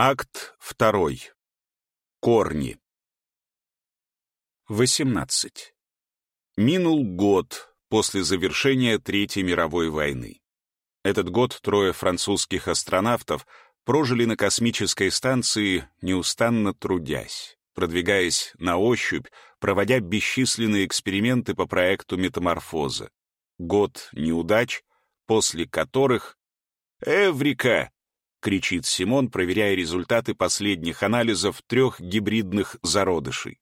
Акт второй. Корни. 18. Минул год после завершения Третьей мировой войны. Этот год трое французских астронавтов прожили на космической станции, неустанно трудясь, продвигаясь на ощупь, проводя бесчисленные эксперименты по проекту метаморфоза. Год неудач, после которых... «Эврика!» — кричит Симон, проверяя результаты последних анализов трех гибридных зародышей.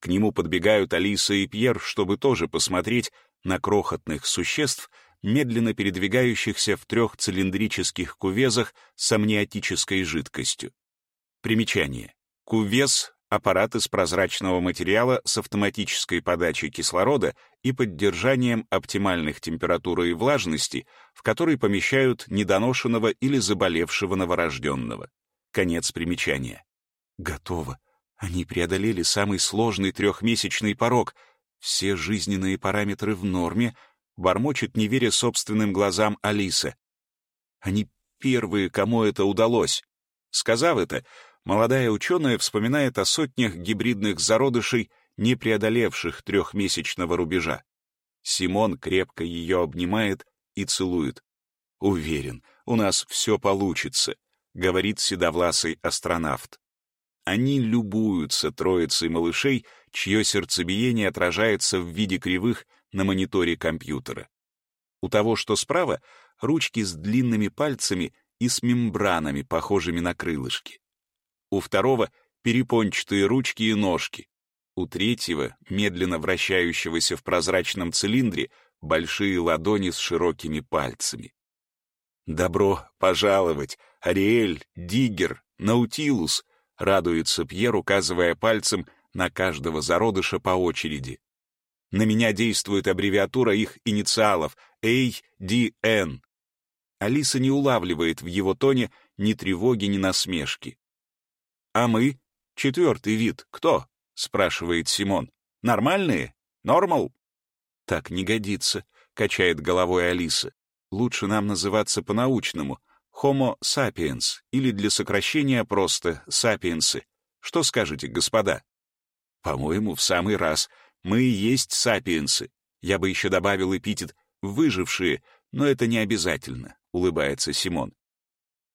К нему подбегают Алиса и Пьер, чтобы тоже посмотреть на крохотных существ, медленно передвигающихся в трех цилиндрических кувезах с амниотической жидкостью. Примечание. Кувез — аппарат из прозрачного материала с автоматической подачей кислорода и поддержанием оптимальных температуры и влажности, в который помещают недоношенного или заболевшего новорожденного. Конец примечания. Готово. Они преодолели самый сложный трехмесячный порог. Все жизненные параметры в норме, бормочет, не веря собственным глазам Алиса. Они первые, кому это удалось. Сказав это, молодая ученая вспоминает о сотнях гибридных зародышей, не преодолевших трехмесячного рубежа. Симон крепко ее обнимает и целует. «Уверен, у нас все получится», — говорит седовласый астронавт. Они любуются троицей малышей, чье сердцебиение отражается в виде кривых на мониторе компьютера. У того, что справа, ручки с длинными пальцами и с мембранами, похожими на крылышки. У второго — перепончатые ручки и ножки, у третьего, медленно вращающегося в прозрачном цилиндре, большие ладони с широкими пальцами. «Добро пожаловать, Ариэль, Диггер, Наутилус!» — радуется Пьер, указывая пальцем на каждого зародыша по очереди. На меня действует аббревиатура их инициалов — ADN. Алиса не улавливает в его тоне ни тревоги, ни насмешки. «А мы? Четвертый вид. Кто?» — спрашивает Симон. «Нормальные? Нормал?» «Так не годится», — качает головой Алиса. «Лучше нам называться по-научному. Homo sapiens, или для сокращения просто сапиенсы. Что скажете, господа?» «По-моему, в самый раз. Мы и есть сапиенсы. Я бы еще добавил эпитет «выжившие», но это не обязательно», — улыбается Симон.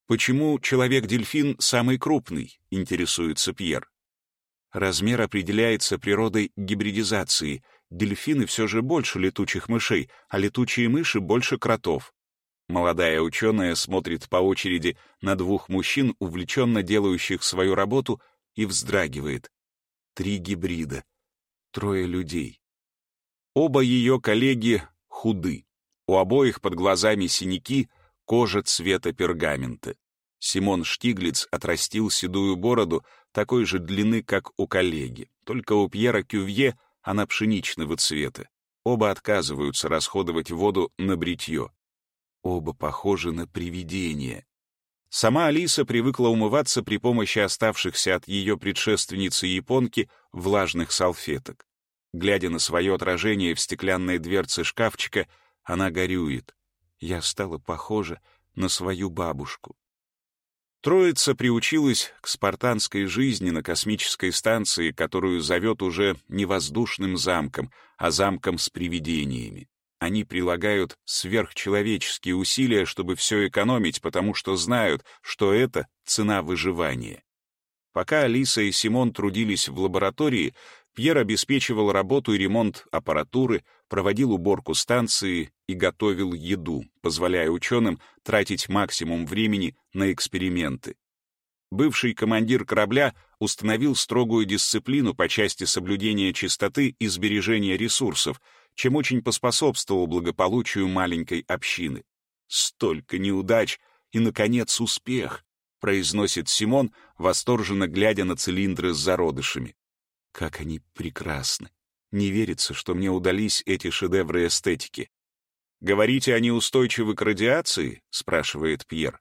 «Почему человек-дельфин самый крупный?» — интересуется Пьер. Размер определяется природой гибридизации. Дельфины все же больше летучих мышей, а летучие мыши больше кротов. Молодая ученая смотрит по очереди на двух мужчин, увлеченно делающих свою работу, и вздрагивает. Три гибрида. Трое людей. Оба ее коллеги худы. У обоих под глазами синяки, кожа цвета пергамента. Симон Штиглиц отрастил седую бороду, такой же длины, как у коллеги, только у Пьера Кювье она пшеничного цвета. Оба отказываются расходовать воду на бритье. Оба похожи на привидения. Сама Алиса привыкла умываться при помощи оставшихся от ее предшественницы японки влажных салфеток. Глядя на свое отражение в стеклянной дверце шкафчика, она горюет. Я стала похожа на свою бабушку. Троица приучилась к спартанской жизни на космической станции, которую зовет уже не воздушным замком, а замком с привидениями. Они прилагают сверхчеловеческие усилия, чтобы все экономить, потому что знают, что это цена выживания. Пока Алиса и Симон трудились в лаборатории, Пьер обеспечивал работу и ремонт аппаратуры, проводил уборку станции и готовил еду, позволяя ученым тратить максимум времени на эксперименты. Бывший командир корабля установил строгую дисциплину по части соблюдения чистоты и сбережения ресурсов, чем очень поспособствовал благополучию маленькой общины. Столько неудач и, наконец, успех, произносит Симон, восторженно глядя на цилиндры с зародышами. Как они прекрасны! Не верится, что мне удались эти шедевры эстетики. «Говорите, они устойчивы к радиации?» — спрашивает Пьер.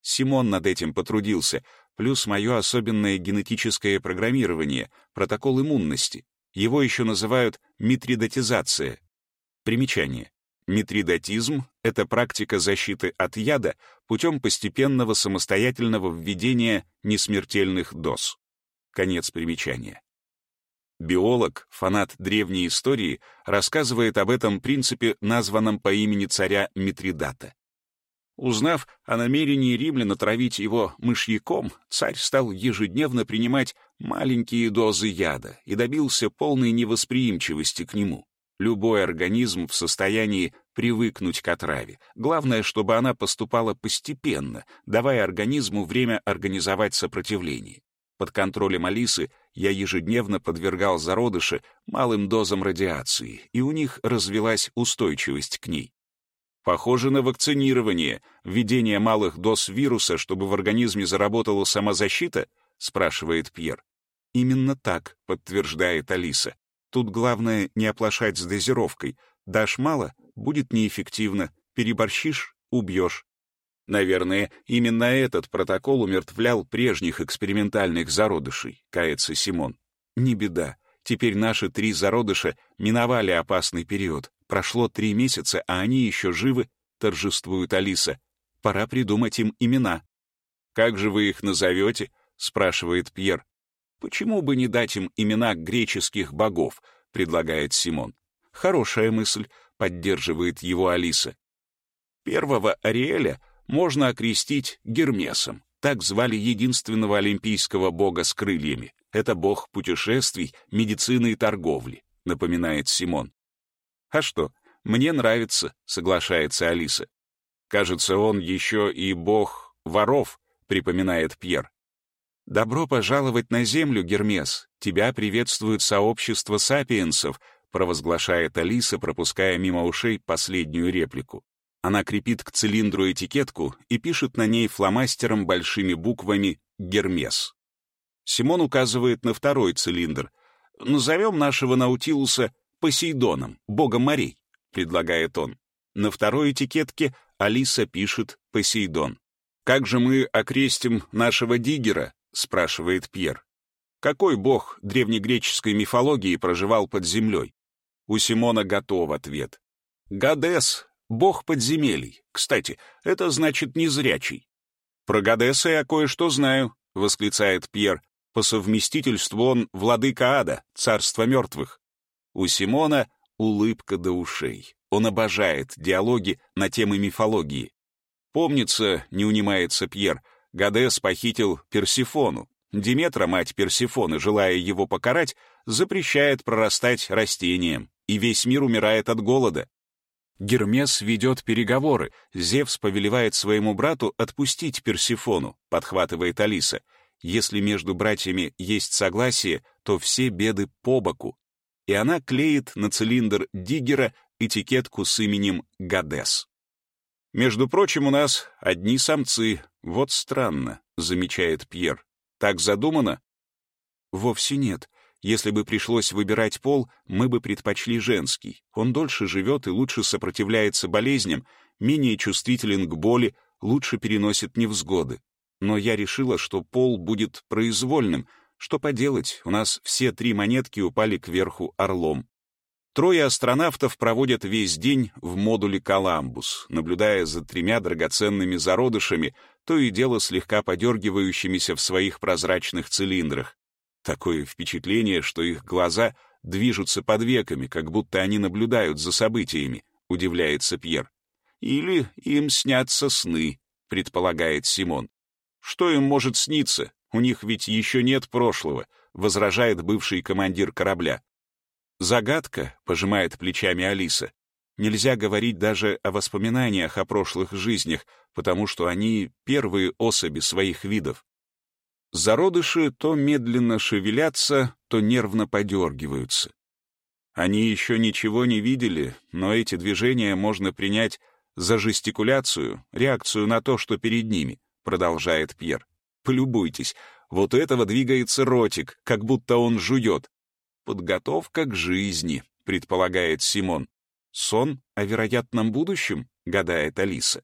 Симон над этим потрудился, плюс мое особенное генетическое программирование, протокол иммунности. Его еще называют митридатизация. Примечание. Митридатизм Это практика защиты от яда путем постепенного самостоятельного введения несмертельных доз. Конец примечания. Биолог, фанат древней истории, рассказывает об этом принципе, названном по имени царя Митридата. Узнав о намерении римлян отравить его мышьяком, царь стал ежедневно принимать маленькие дозы яда и добился полной невосприимчивости к нему. Любой организм в состоянии привыкнуть к отраве. Главное, чтобы она поступала постепенно, давая организму время организовать сопротивление. Под контролем Алисы я ежедневно подвергал зародыши малым дозам радиации, и у них развилась устойчивость к ней. Похоже на вакцинирование, введение малых доз вируса, чтобы в организме заработала самозащита, спрашивает Пьер. Именно так, подтверждает Алиса. Тут главное не оплошать с дозировкой. Дашь мало — будет неэффективно. Переборщишь — убьешь. Наверное, именно этот протокол умертвлял прежних экспериментальных зародышей, кается Симон. Не беда. Теперь наши три зародыша миновали опасный период. Прошло три месяца, а они еще живы, торжествует Алиса. Пора придумать им имена. «Как же вы их назовете?» — спрашивает Пьер. «Почему бы не дать им имена греческих богов?» — предлагает Симон. «Хорошая мысль», — поддерживает его Алиса. Первого Ариэля можно окрестить Гермесом. Так звали единственного олимпийского бога с крыльями. Это бог путешествий, медицины и торговли, напоминает Симон. А что, мне нравится, соглашается Алиса. Кажется, он еще и бог воров, припоминает Пьер. «Добро пожаловать на Землю, Гермес. Тебя приветствует сообщество сапиенсов», провозглашает Алиса, пропуская мимо ушей последнюю реплику. Она крепит к цилиндру этикетку и пишет на ней фломастером большими буквами «Гермес». Симон указывает на второй цилиндр. «Назовем нашего Наутилуса Посейдоном, богом морей», — предлагает он. На второй этикетке Алиса пишет «Посейдон». «Как же мы окрестим нашего Диггера?» — спрашивает Пьер. Какой бог древнегреческой мифологии проживал под землей? У Симона готов ответ. Гадес Бог подземелий. Кстати, это значит незрячий. Про Гадеса я кое-что знаю, восклицает Пьер. По совместительству он владыка ада, царство мертвых. У Симона улыбка до ушей. Он обожает диалоги на темы мифологии. Помнится, не унимается Пьер, Гадес похитил Персифону. Диметра, мать Персифоны, желая его покарать, запрещает прорастать растениям, и весь мир умирает от голода. Гермес ведет переговоры. Зевс повелевает своему брату отпустить Персифону, подхватывает Алиса. Если между братьями есть согласие, то все беды по боку. И она клеит на цилиндр Диггера этикетку с именем Гадес. «Между прочим, у нас одни самцы. Вот странно», — замечает Пьер. «Так задумано?» «Вовсе нет. Если бы пришлось выбирать пол, мы бы предпочли женский. Он дольше живет и лучше сопротивляется болезням, менее чувствителен к боли, лучше переносит невзгоды. Но я решила, что пол будет произвольным. Что поделать, у нас все три монетки упали кверху орлом. Трое астронавтов проводят весь день в модуле «Коламбус», наблюдая за тремя драгоценными зародышами, то и дело слегка подергивающимися в своих прозрачных цилиндрах. Такое впечатление, что их глаза движутся под веками, как будто они наблюдают за событиями, удивляется Пьер. Или им снятся сны, предполагает Симон. Что им может сниться? У них ведь еще нет прошлого, возражает бывший командир корабля. Загадка, пожимает плечами Алиса. Нельзя говорить даже о воспоминаниях о прошлых жизнях, потому что они первые особи своих видов. Зародыши то медленно шевелятся, то нервно подергиваются. Они еще ничего не видели, но эти движения можно принять за жестикуляцию, реакцию на то, что перед ними, продолжает Пьер. Полюбуйтесь, вот этого двигается ротик, как будто он жует. Подготовка к жизни, предполагает Симон. Сон о вероятном будущем, гадает Алиса.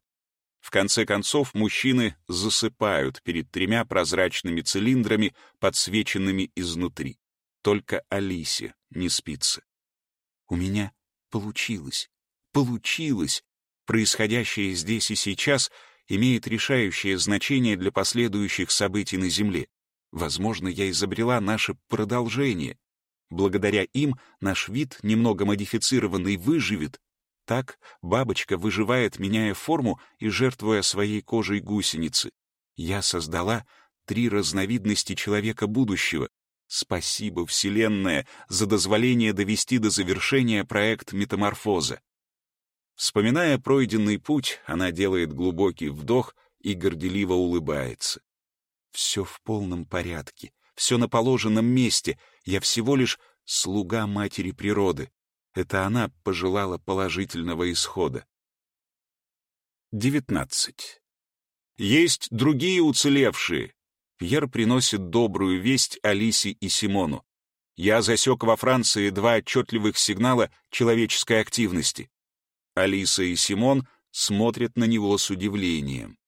В конце концов, мужчины засыпают перед тремя прозрачными цилиндрами, подсвеченными изнутри. Только Алисе не спится. «У меня получилось, получилось!» Происходящее здесь и сейчас имеет решающее значение для последующих событий на Земле. Возможно, я изобрела наше продолжение. Благодаря им наш вид, немного модифицированный, выживет. Так бабочка выживает, меняя форму и жертвуя своей кожей гусеницы. Я создала три разновидности человека будущего. Спасибо, Вселенная, за дозволение довести до завершения проект метаморфоза. Вспоминая пройденный путь, она делает глубокий вдох и горделиво улыбается. Все в полном порядке, все на положенном месте. Я всего лишь слуга матери природы. Это она пожелала положительного исхода. 19. Есть другие уцелевшие. Пьер приносит добрую весть Алисе и Симону. Я засек во Франции два отчетливых сигнала человеческой активности. Алиса и Симон смотрят на него с удивлением.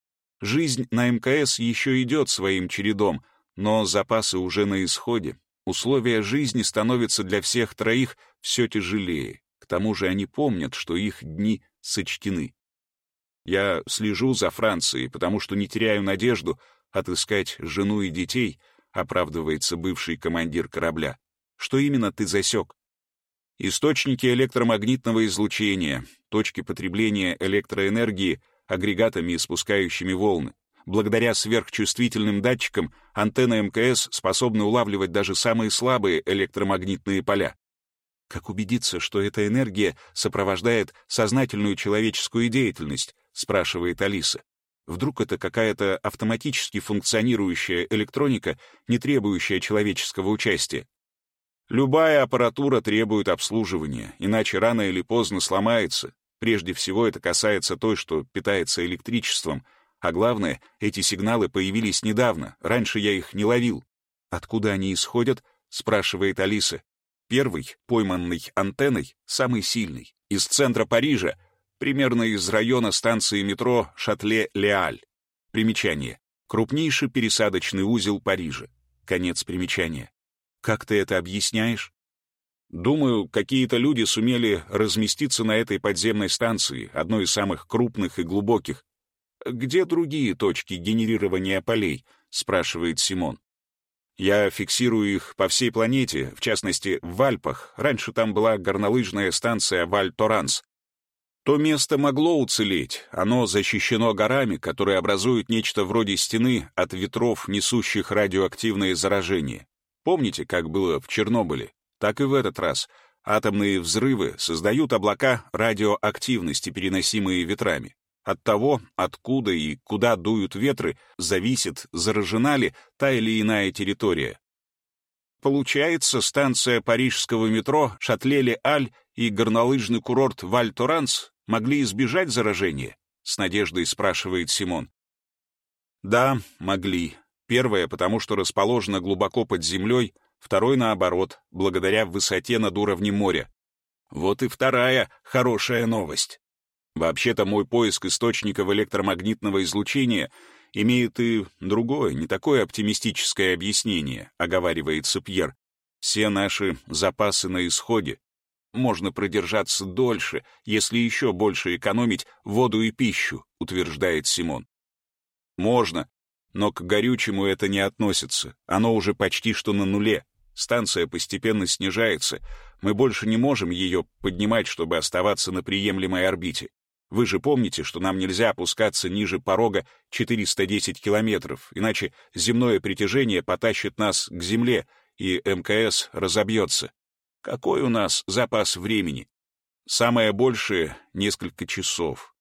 Жизнь на МКС еще идет своим чередом, но запасы уже на исходе. Условия жизни становятся для всех троих все тяжелее. К тому же они помнят, что их дни сочтены. Я слежу за Францией, потому что не теряю надежду отыскать жену и детей, оправдывается бывший командир корабля. Что именно ты засек? Источники электромагнитного излучения, точки потребления электроэнергии агрегатами, спускающими волны. Благодаря сверхчувствительным датчикам антенны МКС способны улавливать даже самые слабые электромагнитные поля. Как убедиться, что эта энергия сопровождает сознательную человеческую деятельность, спрашивает Алиса. Вдруг это какая-то автоматически функционирующая электроника, не требующая человеческого участия? Любая аппаратура требует обслуживания, иначе рано или поздно сломается. Прежде всего это касается той, что питается электричеством, а главное, эти сигналы появились недавно, раньше я их не ловил. Откуда они исходят? спрашивает Алиса. Первый, пойманный антенной, самый сильный, из центра Парижа, примерно из района станции метро Шатле-Леаль. Примечание. Крупнейший пересадочный узел Парижа. Конец примечания. Как ты это объясняешь? Думаю, какие-то люди сумели разместиться на этой подземной станции, одной из самых крупных и глубоких. Где другие точки генерирования полей? спрашивает Симон. Я фиксирую их по всей планете, в частности, в Альпах. Раньше там была горнолыжная станция Валь-Торанс. То место могло уцелеть. Оно защищено горами, которые образуют нечто вроде стены от ветров, несущих радиоактивные заражения. Помните, как было в Чернобыле? Так и в этот раз. Атомные взрывы создают облака радиоактивности, переносимые ветрами. От того, откуда и куда дуют ветры, зависит, заражена ли та или иная территория. Получается, станция парижского метро Шатлели-Аль и горнолыжный курорт Валь-Торанс могли избежать заражения? С надеждой спрашивает Симон. Да, могли. Первое, потому что расположено глубоко под землей, второй, наоборот, благодаря высоте над уровнем моря. Вот и вторая хорошая новость. Вообще-то мой поиск источников электромагнитного излучения имеет и другое, не такое оптимистическое объяснение, оговаривается Пьер. Все наши запасы на исходе. Можно продержаться дольше, если еще больше экономить воду и пищу, утверждает Симон. Можно, но к горючему это не относится. Оно уже почти что на нуле. Станция постепенно снижается. Мы больше не можем ее поднимать, чтобы оставаться на приемлемой орбите. Вы же помните, что нам нельзя опускаться ниже порога 410 километров, иначе земное притяжение потащит нас к Земле, и МКС разобьется. Какой у нас запас времени? Самое большее — несколько часов.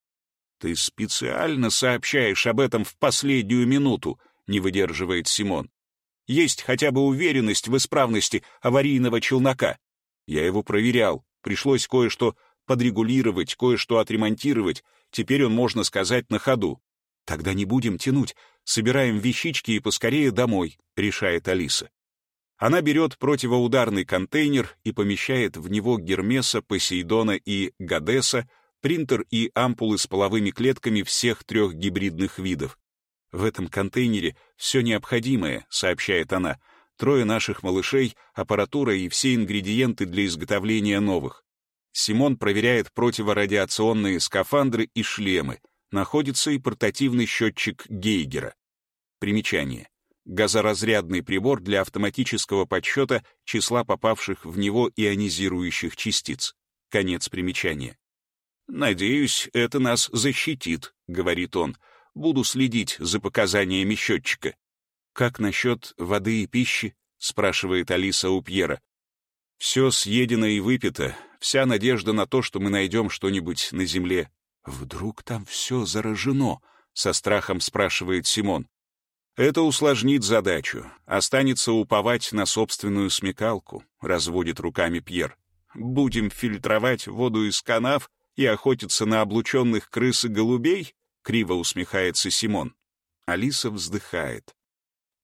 «Ты специально сообщаешь об этом в последнюю минуту», — не выдерживает Симон. «Есть хотя бы уверенность в исправности аварийного челнока. Я его проверял, пришлось кое-что подрегулировать, кое-что отремонтировать. Теперь он, можно сказать, на ходу. Тогда не будем тянуть, собираем вещички и поскорее домой», — решает Алиса. Она берет противоударный контейнер и помещает в него Гермеса, Посейдона и Гадеса, принтер и ампулы с половыми клетками всех трех гибридных видов. «В этом контейнере все необходимое», — сообщает она. «Трое наших малышей, аппаратура и все ингредиенты для изготовления новых». Симон проверяет противорадиационные скафандры и шлемы. Находится и портативный счетчик Гейгера. Примечание. Газоразрядный прибор для автоматического подсчета числа попавших в него ионизирующих частиц. Конец примечания. «Надеюсь, это нас защитит», — говорит он. «Буду следить за показаниями счетчика». «Как насчет воды и пищи?» — спрашивает Алиса у Пьера. «Все съедено и выпито. Вся надежда на то, что мы найдем что-нибудь на земле». «Вдруг там все заражено?» — со страхом спрашивает Симон. «Это усложнит задачу. Останется уповать на собственную смекалку», — разводит руками Пьер. «Будем фильтровать воду из канав и охотиться на облученных крыс и голубей?» — криво усмехается Симон. Алиса вздыхает.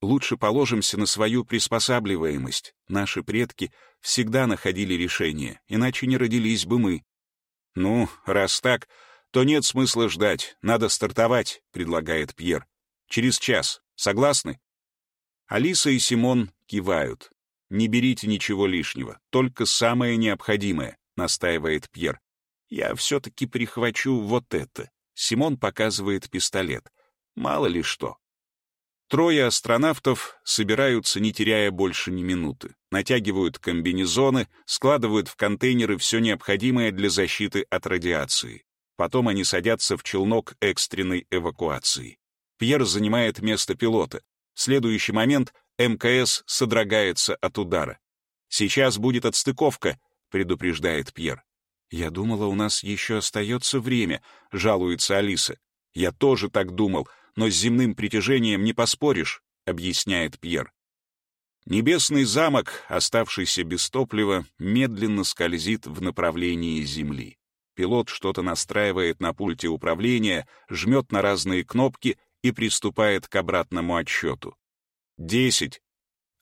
«Лучше положимся на свою приспосабливаемость. Наши предки всегда находили решение, иначе не родились бы мы». «Ну, раз так, то нет смысла ждать, надо стартовать», — предлагает Пьер. «Через час. Согласны?» Алиса и Симон кивают. «Не берите ничего лишнего, только самое необходимое», — настаивает Пьер. Я все-таки прихвачу вот это. Симон показывает пистолет. Мало ли что. Трое астронавтов собираются, не теряя больше ни минуты. Натягивают комбинезоны, складывают в контейнеры все необходимое для защиты от радиации. Потом они садятся в челнок экстренной эвакуации. Пьер занимает место пилота. В следующий момент МКС содрогается от удара. «Сейчас будет отстыковка», — предупреждает Пьер. «Я думала, у нас еще остается время», — жалуется Алиса. «Я тоже так думал, но с земным притяжением не поспоришь», — объясняет Пьер. Небесный замок, оставшийся без топлива, медленно скользит в направлении Земли. Пилот что-то настраивает на пульте управления, жмет на разные кнопки и приступает к обратному отсчету. Десять.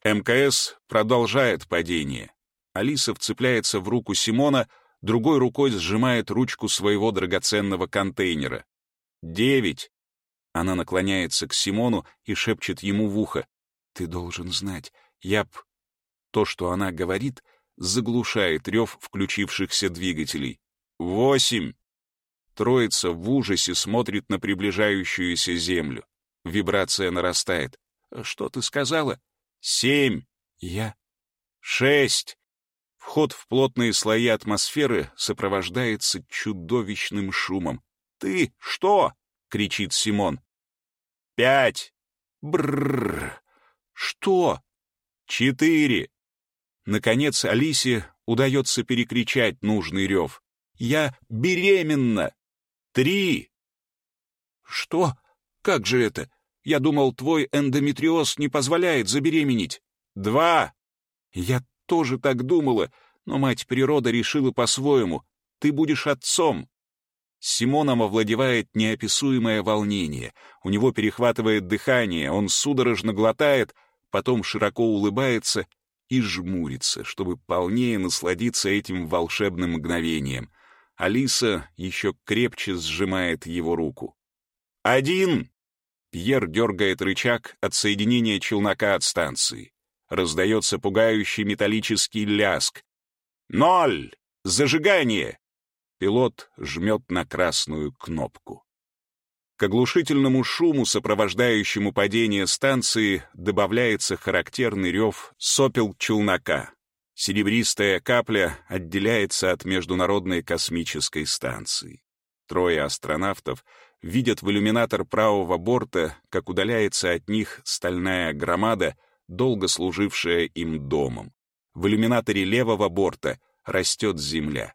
МКС продолжает падение. Алиса вцепляется в руку Симона, другой рукой сжимает ручку своего драгоценного контейнера. «Девять!» Она наклоняется к Симону и шепчет ему в ухо. «Ты должен знать, я б...» То, что она говорит, заглушает рев включившихся двигателей. «Восемь!» Троица в ужасе смотрит на приближающуюся землю. Вибрация нарастает. «Что ты сказала?» «Семь!» «Я...» «Шесть!» Вход в плотные слои атмосферы сопровождается чудовищным шумом. «Ты что?» — кричит Симон. «Пять!» «Брррр!» «Что?» «Четыре!» Наконец Алисе удается перекричать нужный рев. «Я беременна!» «Три!» «Что? Как же это? Я думал, твой эндометриоз не позволяет забеременеть». «Два!» «Я тоже так думала, но мать природа решила по-своему. Ты будешь отцом. Симоном овладевает неописуемое волнение. У него перехватывает дыхание, он судорожно глотает, потом широко улыбается и жмурится, чтобы полнее насладиться этим волшебным мгновением. Алиса еще крепче сжимает его руку. «Один!» Пьер дергает рычаг от соединения челнока от станции. Раздается пугающий металлический ляск. «Ноль! Зажигание!» Пилот жмет на красную кнопку. К оглушительному шуму, сопровождающему падение станции, добавляется характерный рев сопел челнока. Серебристая капля отделяется от Международной космической станции. Трое астронавтов видят в иллюминатор правого борта, как удаляется от них стальная громада — долго служившая им домом. В иллюминаторе левого борта растет земля.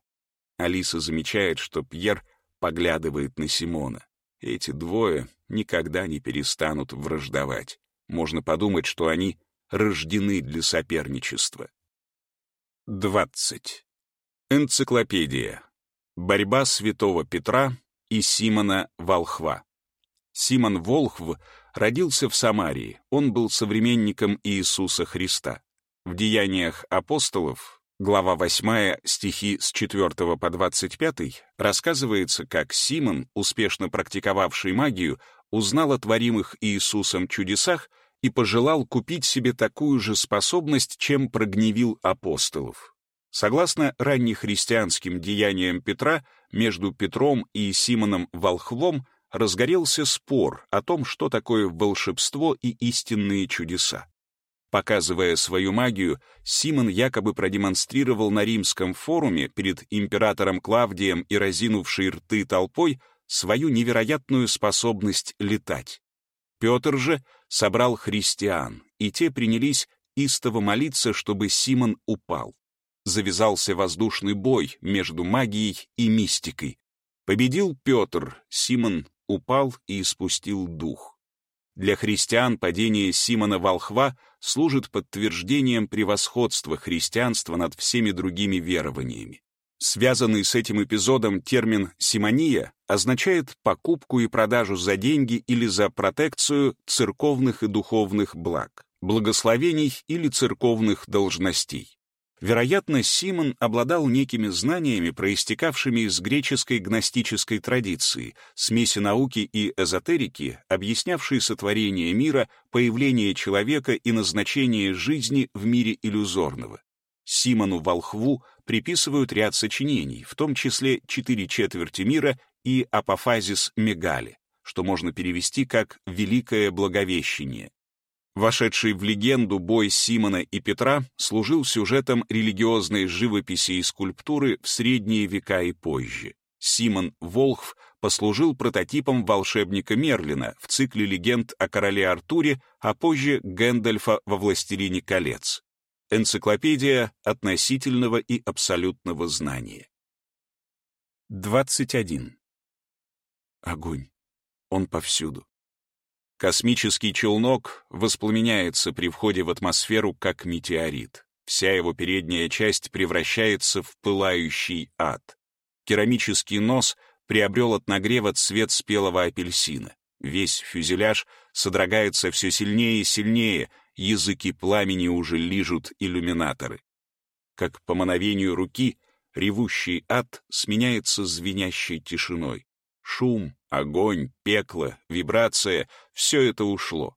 Алиса замечает, что Пьер поглядывает на Симона. Эти двое никогда не перестанут враждовать. Можно подумать, что они рождены для соперничества. 20. Энциклопедия. Борьба святого Петра и Симона Волхва. Симон Волхв родился в Самарии, он был современником Иисуса Христа. В «Деяниях апостолов», глава 8, стихи с 4 по 25, рассказывается, как Симон, успешно практиковавший магию, узнал о творимых Иисусом чудесах и пожелал купить себе такую же способность, чем прогневил апостолов. Согласно раннехристианским деяниям Петра, между Петром и Симоном Волхвом разгорелся спор о том, что такое волшебство и истинные чудеса. Показывая свою магию, Симон якобы продемонстрировал на римском форуме перед императором Клавдием и разинувшей рты толпой свою невероятную способность летать. Петр же собрал христиан, и те принялись истово молиться, чтобы Симон упал. Завязался воздушный бой между магией и мистикой. Победил Петр, Симон упал и испустил дух. Для христиан падение Симона Волхва служит подтверждением превосходства христианства над всеми другими верованиями. Связанный с этим эпизодом термин «симония» означает покупку и продажу за деньги или за протекцию церковных и духовных благ, благословений или церковных должностей. Вероятно, Симон обладал некими знаниями, проистекавшими из греческой гностической традиции, смеси науки и эзотерики, объяснявшей сотворение мира, появление человека и назначение жизни в мире иллюзорного. Симону Волхву приписывают ряд сочинений, в том числе «Четыре четверти мира» и «Апофазис Мегали», что можно перевести как «Великое Благовещение». Вошедший в легенду бой Симона и Петра служил сюжетом религиозной живописи и скульптуры в средние века и позже. Симон Волхв послужил прототипом волшебника Мерлина в цикле легенд о короле Артуре, а позже Гэндальфа во «Властелине колец». Энциклопедия относительного и абсолютного знания. 21. Огонь. Он повсюду. Космический челнок воспламеняется при входе в атмосферу как метеорит. Вся его передняя часть превращается в пылающий ад. Керамический нос приобрел от нагрева цвет спелого апельсина. Весь фюзеляж содрогается все сильнее и сильнее, языки пламени уже лижут иллюминаторы. Как по мановению руки, ревущий ад сменяется звенящей тишиной. Шум, огонь, пекло, вибрация — все это ушло.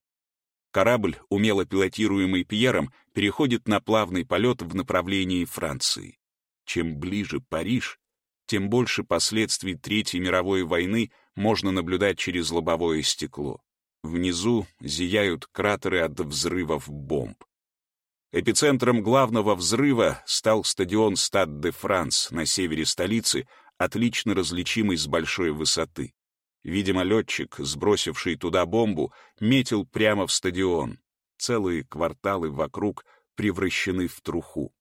Корабль, умело пилотируемый Пьером, переходит на плавный полет в направлении Франции. Чем ближе Париж, тем больше последствий Третьей мировой войны можно наблюдать через лобовое стекло. Внизу зияют кратеры от взрывов бомб. Эпицентром главного взрыва стал стадион Стад-де-Франс на севере столицы, отлично различимый с большой высоты. Видимо, летчик, сбросивший туда бомбу, метил прямо в стадион. Целые кварталы вокруг превращены в труху.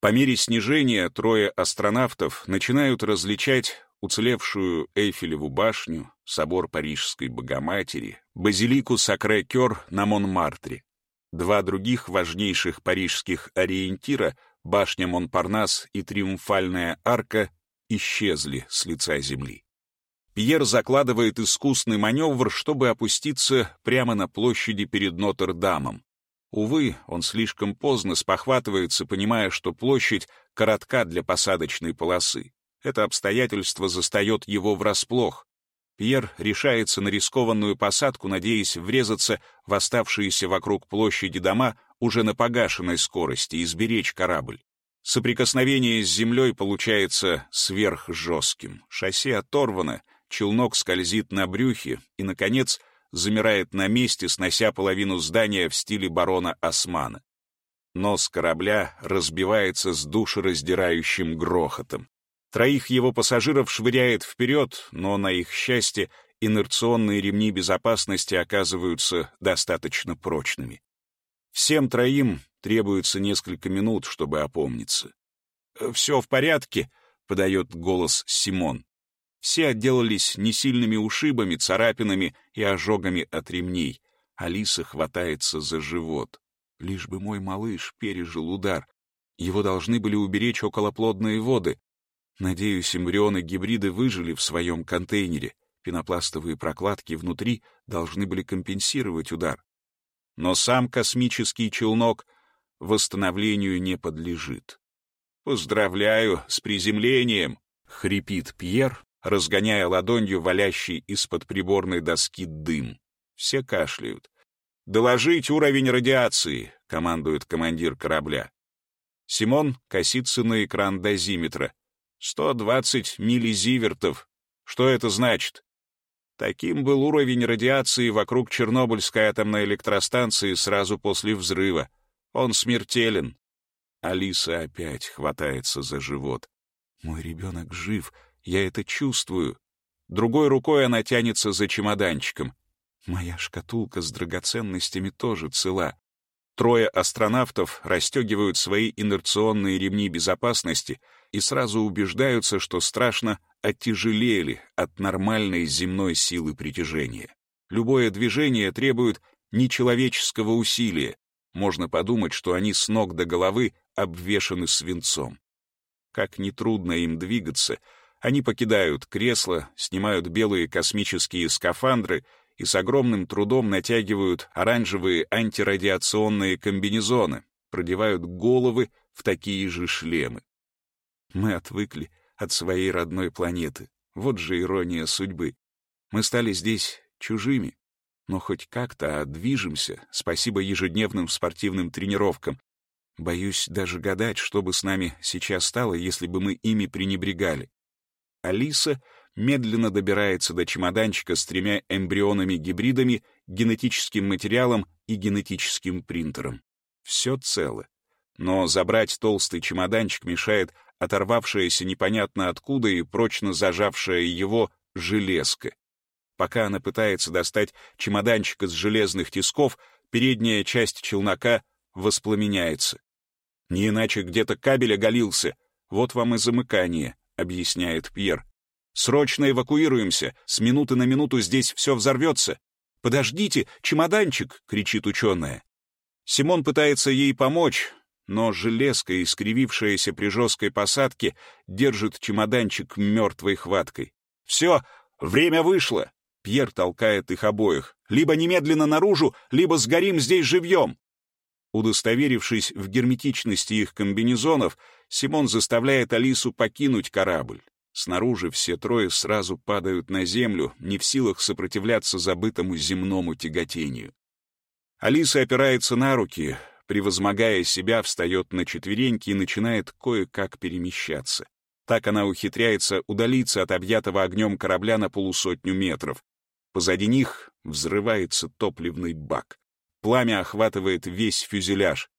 По мере снижения трое астронавтов начинают различать уцелевшую Эйфелеву башню, собор Парижской Богоматери, базилику Сакре-Кёр на Монмартре. Два других важнейших парижских ориентира, башня Монпарнас и Триумфальная арка, исчезли с лица земли. Пьер закладывает искусный маневр, чтобы опуститься прямо на площади перед Нотр-Дамом. Увы, он слишком поздно спохватывается, понимая, что площадь коротка для посадочной полосы. Это обстоятельство застает его врасплох. Пьер решается на рискованную посадку, надеясь врезаться в оставшиеся вокруг площади дома уже на погашенной скорости и сберечь корабль. Соприкосновение с землей получается сверхжестким. Шасси оторвано, челнок скользит на брюхе и, наконец, замирает на месте, снося половину здания в стиле барона Османа. Нос корабля разбивается с душераздирающим грохотом. Троих его пассажиров швыряет вперед, но, на их счастье, инерционные ремни безопасности оказываются достаточно прочными. Всем троим требуется несколько минут, чтобы опомниться. «Все в порядке», — подает голос Симон. Все отделались несильными ушибами, царапинами и ожогами от ремней. Алиса хватается за живот. Лишь бы мой малыш пережил удар. Его должны были уберечь околоплодные воды. Надеюсь, эмбрионы-гибриды выжили в своем контейнере. Пенопластовые прокладки внутри должны были компенсировать удар. Но сам космический челнок восстановлению не подлежит. «Поздравляю с приземлением!» — хрипит Пьер, разгоняя ладонью валящий из-под приборной доски дым. Все кашляют. «Доложить уровень радиации!» — командует командир корабля. Симон косится на экран дозиметра. 120 миллизивертов. Что это значит? Таким был уровень радиации вокруг Чернобыльской атомной электростанции сразу после взрыва. Он смертелен. Алиса опять хватается за живот. Мой ребенок жив, я это чувствую. Другой рукой она тянется за чемоданчиком. Моя шкатулка с драгоценностями тоже цела. Трое астронавтов расстегивают свои инерционные ремни безопасности и сразу убеждаются, что страшно оттяжелели от нормальной земной силы притяжения. Любое движение требует нечеловеческого усилия. Можно подумать, что они с ног до головы обвешаны свинцом. Как нетрудно им двигаться, они покидают кресло, снимают белые космические скафандры и с огромным трудом натягивают оранжевые антирадиационные комбинезоны, продевают головы в такие же шлемы. Мы отвыкли от своей родной планеты. Вот же ирония судьбы. Мы стали здесь чужими, но хоть как-то движемся, спасибо ежедневным спортивным тренировкам. Боюсь даже гадать, что бы с нами сейчас стало, если бы мы ими пренебрегали. Алиса медленно добирается до чемоданчика с тремя эмбрионами-гибридами, генетическим материалом и генетическим принтером. Все цело. Но забрать толстый чемоданчик мешает оторвавшаяся непонятно откуда и прочно зажавшая его железка. Пока она пытается достать чемоданчик из железных тисков, передняя часть челнока воспламеняется. Не иначе где-то кабель оголился. Вот вам и замыкание, объясняет Пьер. Срочно эвакуируемся, с минуты на минуту здесь все взорвется. «Подождите, чемоданчик!» — кричит ученая. Симон пытается ей помочь, но железка, искривившаяся при жесткой посадке, держит чемоданчик мертвой хваткой. «Все, время вышло!» Пьер толкает их обоих. «Либо немедленно наружу, либо сгорим здесь живьем!» Удостоверившись в герметичности их комбинезонов, Симон заставляет Алису покинуть корабль. Снаружи все трое сразу падают на землю, не в силах сопротивляться забытому земному тяготению. Алиса опирается на руки, превозмогая себя, встает на четвереньки и начинает кое-как перемещаться. Так она ухитряется удалиться от объятого огнем корабля на полусотню метров. Позади них взрывается топливный бак. Пламя охватывает весь фюзеляж.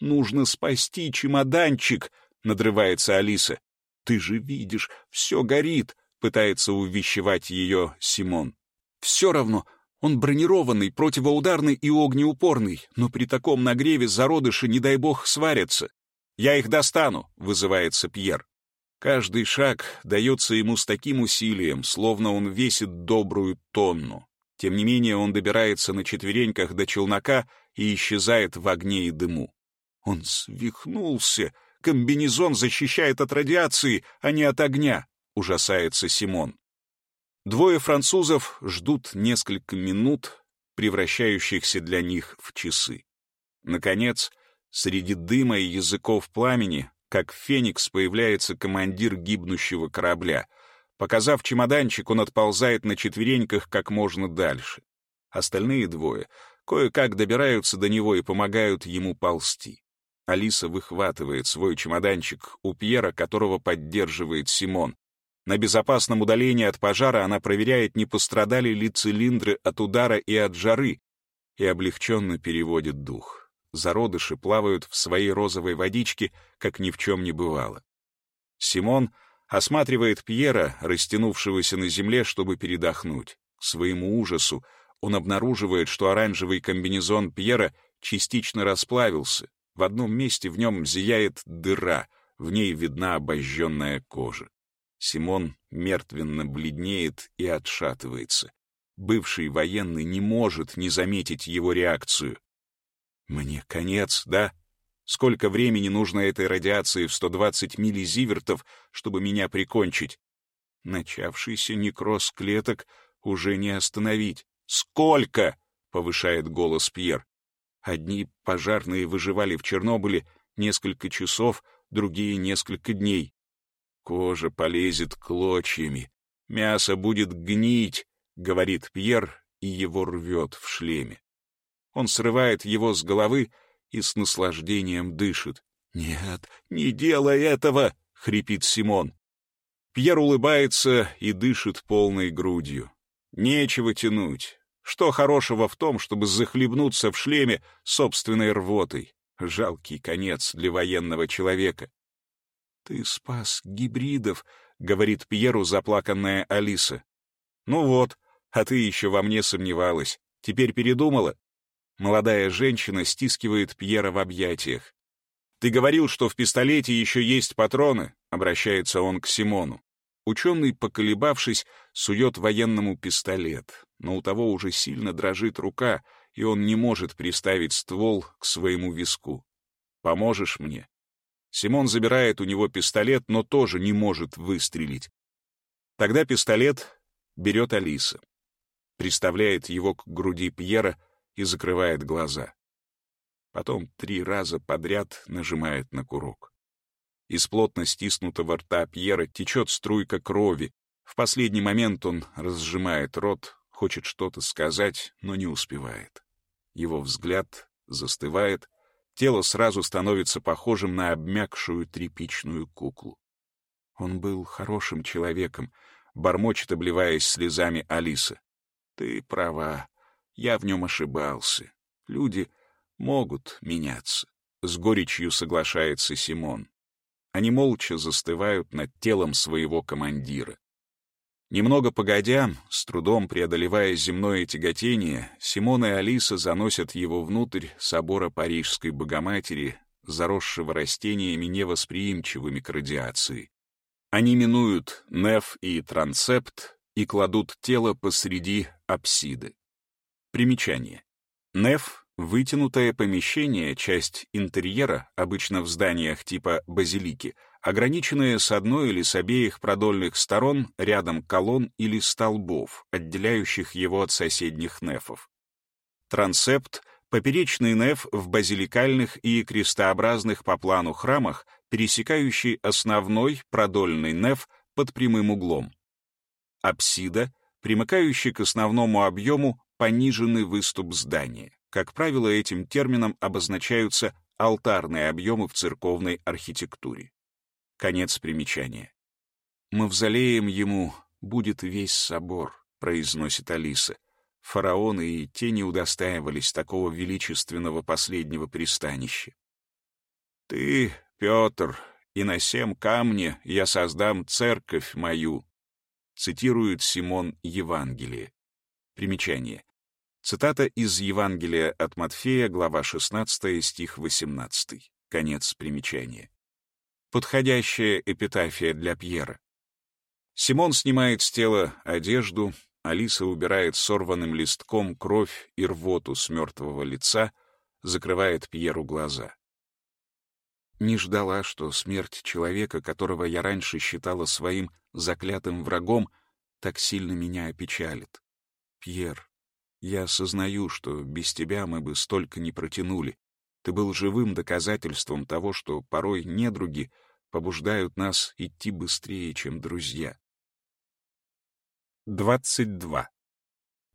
«Нужно спасти чемоданчик!» — надрывается Алиса. «Ты же видишь, все горит», — пытается увещевать ее Симон. «Все равно, он бронированный, противоударный и огнеупорный, но при таком нагреве зародыши, не дай бог, сварятся. «Я их достану», — вызывается Пьер. Каждый шаг дается ему с таким усилием, словно он весит добрую тонну. Тем не менее он добирается на четвереньках до челнока и исчезает в огне и дыму. Он свихнулся, Комбинезон защищает от радиации, а не от огня, ужасается Симон. Двое французов ждут несколько минут, превращающихся для них в часы. Наконец, среди дыма и языков пламени, как феникс, появляется командир гибнущего корабля. Показав чемоданчик, он отползает на четвереньках как можно дальше. Остальные двое кое-как добираются до него и помогают ему ползти. Алиса выхватывает свой чемоданчик у Пьера, которого поддерживает Симон. На безопасном удалении от пожара она проверяет, не пострадали ли цилиндры от удара и от жары, и облегченно переводит дух. Зародыши плавают в своей розовой водичке, как ни в чем не бывало. Симон осматривает Пьера, растянувшегося на земле, чтобы передохнуть. К своему ужасу он обнаруживает, что оранжевый комбинезон Пьера частично расплавился, в одном месте в нем зияет дыра, в ней видна обожженная кожа. Симон мертвенно бледнеет и отшатывается. Бывший военный не может не заметить его реакцию. «Мне конец, да? Сколько времени нужно этой радиации в 120 миллизивертов, чтобы меня прикончить? Начавшийся некроз клеток уже не остановить. «Сколько?» — повышает голос Пьер. Одни пожарные выживали в Чернобыле несколько часов, другие — несколько дней. Кожа полезет клочьями, мясо будет гнить, — говорит Пьер, и его рвет в шлеме. Он срывает его с головы и с наслаждением дышит. «Нет, не делай этого!» — хрипит Симон. Пьер улыбается и дышит полной грудью. Нечего тянуть. Что хорошего в том, чтобы захлебнуться в шлеме собственной рвотой? Жалкий конец для военного человека. «Ты спас гибридов», — говорит Пьеру заплаканная Алиса. «Ну вот, а ты еще во мне сомневалась. Теперь передумала?» Молодая женщина стискивает Пьера в объятиях. «Ты говорил, что в пистолете еще есть патроны», — обращается он к Симону. Ученый, поколебавшись, сует военному пистолет, но у того уже сильно дрожит рука, и он не может приставить ствол к своему виску. «Поможешь мне?» Симон забирает у него пистолет, но тоже не может выстрелить. Тогда пистолет берет Алиса, приставляет его к груди Пьера и закрывает глаза. Потом три раза подряд нажимает на курок. Из плотно стиснутого рта Пьера течет струйка крови. В последний момент он разжимает рот, хочет что-то сказать, но не успевает. Его взгляд застывает, тело сразу становится похожим на обмякшую тряпичную куклу. Он был хорошим человеком, бормочет, обливаясь слезами Алиса. Ты права, я в нем ошибался. Люди могут меняться. С горечью соглашается Симон. Они молча застывают над телом своего командира. Немного погодя, с трудом преодолевая земное тяготение, Симон и Алиса заносят его внутрь собора Парижской Богоматери, заросшего растениями невосприимчивыми к радиации. Они минуют неф и трансепт и кладут тело посреди апсиды. Примечание. Неф Вытянутое помещение, часть интерьера, обычно в зданиях типа базилики, ограниченное с одной или с обеих продольных сторон рядом колонн или столбов, отделяющих его от соседних нефов. Трансепт — поперечный неф в базиликальных и крестообразных по плану храмах, пересекающий основной продольный неф под прямым углом. Апсида — примыкающий к основному объему пониженный выступ здания. Как правило, этим термином обозначаются алтарные объемы в церковной архитектуре. Конец примечания. «Мавзолеем ему будет весь собор», — произносит Алиса. Фараоны и те не удостаивались такого величественного последнего пристанища. «Ты, Петр, и на сем камне я создам церковь мою», цитирует Симон Евангелие. Примечание. Цитата из Евангелия от Матфея, глава 16, стих 18. Конец примечания. Подходящая эпитафия для Пьера. Симон снимает с тела одежду, Алиса убирает сорванным листком кровь и рвоту с мертвого лица, закрывает Пьеру глаза. Не ждала, что смерть человека, которого я раньше считала своим заклятым врагом, так сильно меня опечалит. Пьер, я осознаю, что без тебя мы бы столько не протянули. Ты был живым доказательством того, что порой недруги побуждают нас идти быстрее, чем друзья. 22.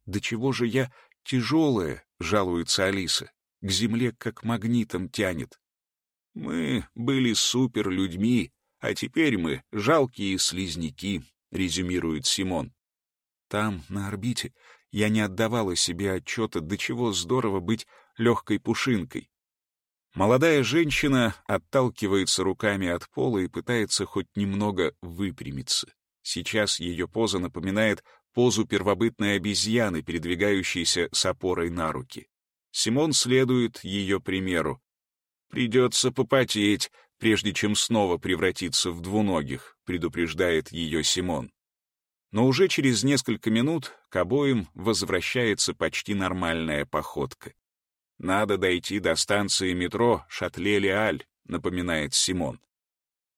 «Да чего же я тяжелая?» — жалуется Алиса. «К земле как магнитом тянет. Мы были суперлюдьми, а теперь мы жалкие слизняки», — резюмирует Симон. Там, на орбите, я не отдавала себе отчета, до чего здорово быть легкой пушинкой. Молодая женщина отталкивается руками от пола и пытается хоть немного выпрямиться. Сейчас ее поза напоминает позу первобытной обезьяны, передвигающейся с опорой на руки. Симон следует ее примеру. «Придется попотеть, прежде чем снова превратиться в двуногих», предупреждает ее Симон. Но уже через несколько минут к обоим возвращается почти нормальная походка. «Надо дойти до станции метро Шатле-Леаль», — напоминает Симон.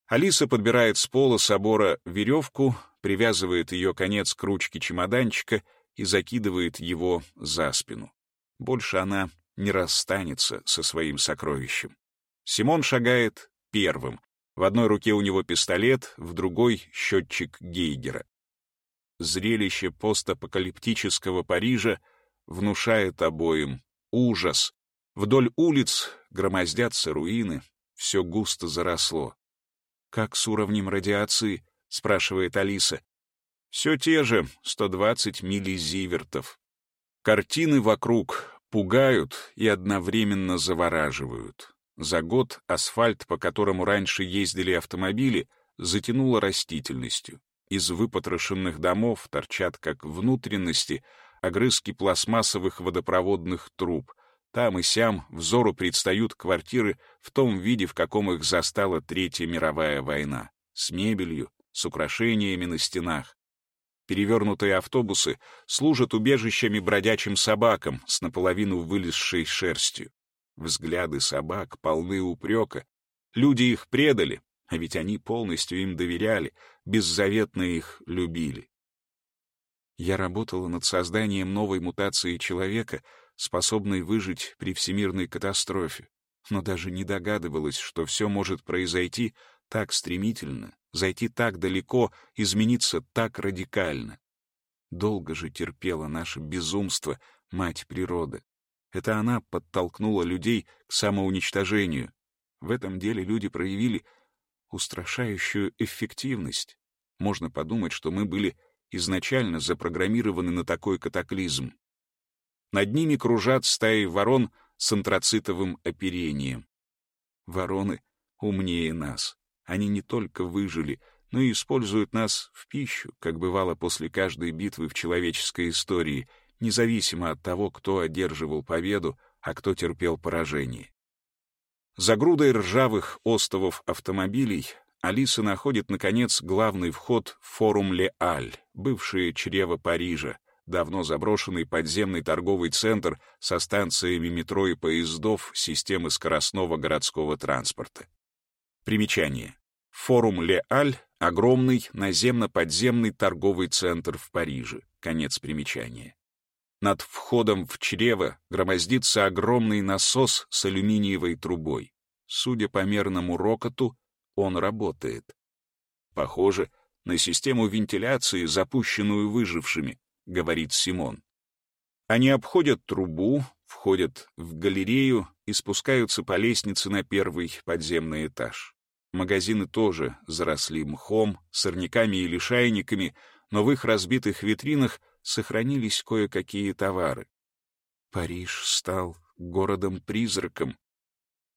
Алиса подбирает с пола собора веревку, привязывает ее конец к ручке чемоданчика и закидывает его за спину. Больше она не расстанется со своим сокровищем. Симон шагает первым. В одной руке у него пистолет, в другой — счетчик Гейгера зрелище постапокалиптического Парижа внушает обоим ужас. Вдоль улиц громоздятся руины, все густо заросло. «Как с уровнем радиации?» — спрашивает Алиса. «Все те же, 120 миллизивертов. Картины вокруг пугают и одновременно завораживают. За год асфальт, по которому раньше ездили автомобили, затянуло растительностью. Из выпотрошенных домов торчат как внутренности огрызки пластмассовых водопроводных труб. Там и сям взору предстают квартиры в том виде, в каком их застала Третья мировая война. С мебелью, с украшениями на стенах. Перевернутые автобусы служат убежищами бродячим собакам с наполовину вылезшей шерстью. Взгляды собак полны упрека. Люди их предали, а ведь они полностью им доверяли, беззаветно их любили. Я работала над созданием новой мутации человека, способной выжить при всемирной катастрофе, но даже не догадывалась, что все может произойти так стремительно, зайти так далеко, измениться так радикально. Долго же терпела наше безумство мать природа. Это она подтолкнула людей к самоуничтожению. В этом деле люди проявили устрашающую эффективность. Можно подумать, что мы были изначально запрограммированы на такой катаклизм. Над ними кружат стаи ворон с антрацитовым оперением. Вороны умнее нас. Они не только выжили, но и используют нас в пищу, как бывало после каждой битвы в человеческой истории, независимо от того, кто одерживал победу, а кто терпел поражение. За грудой ржавых остовов автомобилей Алиса находит, наконец, главный вход в форум Ле-Аль, бывшее чрево Парижа, давно заброшенный подземный торговый центр со станциями метро и поездов системы скоростного городского транспорта. Примечание. Форум Ле-Аль — огромный наземно-подземный торговый центр в Париже. Конец примечания. Над входом в чрево громоздится огромный насос с алюминиевой трубой. Судя по мерному рокоту, он работает. Похоже на систему вентиляции, запущенную выжившими, говорит Симон. Они обходят трубу, входят в галерею и спускаются по лестнице на первый подземный этаж. Магазины тоже заросли мхом, сорняками и лишайниками, но в их разбитых витринах сохранились кое-какие товары. Париж стал городом-призраком.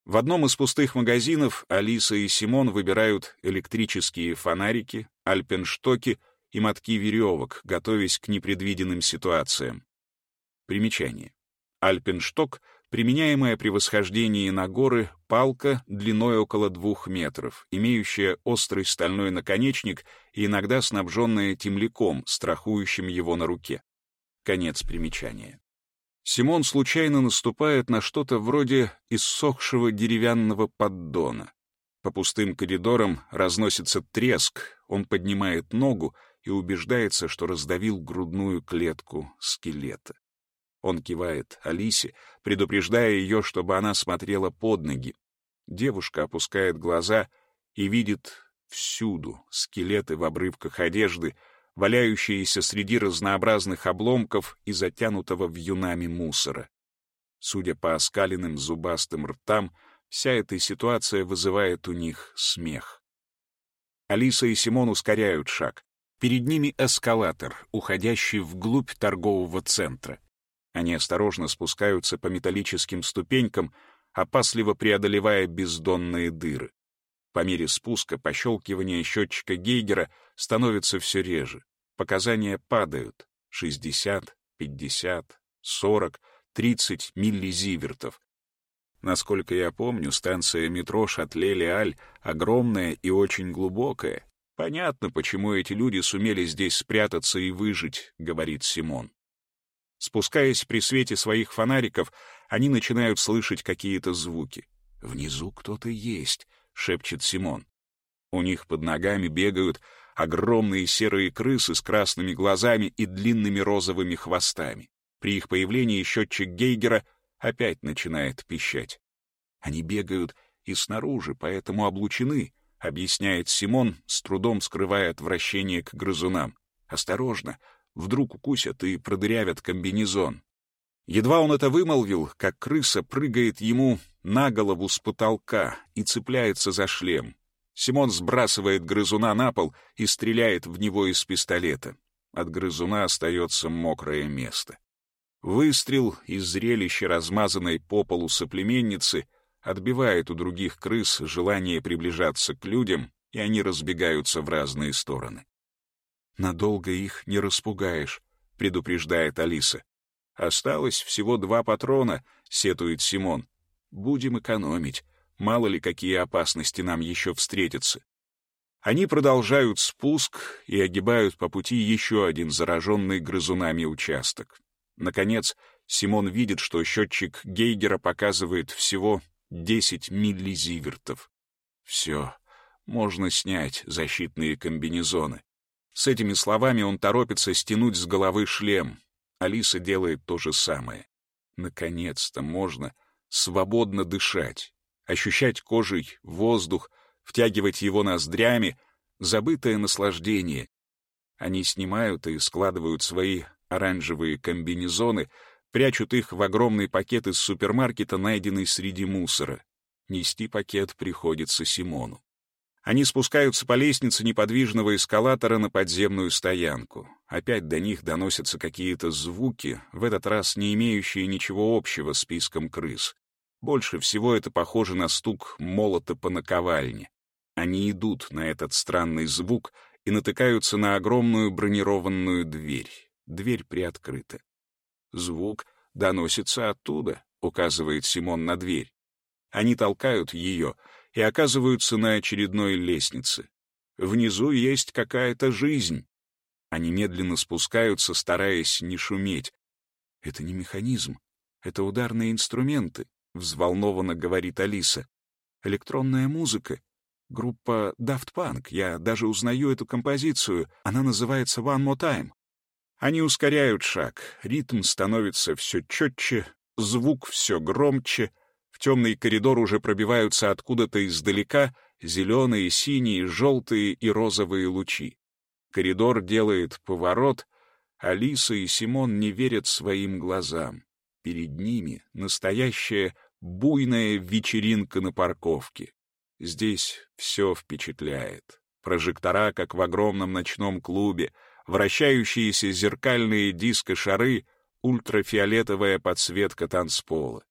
В одном из пустых магазинов Алиса и Симон выбирают электрические фонарики, альпенштоки и мотки веревок, готовясь к непредвиденным ситуациям. Примечание. Альпеншток — применяемая при восхождении на горы палка длиной около двух метров, имеющая острый стальной наконечник и иногда снабженная темляком, страхующим его на руке. Конец примечания. Симон случайно наступает на что-то вроде иссохшего деревянного поддона. По пустым коридорам разносится треск, он поднимает ногу и убеждается, что раздавил грудную клетку скелета. Он кивает Алисе, предупреждая ее, чтобы она смотрела под ноги. Девушка опускает глаза и видит всюду скелеты в обрывках одежды, валяющиеся среди разнообразных обломков и затянутого вьюнами мусора. Судя по оскаленным зубастым ртам, вся эта ситуация вызывает у них смех. Алиса и Симон ускоряют шаг. Перед ними эскалатор, уходящий вглубь торгового центра. Они осторожно спускаются по металлическим ступенькам, опасливо преодолевая бездонные дыры. По мере спуска пощелкивание счетчика Гейгера становится все реже. Показания падают. 60, 50, 40, 30 миллизивертов. Насколько я помню, станция метро Шатле-Леаль огромная и очень глубокая. Понятно, почему эти люди сумели здесь спрятаться и выжить, говорит Симон. Спускаясь при свете своих фонариков, они начинают слышать какие-то звуки. «Внизу кто-то есть», — шепчет Симон. У них под ногами бегают огромные серые крысы с красными глазами и длинными розовыми хвостами. При их появлении счетчик Гейгера опять начинает пищать. Они бегают и снаружи, поэтому облучены, объясняет Симон, с трудом скрывая отвращение к грызунам. Осторожно, Вдруг укусят и продырявят комбинезон. Едва он это вымолвил, как крыса прыгает ему на голову с потолка и цепляется за шлем. Симон сбрасывает грызуна на пол и стреляет в него из пистолета. От грызуна остается мокрое место. Выстрел из зрелища размазанной по полу соплеменницы отбивает у других крыс желание приближаться к людям, и они разбегаются в разные стороны. «Надолго их не распугаешь», — предупреждает Алиса. «Осталось всего два патрона», — сетует Симон. «Будем экономить. Мало ли, какие опасности нам еще встретятся». Они продолжают спуск и огибают по пути еще один зараженный грызунами участок. Наконец, Симон видит, что счетчик Гейгера показывает всего 10 миллизивертов. Все, можно снять защитные комбинезоны. С этими словами он торопится стянуть с головы шлем. Алиса делает то же самое. Наконец-то можно свободно дышать, ощущать кожей воздух, втягивать его ноздрями, забытое наслаждение. Они снимают и складывают свои оранжевые комбинезоны, прячут их в огромный пакет из супермаркета, найденный среди мусора. Нести пакет приходится Симону. Они спускаются по лестнице неподвижного эскалатора на подземную стоянку. Опять до них доносятся какие-то звуки, в этот раз не имеющие ничего общего с списком крыс. Больше всего это похоже на стук молота по наковальне. Они идут на этот странный звук и натыкаются на огромную бронированную дверь. Дверь приоткрыта. «Звук доносится оттуда», — указывает Симон на дверь. Они толкают ее — и оказываются на очередной лестнице. Внизу есть какая-то жизнь. Они медленно спускаются, стараясь не шуметь. «Это не механизм, это ударные инструменты», — взволнованно говорит Алиса. «Электронная музыка. Группа Daft Punk. Я даже узнаю эту композицию. Она называется One More Time». Они ускоряют шаг, ритм становится все четче, звук все громче — в темный коридор уже пробиваются откуда-то издалека зеленые, синие, желтые и розовые лучи. Коридор делает поворот, Алиса и Симон не верят своим глазам. Перед ними настоящая буйная вечеринка на парковке. Здесь все впечатляет. Прожектора, как в огромном ночном клубе, вращающиеся зеркальные диско-шары, ультрафиолетовая подсветка танцпола.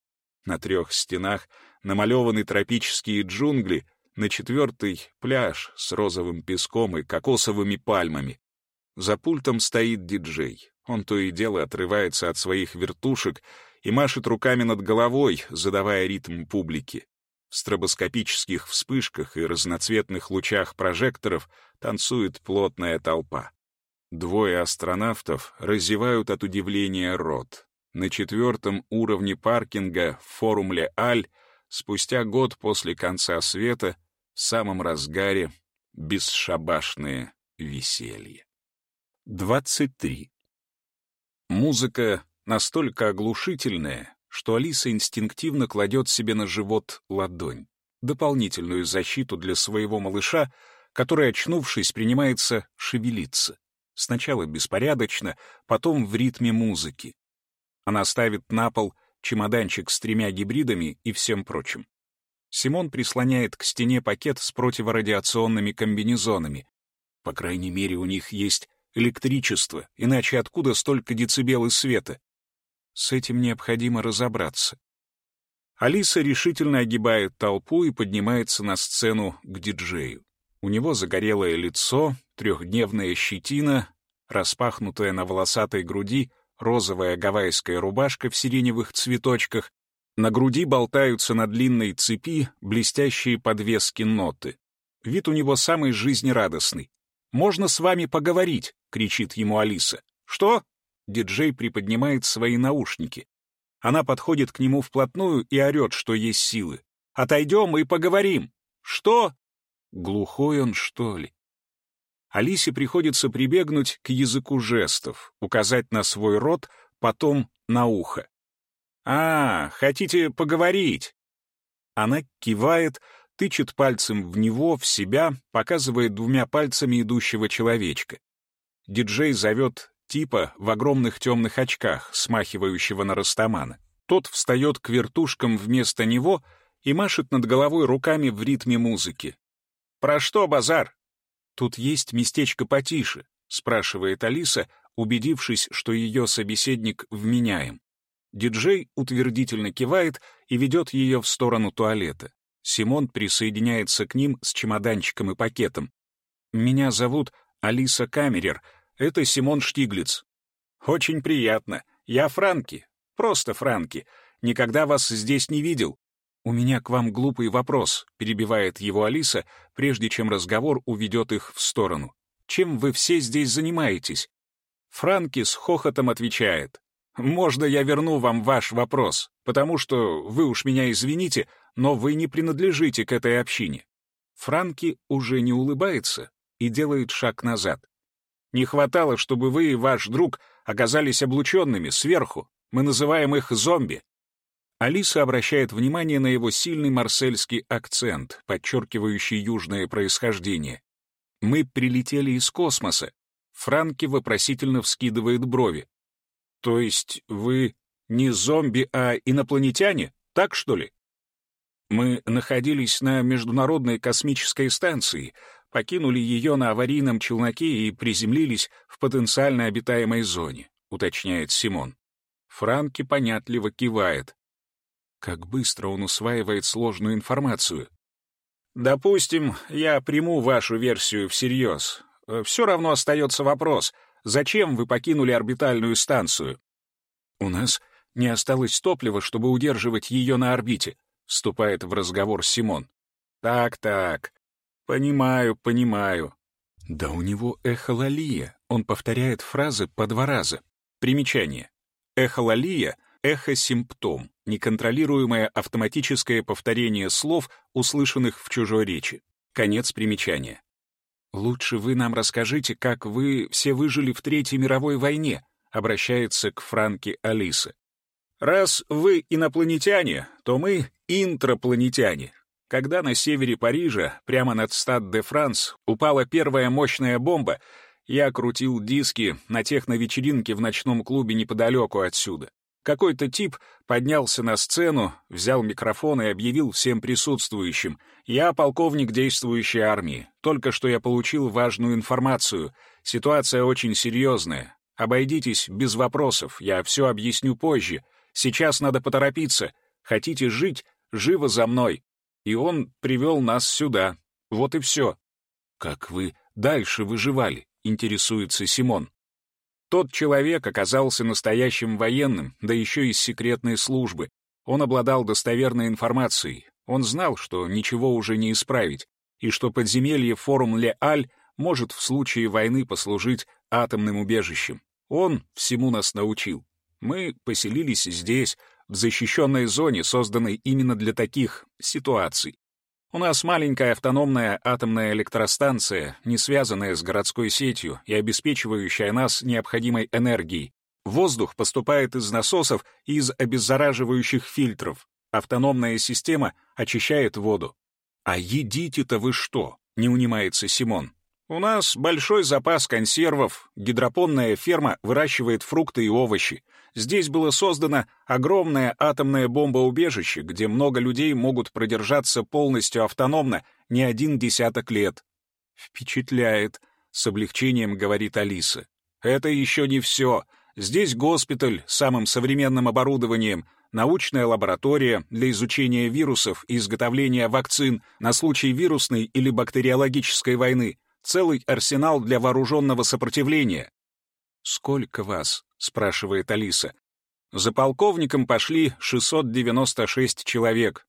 На трех стенах намалеваны тропические джунгли, на четвертой — пляж с розовым песком и кокосовыми пальмами. За пультом стоит диджей. Он то и дело отрывается от своих вертушек и машет руками над головой, задавая ритм публики. В стробоскопических вспышках и разноцветных лучах прожекторов танцует плотная толпа. Двое астронавтов разевают от удивления рот на четвертом уровне паркинга в форумле Аль спустя год после конца света в самом разгаре бесшабашное веселье. 23. Музыка настолько оглушительная, что Алиса инстинктивно кладет себе на живот ладонь, дополнительную защиту для своего малыша, который, очнувшись, принимается шевелиться. Сначала беспорядочно, потом в ритме музыки. Она ставит на пол чемоданчик с тремя гибридами и всем прочим. Симон прислоняет к стене пакет с противорадиационными комбинезонами. По крайней мере, у них есть электричество, иначе откуда столько децибел и света? С этим необходимо разобраться. Алиса решительно огибает толпу и поднимается на сцену к диджею. У него загорелое лицо, трехдневная щетина, распахнутая на волосатой груди — розовая гавайская рубашка в сиреневых цветочках, на груди болтаются на длинной цепи блестящие подвески ноты. Вид у него самый жизнерадостный. «Можно с вами поговорить?» — кричит ему Алиса. «Что?» — диджей приподнимает свои наушники. Она подходит к нему вплотную и орет, что есть силы. «Отойдем и поговорим!» «Что?» Глухой он, что ли? Алисе приходится прибегнуть к языку жестов, указать на свой рот, потом на ухо. «А, хотите поговорить?» Она кивает, тычет пальцем в него, в себя, показывает двумя пальцами идущего человечка. Диджей зовет типа в огромных темных очках, смахивающего на Растамана. Тот встает к вертушкам вместо него и машет над головой руками в ритме музыки. «Про что базар?» «Тут есть местечко потише», — спрашивает Алиса, убедившись, что ее собеседник вменяем. Диджей утвердительно кивает и ведет ее в сторону туалета. Симон присоединяется к ним с чемоданчиком и пакетом. «Меня зовут Алиса Камерер. Это Симон Штиглиц». «Очень приятно. Я Франки. Просто Франки. Никогда вас здесь не видел. «У меня к вам глупый вопрос», — перебивает его Алиса, прежде чем разговор уведет их в сторону. «Чем вы все здесь занимаетесь?» Франки с хохотом отвечает. «Можно я верну вам ваш вопрос, потому что, вы уж меня извините, но вы не принадлежите к этой общине». Франки уже не улыбается и делает шаг назад. «Не хватало, чтобы вы и ваш друг оказались облученными сверху. Мы называем их зомби. Алиса обращает внимание на его сильный марсельский акцент, подчеркивающий южное происхождение. «Мы прилетели из космоса». Франки вопросительно вскидывает брови. «То есть вы не зомби, а инопланетяне? Так, что ли?» «Мы находились на Международной космической станции, покинули ее на аварийном челноке и приземлились в потенциально обитаемой зоне», — уточняет Симон. Франки понятливо кивает. Как быстро он усваивает сложную информацию. «Допустим, я приму вашу версию всерьез. Э, Все равно остается вопрос, зачем вы покинули орбитальную станцию?» «У нас не осталось топлива, чтобы удерживать ее на орбите», — вступает в разговор Симон. «Так-так. Понимаю, понимаю». Да у него эхололия. Он повторяет фразы по два раза. Примечание. Эхололия — эхосимптом неконтролируемое автоматическое повторение слов, услышанных в чужой речи. Конец примечания. «Лучше вы нам расскажите, как вы все выжили в Третьей мировой войне», обращается к Франке Алиса. «Раз вы инопланетяне, то мы интрапланетяне. Когда на севере Парижа, прямо над Стад-де-Франс, упала первая мощная бомба, я крутил диски на техновечеринке в ночном клубе неподалеку отсюда. Какой-то тип поднялся на сцену, взял микрофон и объявил всем присутствующим. «Я полковник действующей армии. Только что я получил важную информацию. Ситуация очень серьезная. Обойдитесь без вопросов, я все объясню позже. Сейчас надо поторопиться. Хотите жить? Живо за мной». И он привел нас сюда. Вот и все. «Как вы дальше выживали?» — интересуется Симон. Тот человек оказался настоящим военным, да еще из секретной службы. Он обладал достоверной информацией. Он знал, что ничего уже не исправить, и что подземелье форум Ле-Аль может в случае войны послужить атомным убежищем. Он всему нас научил. Мы поселились здесь, в защищенной зоне, созданной именно для таких ситуаций. У нас маленькая автономная атомная электростанция, не связанная с городской сетью и обеспечивающая нас необходимой энергией. Воздух поступает из насосов и из обеззараживающих фильтров. Автономная система очищает воду. «А едите-то вы что?» — не унимается Симон. «У нас большой запас консервов, гидропонная ферма выращивает фрукты и овощи. Здесь было создано огромное атомное бомбоубежище, где много людей могут продержаться полностью автономно не один десяток лет. «Впечатляет», — с облегчением говорит Алиса. «Это еще не все. Здесь госпиталь с самым современным оборудованием, научная лаборатория для изучения вирусов и изготовления вакцин на случай вирусной или бактериологической войны, целый арсенал для вооруженного сопротивления». «Сколько вас?» — спрашивает Алиса. За полковником пошли 696 человек.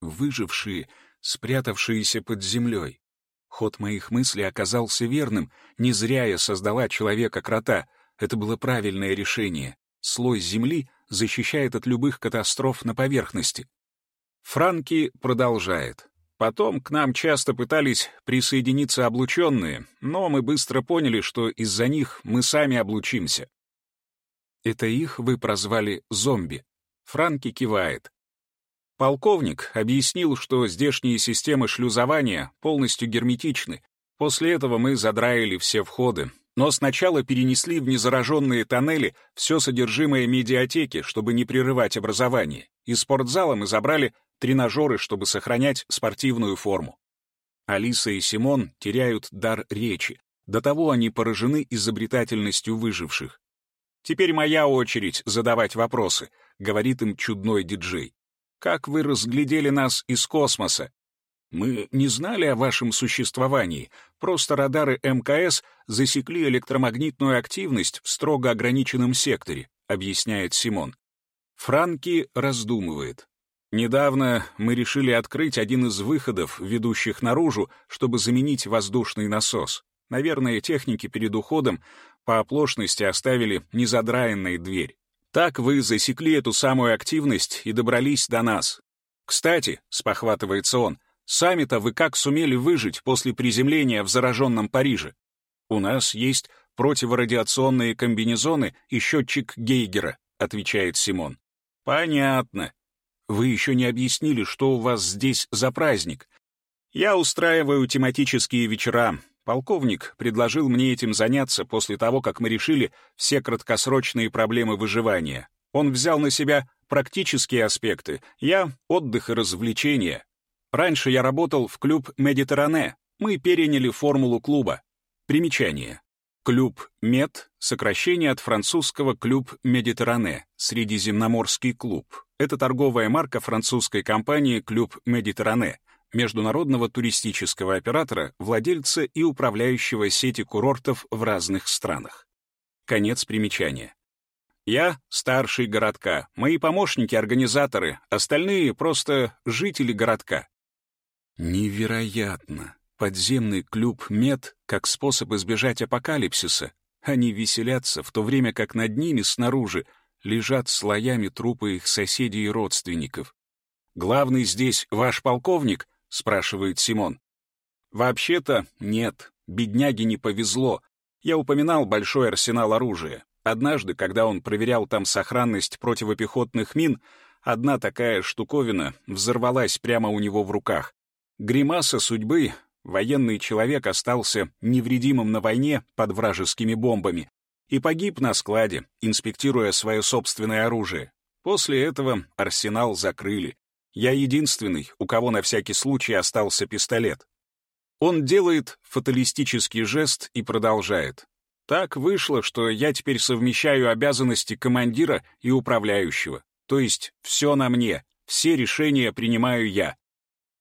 Выжившие, спрятавшиеся под землей. Ход моих мыслей оказался верным. Не зря я создала человека-крота. Это было правильное решение. Слой земли защищает от любых катастроф на поверхности. Франки продолжает. Потом к нам часто пытались присоединиться облученные, но мы быстро поняли, что из-за них мы сами облучимся. Это их вы прозвали зомби. Франки кивает. Полковник объяснил, что здешние системы шлюзования полностью герметичны. После этого мы задраили все входы. Но сначала перенесли в незараженные тоннели все содержимое медиатеки, чтобы не прерывать образование. Из спортзала мы забрали тренажеры, чтобы сохранять спортивную форму. Алиса и Симон теряют дар речи. До того они поражены изобретательностью выживших. «Теперь моя очередь задавать вопросы», — говорит им чудной диджей. «Как вы разглядели нас из космоса?» «Мы не знали о вашем существовании, просто радары МКС засекли электромагнитную активность в строго ограниченном секторе», — объясняет Симон. Франки раздумывает. Недавно мы решили открыть один из выходов, ведущих наружу, чтобы заменить воздушный насос. Наверное, техники перед уходом по оплошности оставили незадраенной дверь. Так вы засекли эту самую активность и добрались до нас. Кстати, спохватывается он, сами-то вы как сумели выжить после приземления в зараженном Париже? У нас есть противорадиационные комбинезоны и счетчик Гейгера, отвечает Симон. Понятно. Вы еще не объяснили, что у вас здесь за праздник. Я устраиваю тематические вечера. Полковник предложил мне этим заняться после того, как мы решили все краткосрочные проблемы выживания. Он взял на себя практические аспекты, я — отдых и развлечения. Раньше я работал в клуб «Méditerranée». Мы переняли формулу клуба. Примечание. Клуб «Мед» — сокращение от французского «Club Méditerranée» — Средиземноморский клуб. Это торговая марка французской компании «Club Méditerranée», международного туристического оператора, владельца и управляющего сети курортов в разных странах. Конец примечания. Я — старший городка, мои помощники — организаторы, остальные — просто жители городка. Невероятно! Подземный клуб «Мед» как способ избежать апокалипсиса. Они веселятся, в то время как над ними снаружи лежат слоями трупы их соседей и родственников. «Главный здесь ваш полковник?» — спрашивает Симон. «Вообще-то нет, бедняге не повезло. Я упоминал большой арсенал оружия. Однажды, когда он проверял там сохранность противопехотных мин, одна такая штуковина взорвалась прямо у него в руках. Гримаса судьбы, военный человек остался невредимым на войне под вражескими бомбами, и погиб на складе, инспектируя свое собственное оружие. После этого арсенал закрыли. Я единственный, у кого на всякий случай остался пистолет. Он делает фаталистический жест и продолжает. Так вышло, что я теперь совмещаю обязанности командира и управляющего. То есть все на мне, все решения принимаю я.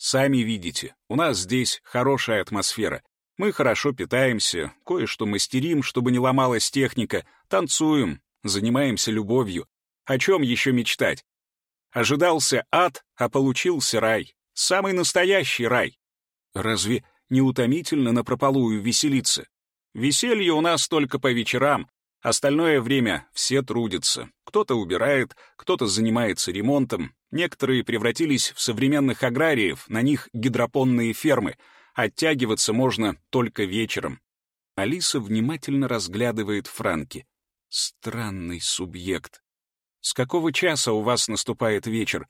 Сами видите, у нас здесь хорошая атмосфера, мы хорошо питаемся, кое-что мастерим, чтобы не ломалась техника, танцуем, занимаемся любовью. О чем еще мечтать? Ожидался ад, а получился рай. Самый настоящий рай. Разве не утомительно напропалую веселиться? Веселье у нас только по вечерам, остальное время все трудятся. Кто-то убирает, кто-то занимается ремонтом, некоторые превратились в современных аграриев, на них гидропонные фермы — Оттягиваться можно только вечером. Алиса внимательно разглядывает Франки. Странный субъект. С какого часа у вас наступает вечер?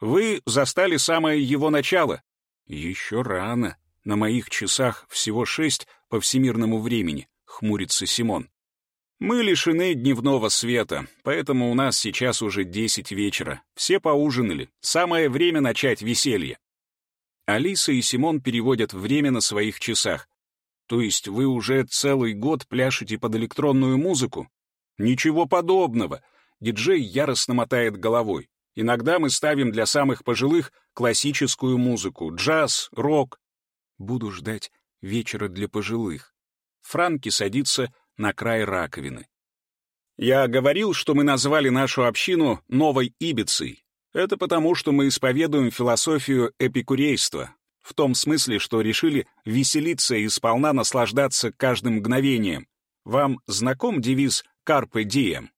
Вы застали самое его начало. Еще рано. На моих часах всего шесть по всемирному времени, хмурится Симон. Мы лишены дневного света, поэтому у нас сейчас уже десять вечера. Все поужинали. Самое время начать веселье. Алиса и Симон переводят время на своих часах. То есть вы уже целый год пляшете под электронную музыку? Ничего подобного. Диджей яростно мотает головой. Иногда мы ставим для самых пожилых классическую музыку, джаз, рок. Буду ждать вечера для пожилых. Франки садится на край раковины. Я говорил, что мы назвали нашу общину «Новой Ибицей», это потому, что мы исповедуем философию эпикурейства, в том смысле, что решили веселиться и сполна наслаждаться каждым мгновением. Вам знаком девиз «Carpe diem»?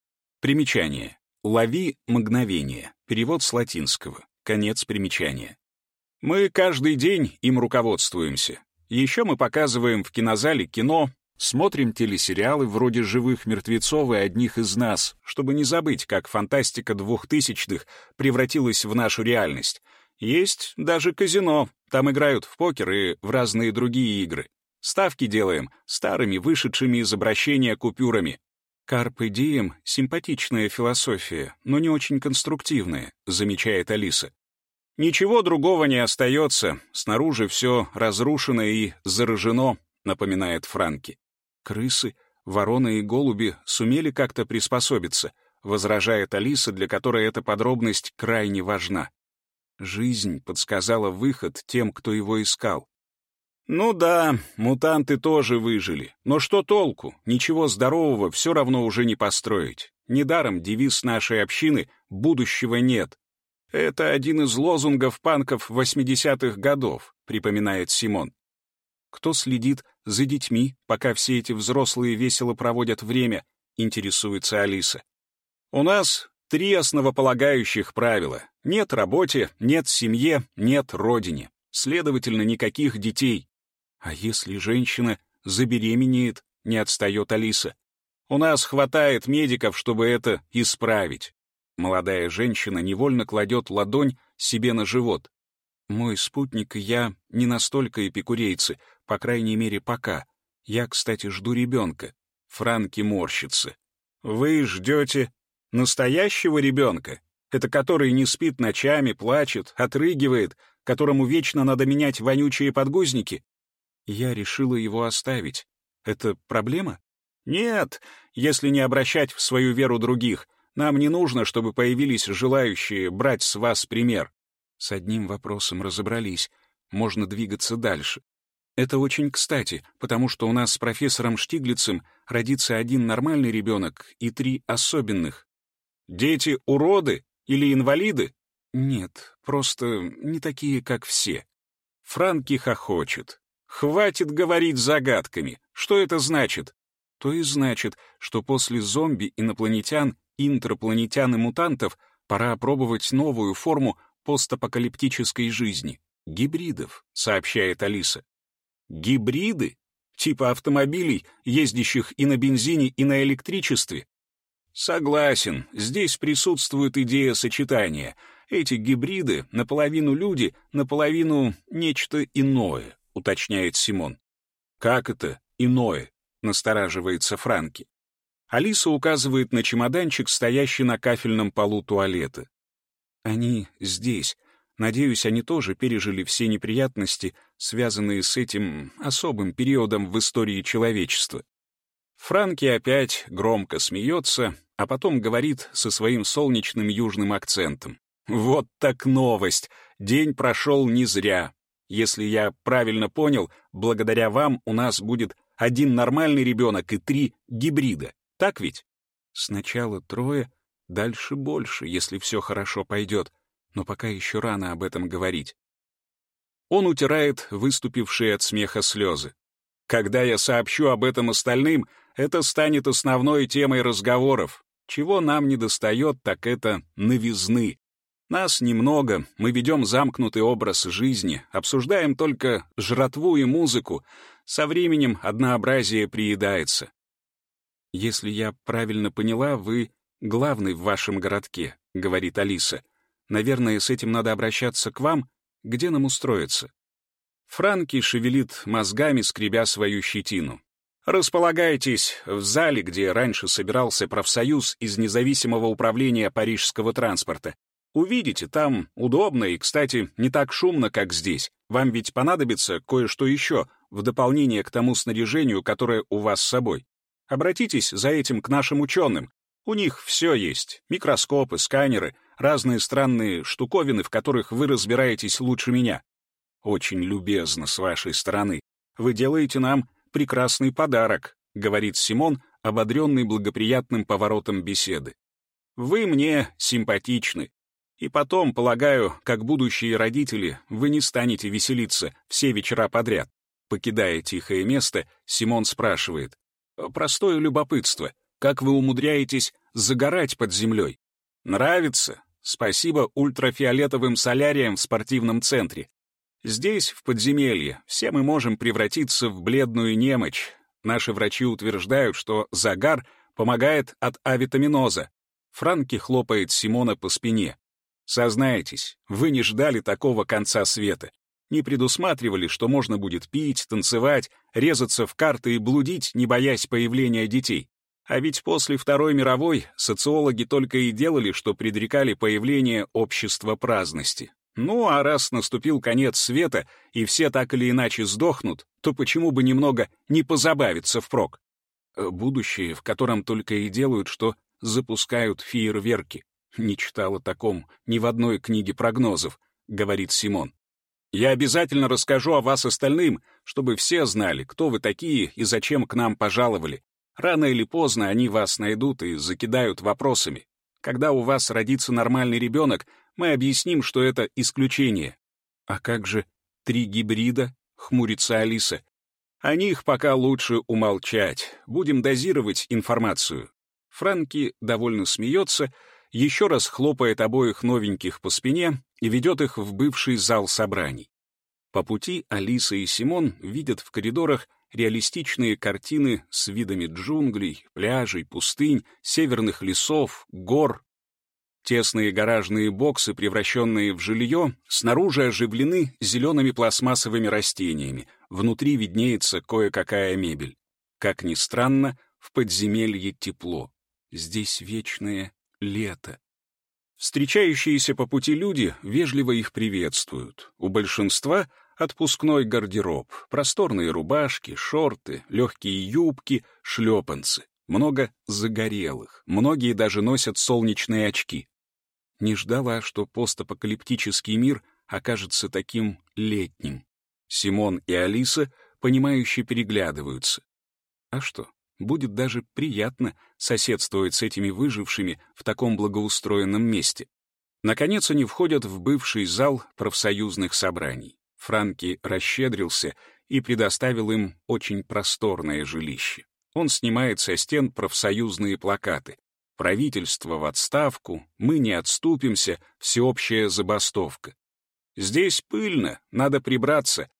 Примечание. «Лови мгновение». Перевод с латинского. Конец примечания. Мы каждый день им руководствуемся. Еще мы показываем в кинозале кино, Смотрим телесериалы вроде «Живых мертвецов» и «Одних из нас», чтобы не забыть, как фантастика двухтысячных превратилась в нашу реальность. Есть даже казино, там играют в покер и в разные другие игры. Ставки делаем старыми, вышедшими из обращения купюрами. «Карпе дием» — симпатичная философия, но не очень конструктивная, замечает Алиса. «Ничего другого не остается. Снаружи все разрушено и заражено», — напоминает Франки. «Крысы, вороны и голуби сумели как-то приспособиться», — возражает Алиса, для которой эта подробность крайне важна. Жизнь подсказала выход тем, кто его искал. Ну да, мутанты тоже выжили. Но что толку? Ничего здорового все равно уже не построить. Недаром девиз нашей общины «Будущего нет». Это один из лозунгов панков 80-х годов, припоминает Симон. Кто следит за детьми, пока все эти взрослые весело проводят время, интересуется Алиса. У нас три основополагающих правила. Нет работе, нет семье, нет родине. Следовательно, никаких детей. А если женщина забеременеет, не отстает Алиса. У нас хватает медиков, чтобы это исправить. Молодая женщина невольно кладет ладонь себе на живот. Мой спутник и я не настолько эпикурейцы, по крайней мере, пока. Я, кстати, жду ребенка. Франки морщится. Вы ждете настоящего ребенка? Это который не спит ночами, плачет, отрыгивает, которому вечно надо менять вонючие подгузники? Я решила его оставить. Это проблема? Нет, если не обращать в свою веру других. Нам не нужно, чтобы появились желающие брать с вас пример. С одним вопросом разобрались. Можно двигаться дальше. Это очень кстати, потому что у нас с профессором Штиглицем родится один нормальный ребенок и три особенных. Дети уроды или инвалиды? Нет, просто не такие, как все. Франки хохочет. Хватит говорить загадками. Что это значит? То и значит, что после зомби, инопланетян, интерпланетян и мутантов пора опробовать новую форму постапокалиптической жизни. Гибридов, сообщает Алиса. Гибриды? Типа автомобилей, ездящих и на бензине, и на электричестве? Согласен, здесь присутствует идея сочетания. Эти гибриды наполовину люди, наполовину нечто иное. — уточняет Симон. «Как это иное?» — настораживается Франки. Алиса указывает на чемоданчик, стоящий на кафельном полу туалета. «Они здесь. Надеюсь, они тоже пережили все неприятности, связанные с этим особым периодом в истории человечества». Франки опять громко смеется, а потом говорит со своим солнечным южным акцентом. «Вот так новость! День прошел не зря. Если я правильно понял, благодаря вам у нас будет один нормальный ребенок и три гибрида. Так ведь? Сначала трое, дальше больше, если все хорошо пойдет, но пока еще рано об этом говорить. Он утирает выступившие от смеха слезы. Когда я сообщу об этом остальным, это станет основной темой разговоров. Чего нам не достает, так это новизны. Нас немного, мы ведем замкнутый образ жизни, обсуждаем только жратву и музыку. Со временем однообразие приедается. «Если я правильно поняла, вы главный в вашем городке», — говорит Алиса. «Наверное, с этим надо обращаться к вам. Где нам устроиться?» Франки шевелит мозгами, скребя свою щетину. Располагайтесь в зале, где раньше собирался профсоюз из независимого управления парижского транспорта. Увидите, там удобно и, кстати, не так шумно, как здесь. Вам ведь понадобится кое-что еще, в дополнение к тому снаряжению, которое у вас с собой. Обратитесь за этим к нашим ученым. У них все есть. Микроскопы, сканеры, разные странные штуковины, в которых вы разбираетесь лучше меня. Очень любезно с вашей стороны. Вы делаете нам прекрасный подарок, говорит Симон, ободренный благоприятным поворотом беседы. Вы мне симпатичны, и потом, полагаю, как будущие родители, вы не станете веселиться все вечера подряд. Покидая тихое место, Симон спрашивает. Простое любопытство. Как вы умудряетесь загорать под землей? Нравится? Спасибо ультрафиолетовым соляриям в спортивном центре. Здесь, в подземелье, все мы можем превратиться в бледную немочь. Наши врачи утверждают, что загар помогает от авитаминоза. Франки хлопает Симона по спине. Сознайтесь, вы не ждали такого конца света. не предусматривали, что можно будет пить, танцевать, резаться в карты и блудить, не боясь появления детей. А ведь после Второй мировой социологи только и делали, что предрекали появление общества праздности. Ну, а раз наступил конец света, и все так или иначе сдохнут, то почему бы немного не позабавиться впрок? Э, будущее, в котором только и делают, что запускают фейерверки. Не читал о таком ни в одной книге прогнозов, говорит Симон. Я обязательно расскажу о вас остальным, чтобы все знали, кто вы такие и зачем к нам пожаловали. Рано или поздно они вас найдут и закидают вопросами. Когда у вас родится нормальный ребенок, мы объясним, что это исключение. А как же три гибрида? Хмурится Алиса. О них пока лучше умолчать. Будем дозировать информацию. Франки довольно смеется, еще раз хлопает обоих новеньких по спине и ведет их в бывший зал собраний. По пути Алиса и Симон видят в коридорах реалистичные картины с видами джунглей, пляжей, пустынь, северных лесов, гор. Тесные гаражные боксы, превращенные в жилье, снаружи оживлены зелеными пластмассовыми растениями, внутри виднеется кое-какая мебель. Как ни странно, в подземелье тепло. Здесь вечное лето. Встречающиеся по пути люди вежливо их приветствуют. У большинства — Отпускной гардероб, просторные рубашки, шорты, легкие юбки, шлепанцы. Много загорелых, многие даже носят солнечные очки. Не ждала, что постапокалиптический мир окажется таким летним. Симон и Алиса, понимающе переглядываются. А что, будет даже приятно соседствовать с этими выжившими в таком благоустроенном месте. Наконец они входят в бывший зал профсоюзных собраний. Франки расщедрился и предоставил им очень просторное жилище. Он снимает со стен профсоюзные плакаты. «Правительство в отставку», «Мы не отступимся», «Всеобщая забастовка». «Здесь пыльно, надо прибраться»,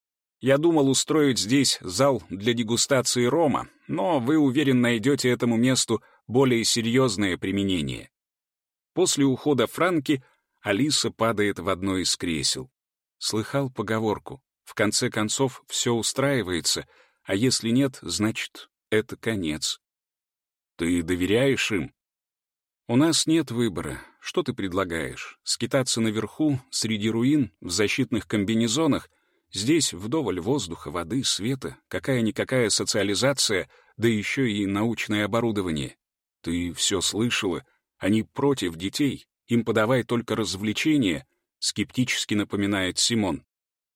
я думал устроить здесь зал для дегустации рома, но вы, уверен, найдете этому месту более серьезное применение. После ухода Франки Алиса падает в одно из кресел. Слыхал поговорку. В конце концов, все устраивается, а если нет, значит, это конец. Ты доверяешь им? У нас нет выбора. Что ты предлагаешь? Скитаться наверху, среди руин, в защитных комбинезонах? Здесь вдоволь воздуха, воды, света, какая-никакая социализация, да еще и научное оборудование. Ты все слышала? Они против детей. Им подавай только развлечения, скептически напоминает Симон.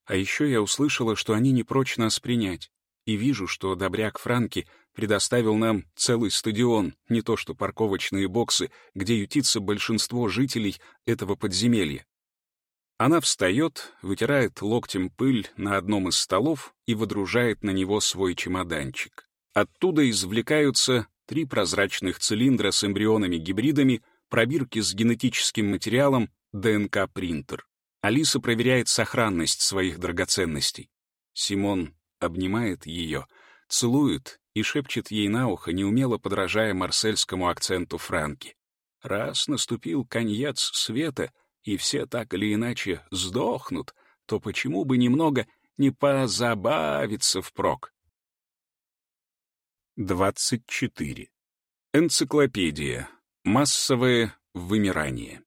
А еще я услышала, что они не прочь нас принять. И вижу, что добряк Франки предоставил нам целый стадион, не то что парковочные боксы, где ютится большинство жителей этого подземелья. Она встает, вытирает локтем пыль на одном из столов и водружает на него свой чемоданчик. Оттуда извлекаются три прозрачных цилиндра с эмбрионами-гибридами, пробирки с генетическим материалом ДНК-принтер. Алиса проверяет сохранность своих драгоценностей. Симон обнимает ее, целует и шепчет ей на ухо, неумело подражая марсельскому акценту Франки. Раз наступил конец света, и все так или иначе сдохнут, то почему бы немного не позабавиться впрок? 24. Энциклопедия. Массовое вымирание.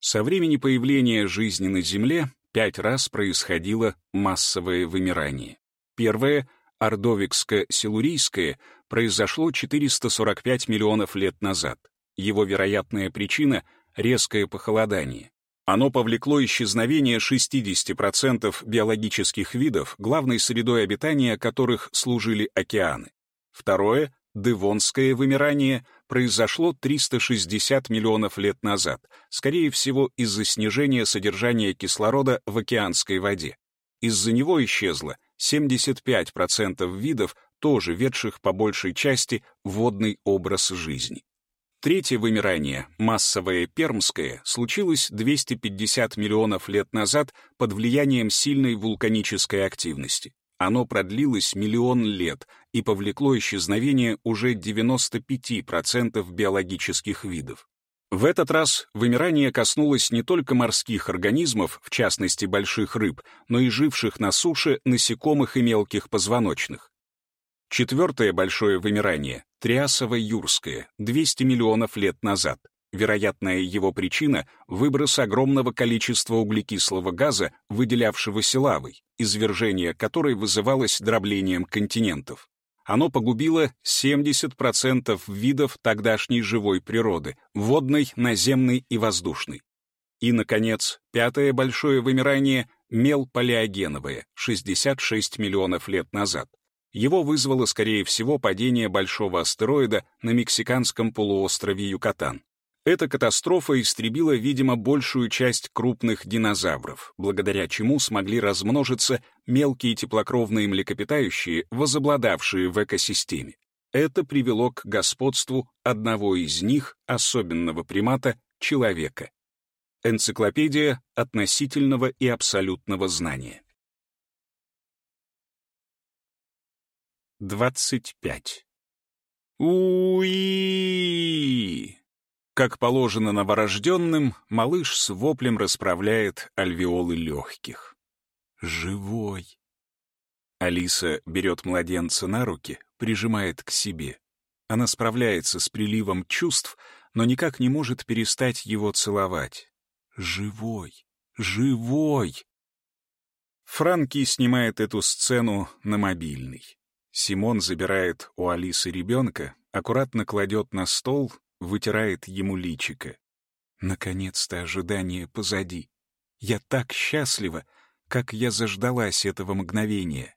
Со времени появления жизни на Земле пять раз происходило массовое вымирание. Первое, Ордовикско-Силурийское, произошло 445 миллионов лет назад. Его вероятная причина — резкое похолодание. Оно повлекло исчезновение 60% биологических видов, главной средой обитания которых служили океаны. Второе, Девонское вымирание произошло 360 миллионов лет назад, скорее всего из-за снижения содержания кислорода в океанской воде. Из-за него исчезло 75% видов, тоже ведших по большей части водный образ жизни. Третье вымирание, массовое пермское, случилось 250 миллионов лет назад под влиянием сильной вулканической активности. Оно продлилось миллион лет и повлекло исчезновение уже 95% биологических видов. В этот раз вымирание коснулось не только морских организмов, в частности больших рыб, но и живших на суше насекомых и мелких позвоночных. Четвертое большое вымирание — Триасово-Юрское, 200 миллионов лет назад. Вероятная его причина — выброс огромного количества углекислого газа, выделявшегося лавой, извержение которой вызывалось дроблением континентов. Оно погубило 70% видов тогдашней живой природы — водной, наземной и воздушной. И, наконец, пятое большое вымирание — мел-палеогеновое, 66 миллионов лет назад. Его вызвало, скорее всего, падение большого астероида на мексиканском полуострове Юкатан. Эта катастрофа истребила, видимо, большую часть крупных динозавров, благодаря чему смогли размножиться мелкие теплокровные млекопитающие, возобладавшие в экосистеме. Это привело к господству одного из них, особенного примата, человека. Энциклопедия относительного и абсолютного знания. 25. Уи! Как положено новорожденным, малыш с воплем расправляет альвеолы легких. Живой. Алиса берет младенца на руки, прижимает к себе. Она справляется с приливом чувств, но никак не может перестать его целовать. Живой, живой. Франки снимает эту сцену на мобильный. Симон забирает у Алисы ребенка, аккуратно кладет на стол вытирает ему личико. Наконец-то ожидание позади. Я так счастлива, как я заждалась этого мгновения.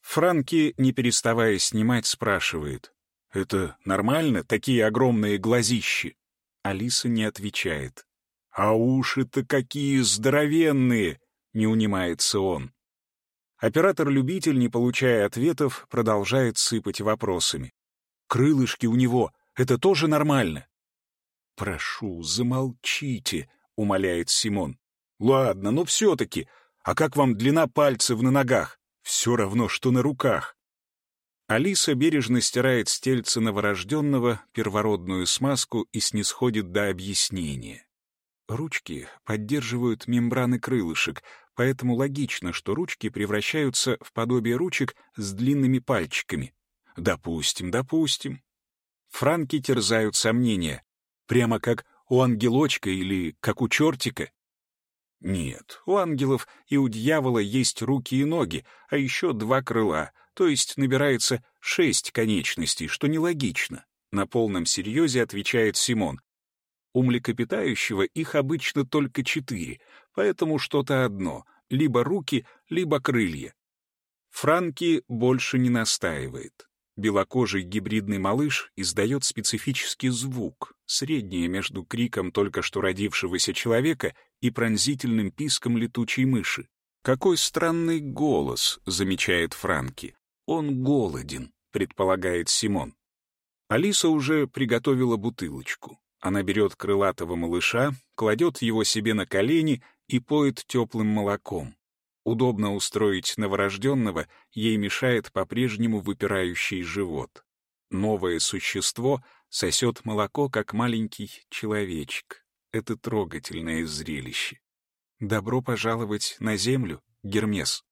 Франки, не переставая снимать, спрашивает. «Это нормально, такие огромные глазищи?» Алиса не отвечает. «А уши-то какие здоровенные!» — не унимается он. Оператор-любитель, не получая ответов, продолжает сыпать вопросами. «Крылышки у него это тоже нормально. «Прошу, замолчите», — умоляет Симон. «Ладно, но все-таки. А как вам длина пальцев на ногах? Все равно, что на руках». Алиса бережно стирает с тельца новорожденного первородную смазку и снисходит до объяснения. Ручки поддерживают мембраны крылышек, поэтому логично, что ручки превращаются в подобие ручек с длинными пальчиками. Допустим, допустим. Франки терзают сомнения. Прямо как у ангелочка или как у чертика? Нет, у ангелов и у дьявола есть руки и ноги, а еще два крыла, то есть набирается шесть конечностей, что нелогично. На полном серьезе отвечает Симон. У млекопитающего их обычно только четыре, поэтому что-то одно — либо руки, либо крылья. Франки больше не настаивает. Белокожий гибридный малыш издает специфический звук, среднее между криком только что родившегося человека и пронзительным писком летучей мыши. «Какой странный голос», — замечает Франки. «Он голоден», — предполагает Симон. Алиса уже приготовила бутылочку. Она берет крылатого малыша, кладет его себе на колени и поет теплым молоком. Удобно устроить новорожденного ей мешает по-прежнему выпирающий живот. Новое существо сосет молоко, как маленький человечек. Это трогательное зрелище. Добро пожаловать на землю, Гермес.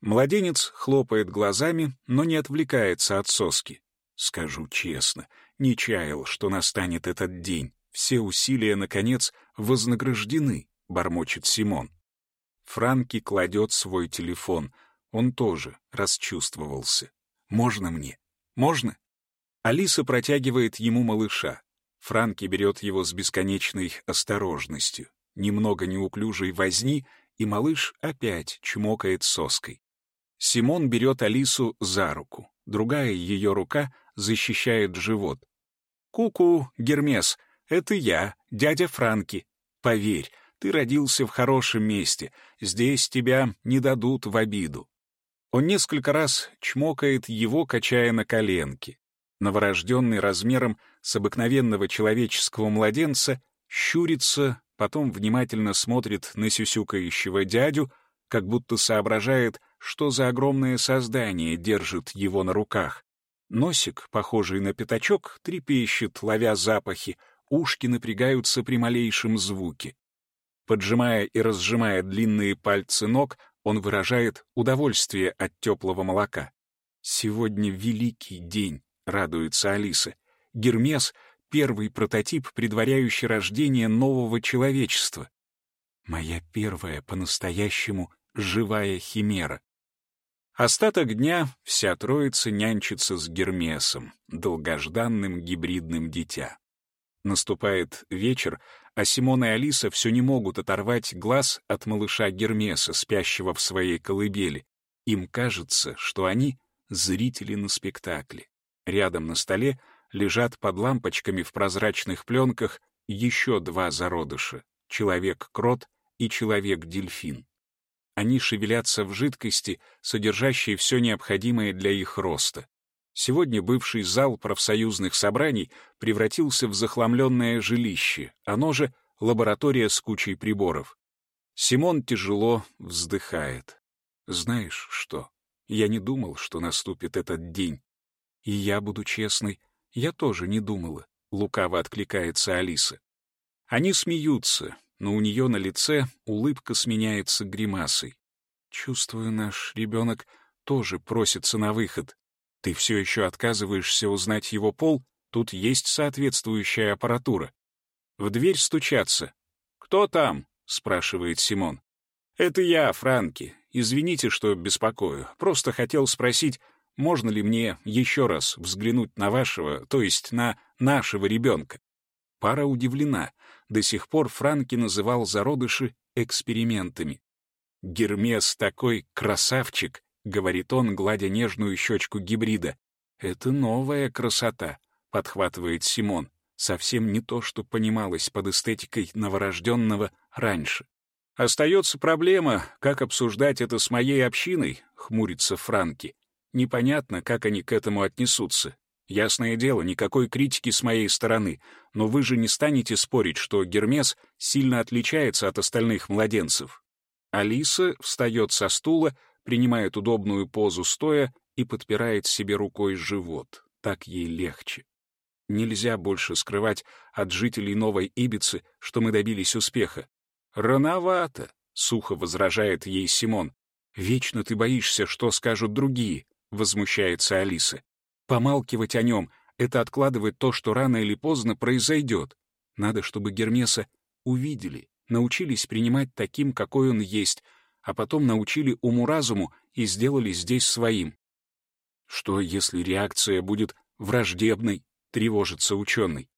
Младенец хлопает глазами, но не отвлекается от соски. Скажу честно, не чаял, что настанет этот день. Все усилия, наконец, вознаграждены, бормочет Симон. Франки кладет свой телефон. Он тоже расчувствовался. «Можно мне? Можно?» Алиса протягивает ему малыша. Франки берет его с бесконечной осторожностью. Немного неуклюжей возни, и малыш опять чмокает соской. Симон берет Алису за руку. Другая ее рука защищает живот. «Ку-ку, Гермес, это я, дядя Франки. Поверь, ты родился в хорошем месте, здесь тебя не дадут в обиду. Он несколько раз чмокает его, качая на коленке. Новорожденный размером с обыкновенного человеческого младенца щурится, потом внимательно смотрит на сюсюкающего дядю, как будто соображает, что за огромное создание держит его на руках. Носик, похожий на пятачок, трепещет, ловя запахи, ушки напрягаются при малейшем звуке. Поджимая и разжимая длинные пальцы ног, он выражает удовольствие от теплого молока. «Сегодня великий день», — радуется Алиса. «Гермес — первый прототип, предваряющий рождение нового человечества. Моя первая по-настоящему живая химера. Остаток дня вся троица нянчится с Гермесом, долгожданным гибридным дитя. Наступает вечер, а Симон и Алиса все не могут оторвать глаз от малыша Гермеса, спящего в своей колыбели. Им кажется, что они — зрители на спектакле. Рядом на столе лежат под лампочками в прозрачных пленках еще два зародыша — человек-крот и человек-дельфин. Они шевелятся в жидкости, содержащей все необходимое для их роста. Сегодня бывший зал профсоюзных собраний превратился в захламленное жилище, оно же лаборатория с кучей приборов. Симон тяжело вздыхает. Знаешь что, я не думал, что наступит этот день. И я буду честной, я тоже не думала, лукаво откликается Алиса. Они смеются, но у нее на лице улыбка сменяется гримасой. «Чувствую, наш ребенок тоже просится на выход. Ты все еще отказываешься узнать его пол? Тут есть соответствующая аппаратура». В дверь стучатся. «Кто там?» — спрашивает Симон. «Это я, Франки. Извините, что беспокою. Просто хотел спросить, можно ли мне еще раз взглянуть на вашего, то есть на нашего ребенка?» Пара удивлена. До сих пор Франки называл зародыши экспериментами. «Гермес такой красавчик», — говорит он, гладя нежную щечку гибрида. «Это новая красота», — подхватывает Симон. Совсем не то, что понималось под эстетикой новорожденного раньше. «Остается проблема, как обсуждать это с моей общиной», — хмурится Франки. «Непонятно, как они к этому отнесутся. Ясное дело, никакой критики с моей стороны, но вы же не станете спорить, что Гермес сильно отличается от остальных младенцев. Алиса встает со стула, принимает удобную позу стоя и подпирает себе рукой живот. Так ей легче. Нельзя больше скрывать от жителей Новой Ибицы, что мы добились успеха. «Рановато», — сухо возражает ей Симон. «Вечно ты боишься, что скажут другие», — возмущается Алиса. Помалкивать о нем — это откладывать то, что рано или поздно произойдет. Надо, чтобы Гермеса увидели, научились принимать таким, какой он есть, а потом научили уму-разуму и сделали здесь своим. Что, если реакция будет враждебной, тревожится ученый?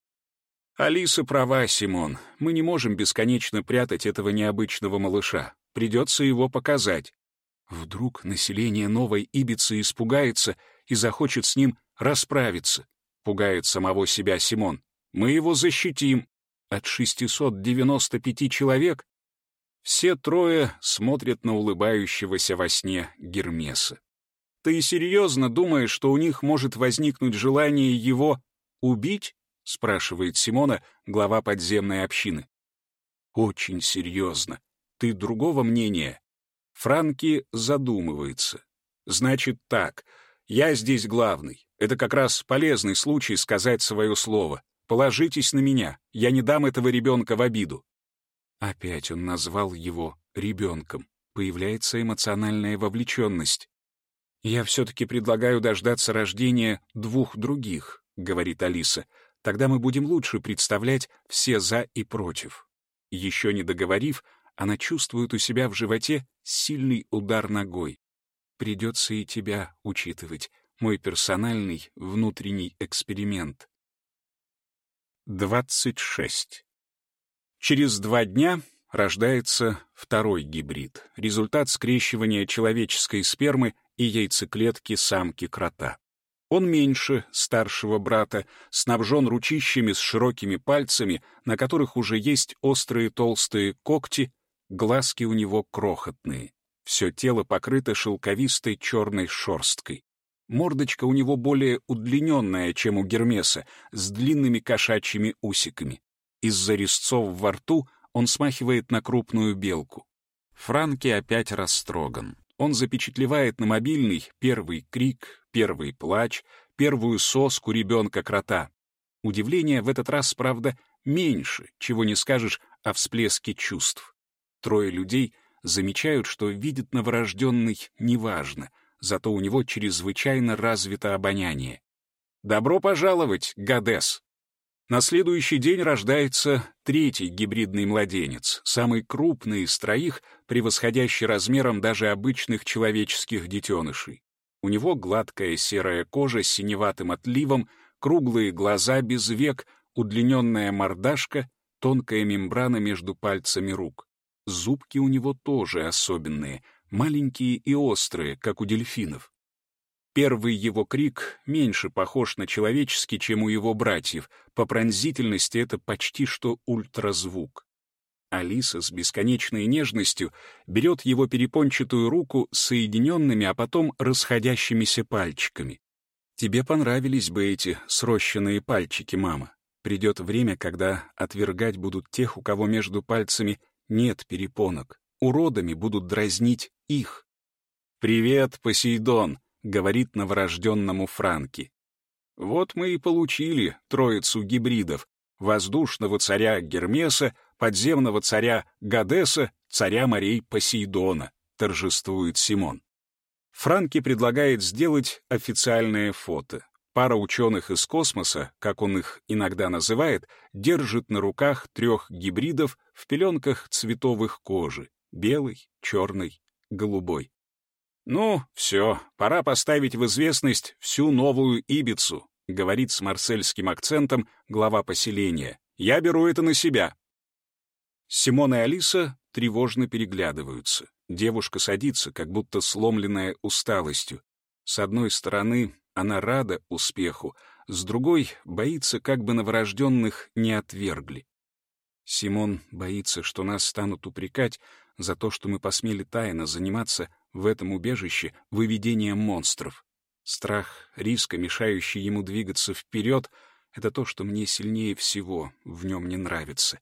Алиса права, Симон. Мы не можем бесконечно прятать этого необычного малыша. Придется его показать. Вдруг население Новой Ибицы испугается и захочет с ним расправиться. Пугает самого себя Симон. Мы его защитим. От 695 человек все трое смотрят на улыбающегося во сне Гермеса. «Ты серьезно думаешь, что у них может возникнуть желание его убить?» — спрашивает Симона, глава подземной общины. «Очень серьезно. Ты другого мнения?» Франки задумывается. «Значит так, я здесь главный. Это как раз полезный случай сказать свое слово. Положитесь на меня, я не дам этого ребенка в обиду. Опять он назвал его ребенком. Появляется эмоциональная вовлеченность. «Я все-таки предлагаю дождаться рождения двух других», — говорит Алиса. «Тогда мы будем лучше представлять все «за» и «против». Еще не договорив, она чувствует у себя в животе сильный удар ногой. Придется и тебя учитывать, мой персональный внутренний эксперимент. 26. Через два дня рождается второй гибрид, результат скрещивания человеческой спермы и яйцеклетки самки крота. Он меньше старшего брата, снабжен ручищами с широкими пальцами, на которых уже есть острые толстые когти, глазки у него крохотные. Все тело покрыто шелковистой черной шерсткой. Мордочка у него более удлиненная, чем у Гермеса, с длинными кошачьими усиками. Из-за резцов во рту он смахивает на крупную белку. Франки опять растроган. Он запечатлевает на мобильный первый крик, первый плач, первую соску ребенка-крота. Удивление в этот раз, правда, меньше, чего не скажешь о всплеске чувств. Трое людей замечают, что видит новорожденный неважно, зато у него чрезвычайно развито обоняние. «Добро пожаловать, Гадес!» На следующий день рождается третий гибридный младенец, самый крупный из троих, превосходящий размером даже обычных человеческих детенышей. У него гладкая серая кожа с синеватым отливом, круглые глаза без век, удлиненная мордашка, тонкая мембрана между пальцами рук. Зубки у него тоже особенные, маленькие и острые, как у дельфинов. Первый его крик меньше похож на человеческий, чем у его братьев. По пронзительности это почти что ультразвук. Алиса с бесконечной нежностью берет его перепончатую руку соединенными, а потом расходящимися пальчиками. «Тебе понравились бы эти срощенные пальчики, мама. Придет время, когда отвергать будут тех, у кого между пальцами нет перепонок. Уродами будут дразнить их». «Привет, Посейдон!» — говорит новорожденному Франки. Вот мы и получили троицу гибридов — воздушного царя Гермеса, подземного царя Гадеса, царя морей Посейдона, торжествует Симон. Франки предлагает сделать официальное фото. Пара ученых из космоса, как он их иногда называет, держит на руках трех гибридов в пеленках цветовых кожи — белый, черный, голубой. «Ну, все, пора поставить в известность всю новую Ибицу», говорит с марсельским акцентом глава поселения. «Я беру это на себя». Симон и Алиса тревожно переглядываются. Девушка садится, как будто сломленная усталостью. С одной стороны, она рада успеху, с другой — боится, как бы новорожденных не отвергли. Симон боится, что нас станут упрекать за то, что мы посмели тайно заниматься в этом убежище выведением монстров. Страх риска, мешающий ему двигаться вперед, — это то, что мне сильнее всего в нем не нравится.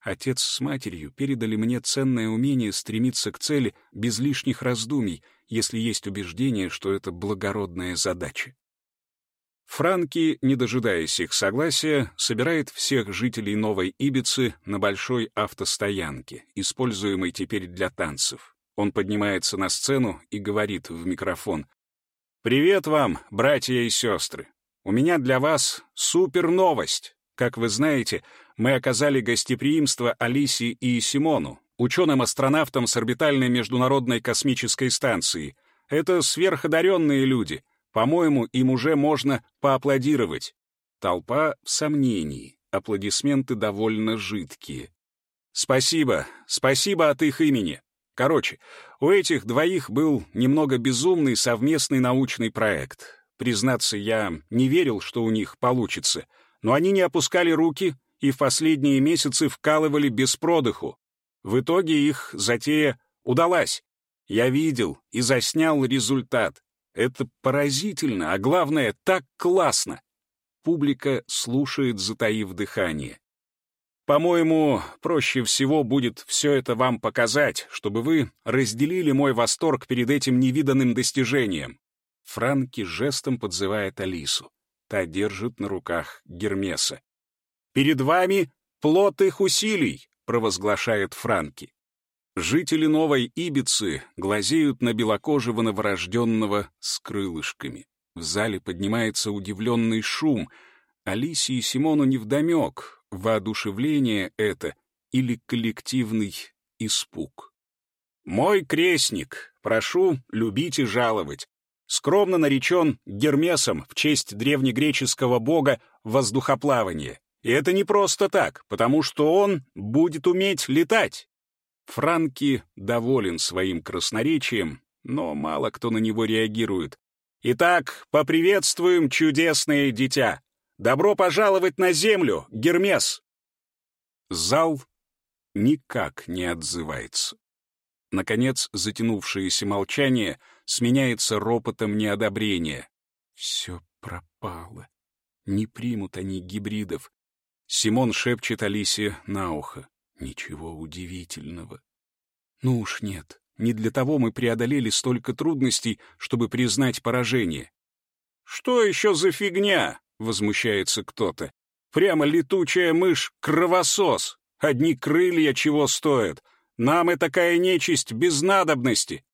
Отец с матерью передали мне ценное умение стремиться к цели без лишних раздумий, если есть убеждение, что это благородная задача. Франки, не дожидаясь их согласия, собирает всех жителей Новой Ибицы на большой автостоянке, используемой теперь для танцев. Он поднимается на сцену и говорит в микрофон. «Привет вам, братья и сестры! У меня для вас супер новость. Как вы знаете, мы оказали гостеприимство Алисе и Симону, ученым-астронавтам с орбитальной международной космической станции. Это сверходаренные люди. По-моему, им уже можно поаплодировать». Толпа в сомнении. Аплодисменты довольно жидкие. «Спасибо, спасибо от их имени. Короче, у этих двоих был немного безумный совместный научный проект. Признаться, я не верил, что у них получится, но они не опускали руки и в последние месяцы вкалывали без продыху. В итоге их затея удалась. Я видел и заснял результат. Это поразительно, а главное, так классно. Публика слушает, затаив дыхание. По-моему, проще всего будет все это вам показать, чтобы вы разделили мой восторг перед этим невиданным достижением. Франки жестом подзывает Алису. Та держит на руках Гермеса. «Перед вами плод их усилий», — провозглашает Франки. Жители Новой Ибицы глазеют на белокожего новорожденного с крылышками. В зале поднимается удивленный шум. Алисе и Симону невдомек, воодушевление это или коллективный испуг. «Мой крестник, прошу любить и жаловать, скромно наречен Гермесом в честь древнегреческого бога воздухоплавания. И это не просто так, потому что он будет уметь летать». Франки доволен своим красноречием, но мало кто на него реагирует. «Итак, поприветствуем чудесное дитя. Добро пожаловать на землю, Гермес!» Зал никак не отзывается. Наконец, затянувшееся молчание сменяется ропотом неодобрения. Все пропало. Не примут они гибридов. Симон шепчет Алисе на ухо. Ничего удивительного. Ну уж нет, не для того мы преодолели столько трудностей, чтобы признать поражение. «Что еще за фигня?» Возмущается кто-то. Прямо летучая мышь-кровосос. Одни крылья чего стоят. Нам и такая нечисть без надобности.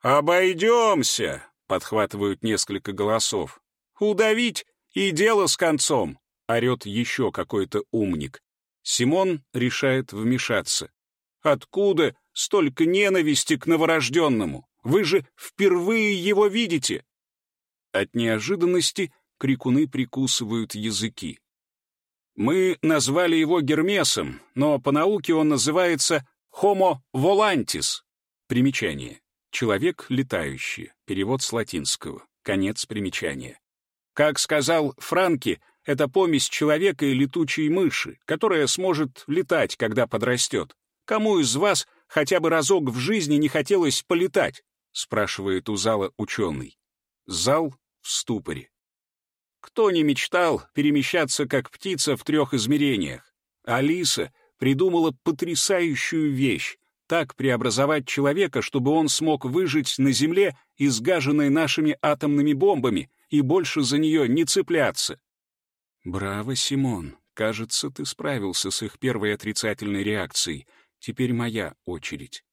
«Обойдемся!» — подхватывают несколько голосов. «Удавить и дело с концом!» — орет еще какой-то умник. Симон решает вмешаться. «Откуда столько ненависти к новорожденному? Вы же впервые его видите!» От неожиданности крикуны прикусывают языки. Мы назвали его Гермесом, но по науке он называется Homo volantis. Примечание. Человек летающий. Перевод с латинского. Конец примечания. Как сказал Франки, это помесь человека и летучей мыши, которая сможет летать, когда подрастет. Кому из вас хотя бы разок в жизни не хотелось полетать? спрашивает у зала ученый. Зал в ступоре. Кто не мечтал перемещаться как птица в трех измерениях? Алиса придумала потрясающую вещь — так преобразовать человека, чтобы он смог выжить на Земле, изгаженной нашими атомными бомбами, и больше за нее не цепляться. Браво, Симон. Кажется, ты справился с их первой отрицательной реакцией. Теперь моя очередь.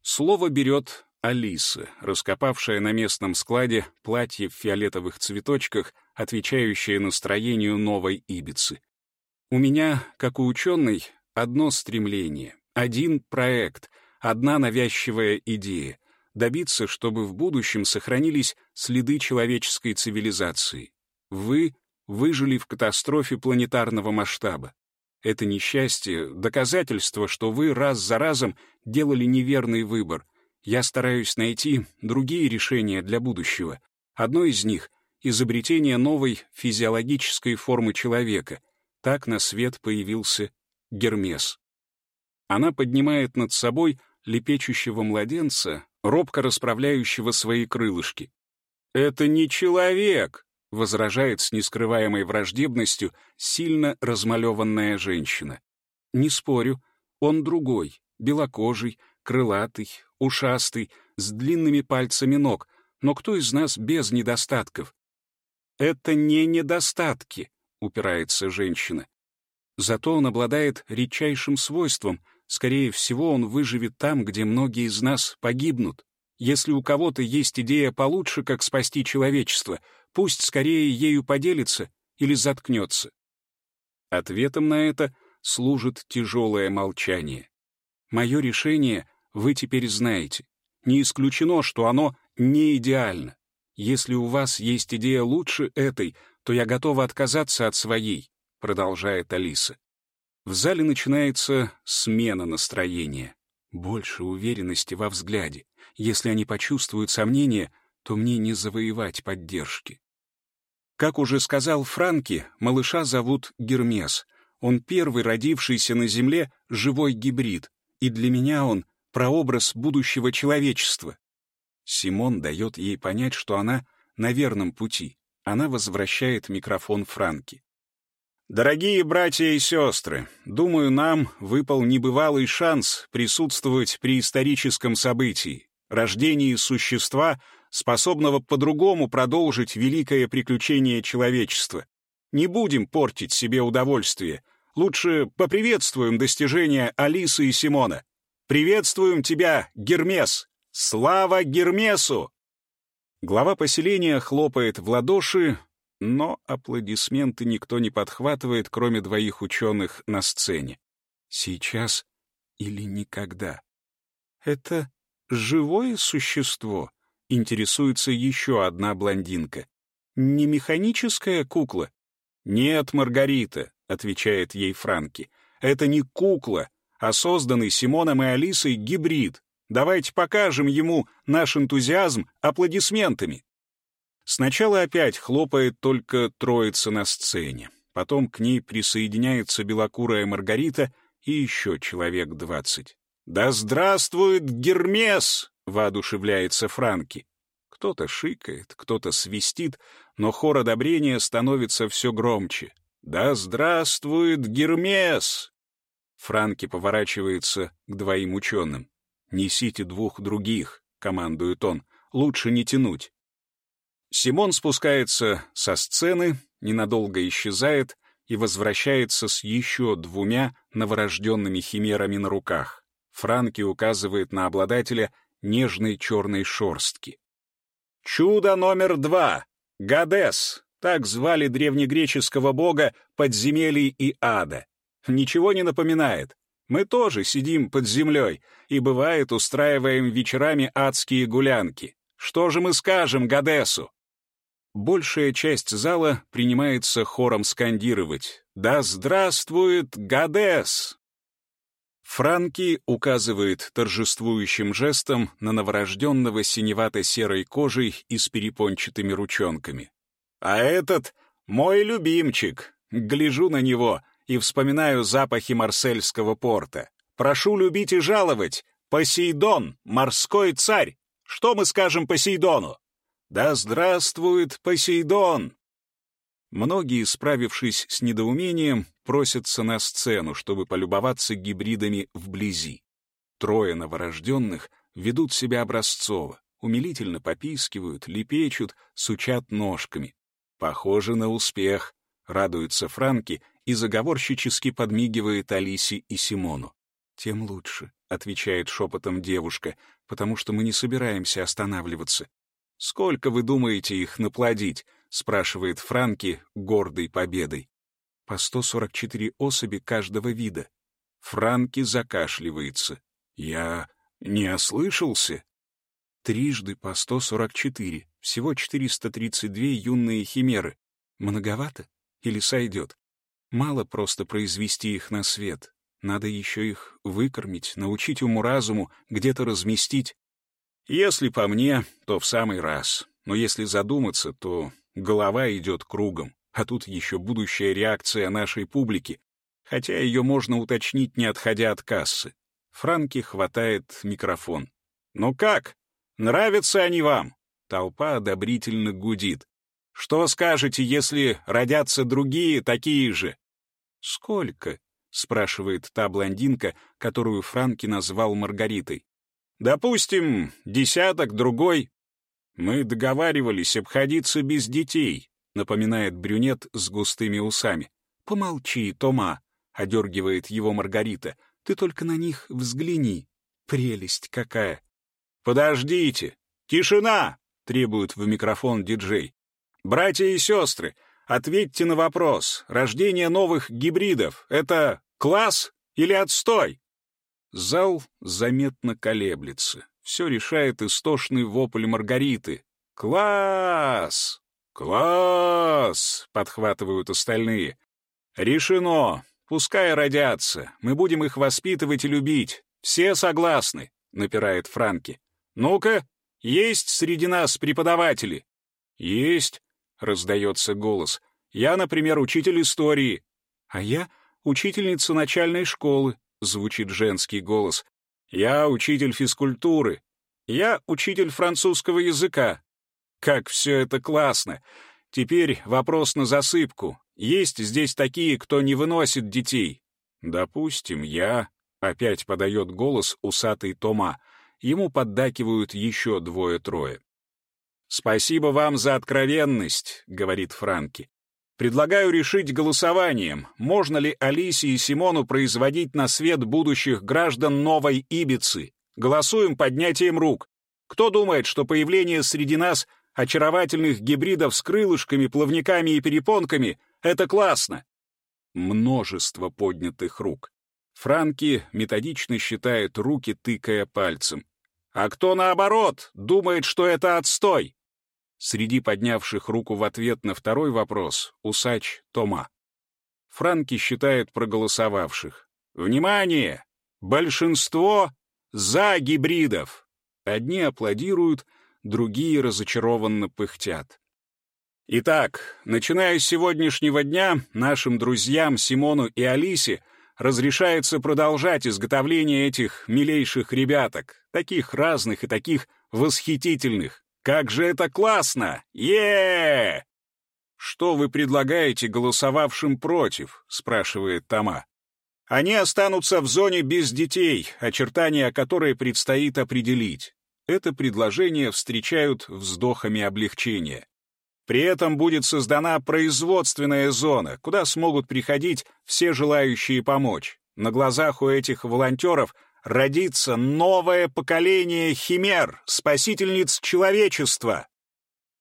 Слово берет Алиса, раскопавшая на местном складе платье в фиолетовых цветочках, отвечающее настроению новой Ибицы. У меня, как у ученой, одно стремление, один проект, одна навязчивая идея — добиться, чтобы в будущем сохранились следы человеческой цивилизации. Вы выжили в катастрофе планетарного масштаба. Это несчастье — доказательство, что вы раз за разом делали неверный выбор — я стараюсь найти другие решения для будущего. Одно из них — изобретение новой физиологической формы человека. Так на свет появился Гермес. Она поднимает над собой лепечущего младенца, робко расправляющего свои крылышки. «Это не человек!» — возражает с нескрываемой враждебностью сильно размалеванная женщина. «Не спорю, он другой, белокожий, крылатый, ушастый, с длинными пальцами ног, но кто из нас без недостатков? Это не недостатки, упирается женщина. Зато он обладает редчайшим свойством. Скорее всего, он выживет там, где многие из нас погибнут. Если у кого-то есть идея получше, как спасти человечество, пусть скорее ею поделится или заткнется. Ответом на это служит тяжелое молчание. Мое решение вы теперь знаете. Не исключено, что оно не идеально. Если у вас есть идея лучше этой, то я готова отказаться от своей, продолжает Алиса. В зале начинается смена настроения. Больше уверенности во взгляде. Если они почувствуют сомнение, то мне не завоевать поддержки. Как уже сказал Франки, малыша зовут Гермес. Он первый родившийся на Земле живой гибрид, и для меня он прообраз будущего человечества. Симон дает ей понять, что она на верном пути. Она возвращает микрофон Франки. «Дорогие братья и сестры, думаю, нам выпал небывалый шанс присутствовать при историческом событии, рождении существа, способного по-другому продолжить великое приключение человечества. Не будем портить себе удовольствие. Лучше поприветствуем достижения Алисы и Симона. «Приветствуем тебя, Гермес! Слава Гермесу!» Глава поселения хлопает в ладоши, но аплодисменты никто не подхватывает, кроме двоих ученых на сцене. Сейчас или никогда. Это живое существо? Интересуется еще одна блондинка. Не механическая кукла? Нет, Маргарита, отвечает ей Франки. Это не кукла, а созданный Симоном и Алисой гибрид. Давайте покажем ему наш энтузиазм аплодисментами. Сначала опять хлопает только троица на сцене. Потом к ней присоединяется белокурая Маргарита и еще человек двадцать. «Да здравствует Гермес!» — воодушевляется Франки. Кто-то шикает, кто-то свистит, но хор одобрения становится все громче. «Да здравствует Гермес!» Франки поворачивается к двоим ученым. «Несите двух других», — командует он, — «лучше не тянуть». Симон спускается со сцены, ненадолго исчезает и возвращается с еще двумя новорожденными химерами на руках. Франки указывает на обладателя нежной черной шорстки. «Чудо номер два! Гадес!» Так звали древнегреческого бога подземелий и ада. Ничего не напоминает. Мы тоже сидим под землей и, бывает, устраиваем вечерами адские гулянки. Что же мы скажем Гадесу? Большая часть зала принимается хором скандировать «Да здравствует Гадес!». Франки указывает торжествующим жестом на новорожденного синевато-серой кожей и с перепончатыми ручонками. А этот — мой любимчик. Гляжу на него и вспоминаю запахи марсельского порта. Прошу любить и жаловать. Посейдон, морской царь. Что мы скажем Посейдону? Да здравствует Посейдон! Многие, справившись с недоумением, просятся на сцену, чтобы полюбоваться гибридами вблизи. Трое новорожденных ведут себя образцово, умилительно попискивают, лепечут, сучат ножками. Похоже на успех, радуется Франки и заговорщически подмигивает Алисе и Симону. «Тем лучше», — отвечает шепотом девушка, «потому что мы не собираемся останавливаться». «Сколько вы думаете их наплодить?» — спрашивает Франки, гордой победой. «По 144 особи каждого вида». Франки закашливается. «Я не ослышался?» Трижды по 144. Всего 432 юные химеры. Многовато? Или сойдет? Мало просто произвести их на свет. Надо еще их выкормить, научить уму-разуму, где-то разместить. Если по мне, то в самый раз. Но если задуматься, то голова идет кругом. А тут еще будущая реакция нашей публики. Хотя ее можно уточнить, не отходя от кассы. Франки хватает микрофон. «Ну как? Нравятся они вам?» Толпа одобрительно гудит. «Что скажете, если родятся другие такие же?» «Сколько?» — спрашивает та блондинка, которую Франки назвал Маргаритой. «Допустим, десяток, другой». «Мы договаривались обходиться без детей», — напоминает брюнет с густыми усами. «Помолчи, Тома», — одергивает его Маргарита. «Ты только на них взгляни. Прелесть какая!» «Подождите! Тишина!» — требует в микрофон диджей. «Братья и сестры, ответьте на вопрос. Рождение новых гибридов — это класс или отстой?» Зал заметно колеблется. Все решает истошный вопль Маргариты. «Класс! Класс!» — подхватывают остальные. «Решено. Пускай родятся. Мы будем их воспитывать и любить. Все согласны», — напирает Франки. «Ну-ка, есть среди нас преподаватели?» «Есть», — раздается голос. «Я, например, учитель истории». «А я учительница начальной школы», — звучит женский голос. «Я учитель физкультуры». «Я учитель французского языка». Как все это классно! Теперь вопрос на засыпку. Есть здесь такие, кто не выносит детей? Допустим, я... Опять подает голос усатый Тома. Ему поддакивают еще двое-трое. «Спасибо вам за откровенность», — говорит Франки. «Предлагаю решить голосованием, можно ли Алисе и Симону производить на свет будущих граждан новой Ибицы. Голосуем поднятием рук. Кто думает, что появление среди нас очаровательных гибридов с крылышками, плавниками и перепонками — это классно?» Множество поднятых рук. Франки методично считает руки, тыкая пальцем. А кто, наоборот, думает, что это отстой? Среди поднявших руку в ответ на второй вопрос — усач Тома. Франки считает проголосовавших. «Внимание! Большинство за гибридов!» Одни аплодируют, другие разочарованно пыхтят. Итак, начиная с сегодняшнего дня, нашим друзьям Симону и Алисе разрешается продолжать изготовление этих милейших ребяток, таких разных и таких восхитительных. Как же это классно! е «Что вы предлагаете голосовавшим против?» — спрашивает Тома. «Они останутся в зоне без детей, очертания которой предстоит определить. Это предложение встречают вздохами облегчения. При этом будет создана производственная зона, куда смогут приходить все желающие помочь. На глазах у этих волонтеров родится новое поколение химер, спасительниц человечества.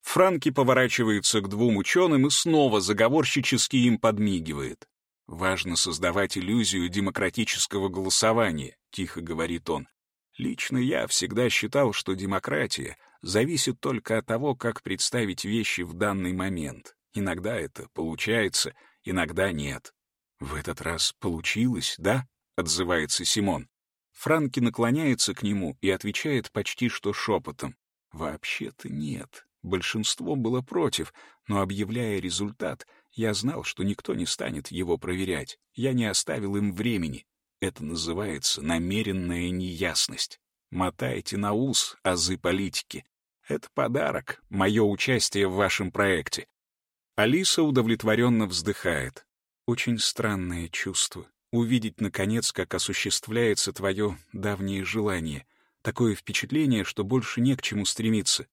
Франки поворачивается к двум ученым и снова заговорщически им подмигивает. «Важно создавать иллюзию демократического голосования», — тихо говорит он. «Лично я всегда считал, что демократия зависит только от того, как представить вещи в данный момент. Иногда это получается, иногда нет». «В этот раз получилось, да?» — отзывается Симон. Франки наклоняется к нему и отвечает почти что шепотом. «Вообще-то нет. Большинство было против, но, объявляя результат, я знал, что никто не станет его проверять. Я не оставил им времени. Это называется намеренная неясность. Мотайте на ус азы политики. Это подарок, мое участие в вашем проекте. Алиса удовлетворенно вздыхает. Очень странное чувство. Увидеть, наконец, как осуществляется твое давнее желание. Такое впечатление, что больше не к чему стремиться.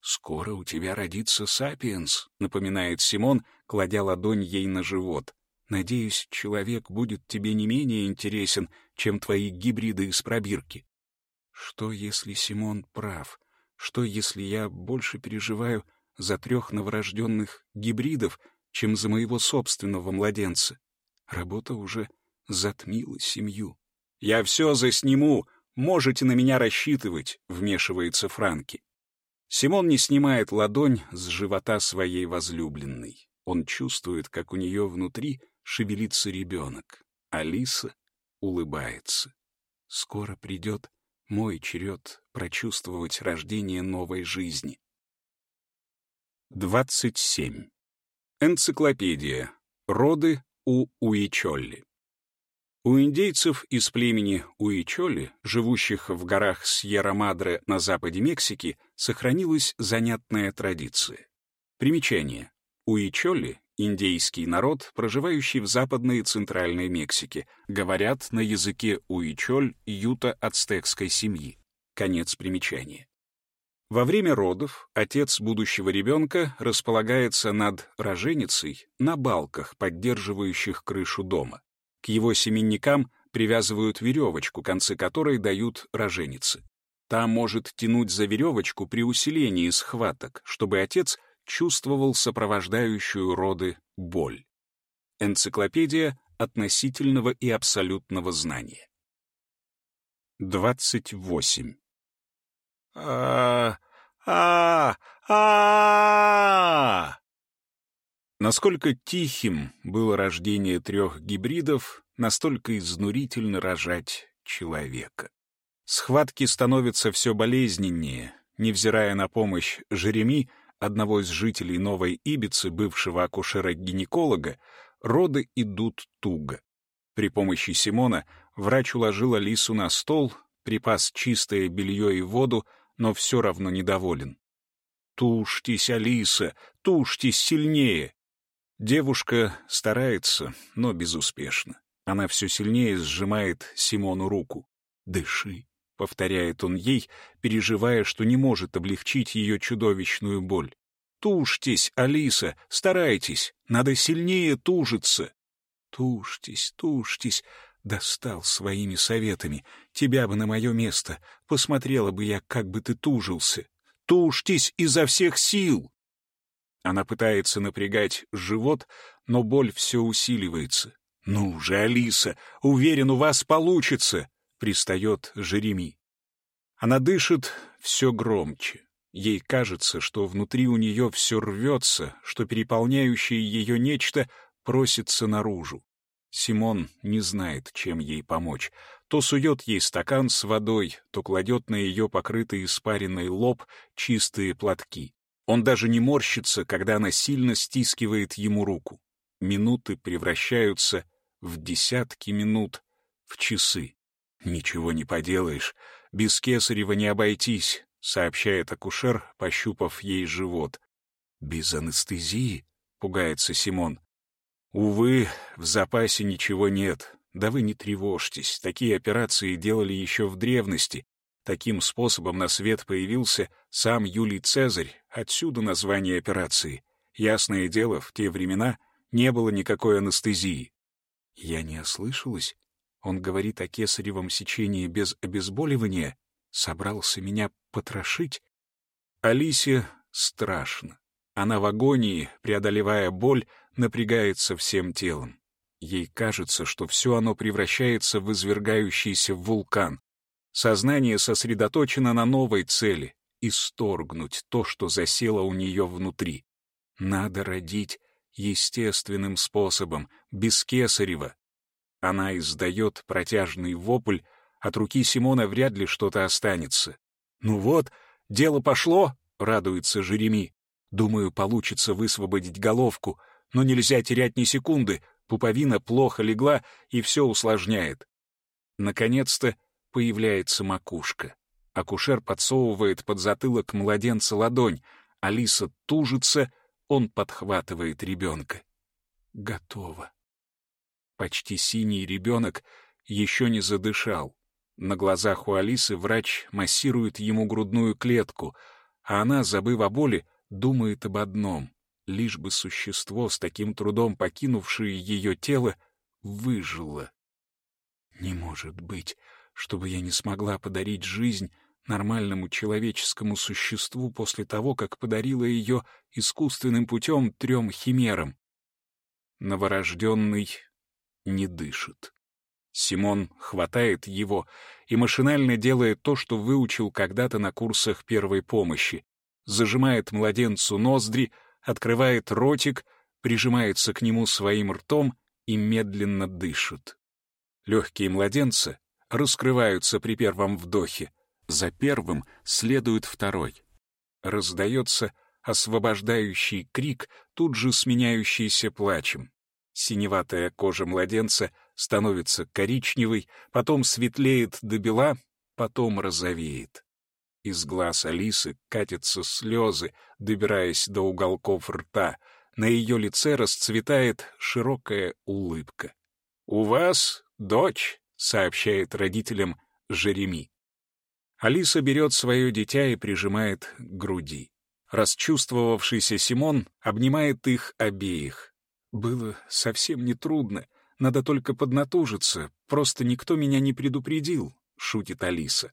«Скоро у тебя родится сапиенс», — напоминает Симон, кладя ладонь ей на живот. «Надеюсь, человек будет тебе не менее интересен, чем твои гибриды из пробирки». Что, если Симон прав? Что, если я больше переживаю за трех новорожденных гибридов, чем за моего собственного младенца? Работа уже затмила семью. «Я все засниму, можете на меня рассчитывать», — вмешивается Франки. Симон не снимает ладонь с живота своей возлюбленной. Он чувствует, как у нее внутри шевелится ребенок. Алиса улыбается. Скоро придет мой черед прочувствовать рождение новой жизни. 27. Энциклопедия. Роды у Уичолли. У индейцев из племени Уичоли, живущих в горах Сьерра-Мадре на западе Мексики, сохранилась занятная традиция. Примечание. Уичоли — индейский народ, проживающий в западной и центральной Мексике, говорят на языке уичоль юта-ацтекской семьи. Конец примечания. Во время родов отец будущего ребенка располагается над роженицей на балках, поддерживающих крышу дома. К его семенникам привязывают веревочку, концы которой дают роженицы. Та может тянуть за веревочку при усилении схваток, чтобы отец чувствовал сопровождающую роды боль. Энциклопедия относительного и абсолютного знания. 28. а а а Насколько тихим было рождение трех гибридов, настолько изнурительно рожать человека. Схватки становятся все болезненнее. Невзирая на помощь Жереми, одного из жителей Новой Ибицы, бывшего акушера-гинеколога, роды идут туго. При помощи Симона врач уложил Алису на стол, припас чистое белье и воду, но все равно недоволен. «Тушьтесь, Алиса, тушьтесь сильнее!» Девушка старается, но безуспешно. Она все сильнее сжимает Симону руку. «Дыши», — повторяет он ей, переживая, что не может облегчить ее чудовищную боль. «Тушьтесь, Алиса, старайтесь, надо сильнее тужиться». «Тушьтесь, тушьтесь», — достал своими советами. «Тебя бы на мое место, посмотрела бы я, как бы ты тужился. Тушьтесь изо всех сил!» Она пытается напрягать живот, но боль все усиливается. «Ну же, Алиса, уверен, у вас получится!» — пристает Жереми. Она дышит все громче. Ей кажется, что внутри у нее все рвется, что переполняющее ее нечто просится наружу. Симон не знает, чем ей помочь. То сует ей стакан с водой, то кладет на ее покрытый испаренный лоб чистые платки. Он даже не морщится, когда она сильно стискивает ему руку. Минуты превращаются в десятки минут, в часы. «Ничего не поделаешь, без Кесарева не обойтись», — сообщает акушер, пощупав ей живот. «Без анестезии?» — пугается Симон. «Увы, в запасе ничего нет. Да вы не тревожьтесь, такие операции делали еще в древности, Таким способом на свет появился сам Юлий Цезарь, Отсюда название операции. Ясное дело, в те времена не было никакой анестезии. Я не ослышалась. Он говорит о кесаревом сечении без обезболивания. Собрался меня потрошить. Алисе страшно. Она в агонии, преодолевая боль, напрягается всем телом. Ей кажется, что все оно превращается в извергающийся вулкан. Сознание сосредоточено на новой цели — исторгнуть то, что засело у нее внутри. Надо родить естественным способом, без кесарева. Она издает протяжный вопль, от руки Симона вряд ли что-то останется. «Ну вот, дело пошло!» — радуется Жереми. «Думаю, получится высвободить головку, но нельзя терять ни секунды, пуповина плохо легла и все усложняет». Наконец-то появляется макушка. Акушер подсовывает под затылок младенца ладонь, Алиса тужится, он подхватывает ребенка. Готово. Почти синий ребенок еще не задышал. На глазах у Алисы врач массирует ему грудную клетку, а она, забыв о боли, думает об одном — лишь бы существо, с таким трудом покинувшее ее тело, выжило. Не может быть, чтобы я не смогла подарить жизнь нормальному человеческому существу после того, как подарила ее искусственным путем трем химерам. Новорожденный не дышит. Симон хватает его и машинально делает то, что выучил когда-то на курсах первой помощи. Зажимает младенцу ноздри, открывает ротик, прижимается к нему своим ртом и медленно дышит. Легкие младенца раскрываются при первом вдохе, за первым следует второй. Раздается освобождающий крик, тут же сменяющийся плачем. Синеватая кожа младенца становится коричневой, потом светлеет до бела, потом розовеет. Из глаз Алисы катятся слезы, добираясь до уголков рта. На ее лице расцветает широкая улыбка. «У вас дочь», — сообщает родителям Жереми. Алиса берет свое дитя и прижимает к груди. Расчувствовавшийся Симон обнимает их обеих. Было совсем нетрудно, надо только поднатужиться, просто никто меня не предупредил, шутит Алиса.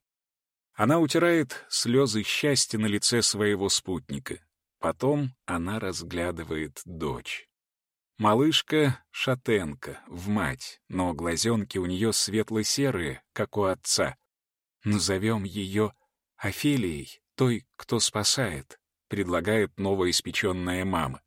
Она утирает слезы счастья на лице своего спутника. Потом она разглядывает дочь. Малышка — шатенка, в мать, но глазенки у нее светло-серые, как у отца. Назовем ее Офелией, той, кто спасает, предлагает новоиспеченная мама.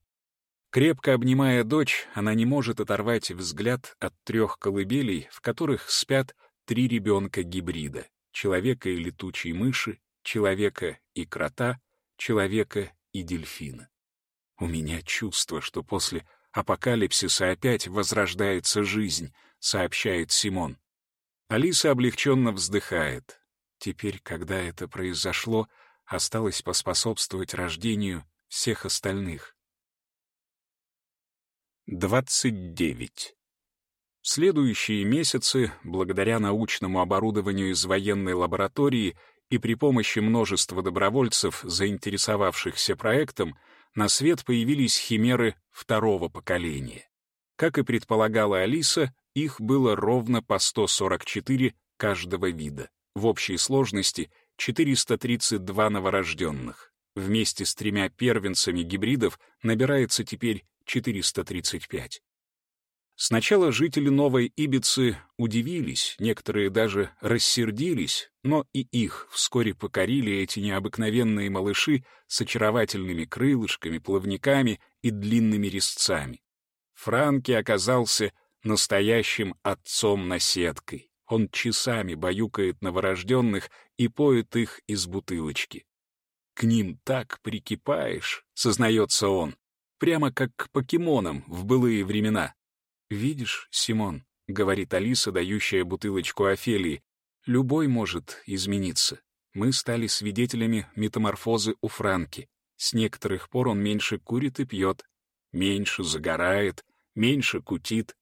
Крепко обнимая дочь, она не может оторвать взгляд от трех колыбелей, в которых спят три ребенка-гибрида — человека и летучей мыши, человека и крота, человека и дельфина. У меня чувство, что после апокалипсиса опять возрождается жизнь, сообщает Симон. Алиса облегченно вздыхает. Теперь, когда это произошло, осталось поспособствовать рождению всех остальных. 29. В следующие месяцы, благодаря научному оборудованию из военной лаборатории и при помощи множества добровольцев, заинтересовавшихся проектом, на свет появились химеры второго поколения. Как и предполагала Алиса, их было ровно по 144 каждого вида. В общей сложности 432 новорожденных. Вместе с тремя первенцами гибридов набирается теперь 435. Сначала жители Новой Ибицы удивились, некоторые даже рассердились, но и их вскоре покорили эти необыкновенные малыши с очаровательными крылышками, плавниками и длинными резцами. Франки оказался настоящим отцом-наседкой. Он часами баюкает новорожденных и поет их из бутылочки. К ним так прикипаешь, сознается он, прямо как к покемонам в былые времена. «Видишь, Симон», — говорит Алиса, дающая бутылочку Офелии, «любой может измениться. Мы стали свидетелями метаморфозы у Франки. С некоторых пор он меньше курит и пьет, меньше загорает, меньше кутит,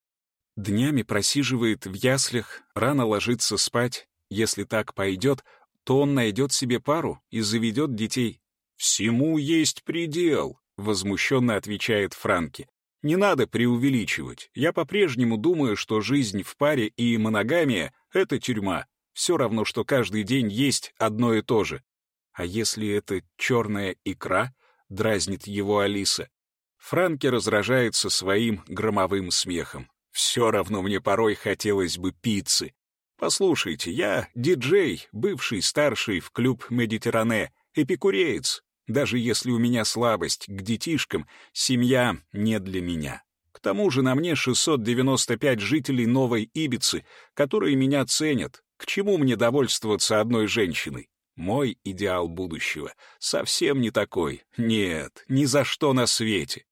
Днями просиживает в яслях, рано ложится спать. Если так пойдет, то он найдет себе пару и заведет детей. «Всему есть предел», — возмущенно отвечает Франки. «Не надо преувеличивать. Я по-прежнему думаю, что жизнь в паре и моногамия — это тюрьма. Все равно, что каждый день есть одно и то же. А если это черная икра?» — дразнит его Алиса. Франки разражается своим громовым смехом. «Все равно мне порой хотелось бы пиццы. Послушайте, я диджей, бывший старший в клуб «Медитеране», эпикуреец. Даже если у меня слабость к детишкам, семья не для меня. К тому же на мне 695 жителей Новой Ибицы, которые меня ценят. К чему мне довольствоваться одной женщиной? Мой идеал будущего совсем не такой. Нет, ни за что на свете.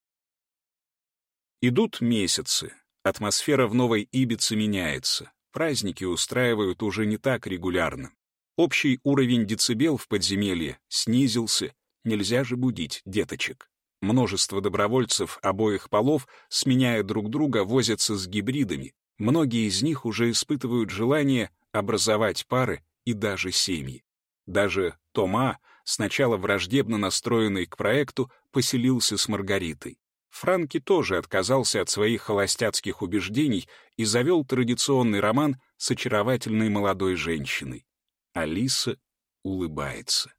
Идут месяцы. Атмосфера в Новой Ибице меняется. Праздники устраивают уже не так регулярно. Общий уровень децибел в подземелье снизился, нельзя же будить деточек. Множество добровольцев обоих полов, сменяя друг друга, возятся с гибридами. Многие из них уже испытывают желание образовать пары и даже семьи. Даже Тома, сначала враждебно настроенный к проекту, поселился с Маргаритой. Франки тоже отказался от своих холостяцких убеждений и завел традиционный роман с очаровательной молодой женщиной. Алиса улыбается.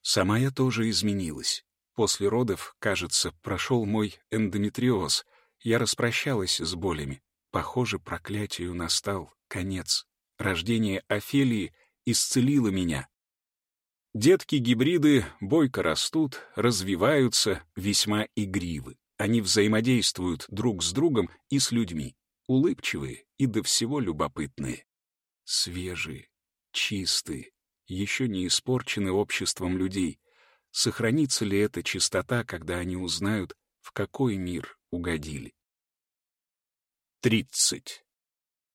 Сама я тоже изменилась. После родов, кажется, прошел мой эндометриоз. Я распрощалась с болями. Похоже, проклятию настал конец. Рождение Офелии исцелило меня. Детки-гибриды бойко растут, развиваются, весьма игривы. Они взаимодействуют друг с другом и с людьми, улыбчивые и до всего любопытные. Свежие, чистые, еще не испорчены обществом людей. Сохранится ли эта чистота, когда они узнают, в какой мир угодили? 30.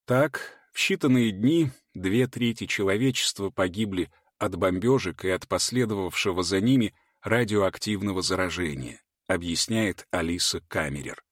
Так, в считанные дни две трети человечества погибли от бомбежек и от последовавшего за ними радиоактивного заражения объясняет Алиса Камерер.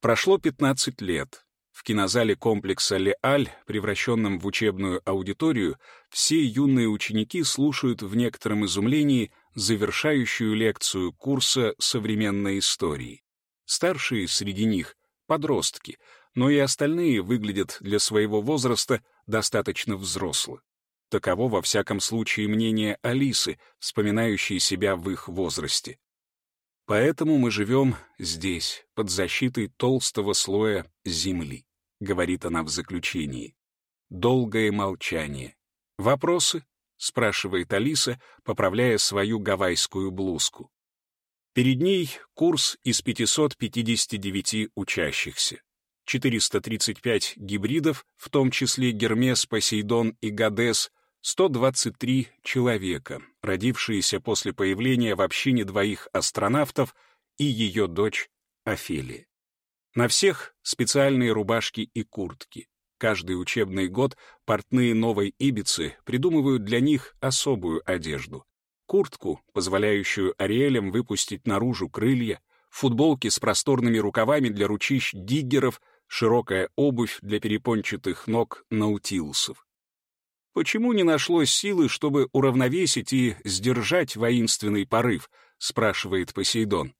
Прошло 15 лет. В кинозале комплекса «Леаль», превращенном в учебную аудиторию, все юные ученики слушают в некотором изумлении завершающую лекцию курса современной истории. Старшие среди них — подростки, но и остальные выглядят для своего возраста достаточно взрослы. Таково, во всяком случае, мнение Алисы, вспоминающей себя в их возрасте. Поэтому мы живем здесь, под защитой толстого слоя земли, говорит она в заключении. Долгое молчание. Вопросы? спрашивает Алиса, поправляя свою гавайскую блузку. Перед ней курс из 559 учащихся. 435 гибридов, в том числе Гермес, Посейдон и Гадес, 123 человека, родившиеся после появления в общине двоих астронавтов и ее дочь Офелия. На всех специальные рубашки и куртки. Каждый учебный год портные новой Ибицы придумывают для них особую одежду. Куртку, позволяющую Ариэлям выпустить наружу крылья, футболки с просторными рукавами для ручищ диггеров, широкая обувь для перепончатых ног наутилусов. Почему не нашлось силы, чтобы уравновесить и сдержать воинственный порыв, спрашивает Посейдон.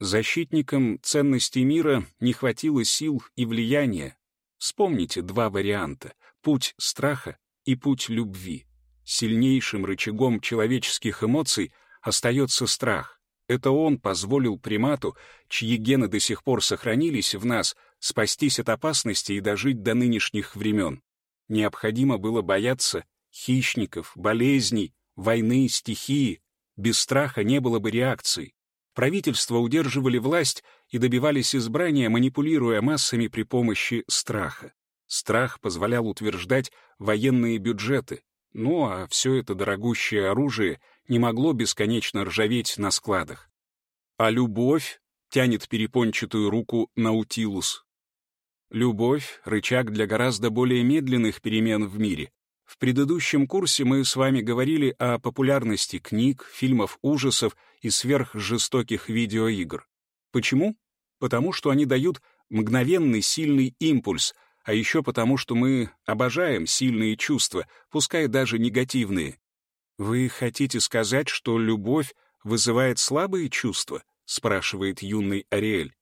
Защитникам ценностей мира не хватило сил и влияния. Вспомните два варианта — путь страха и путь любви. Сильнейшим рычагом человеческих эмоций остается страх. Это он позволил примату, чьи гены до сих пор сохранились в нас, спастись от опасности и дожить до нынешних времен. Необходимо было бояться хищников, болезней, войны, стихии. Без страха не было бы реакции. Правительства удерживали власть и добивались избрания, манипулируя массами при помощи страха. Страх позволял утверждать военные бюджеты, ну а все это дорогущее оружие не могло бесконечно ржаветь на складах. А любовь тянет перепончатую руку Наутилус, Любовь — рычаг для гораздо более медленных перемен в мире. В предыдущем курсе мы с вами говорили о популярности книг, фильмов ужасов и сверхжестоких видеоигр. Почему? Потому что они дают мгновенный сильный импульс, а еще потому, что мы обожаем сильные чувства, пускай даже негативные. «Вы хотите сказать, что любовь вызывает слабые чувства?» — спрашивает юный Ариэль.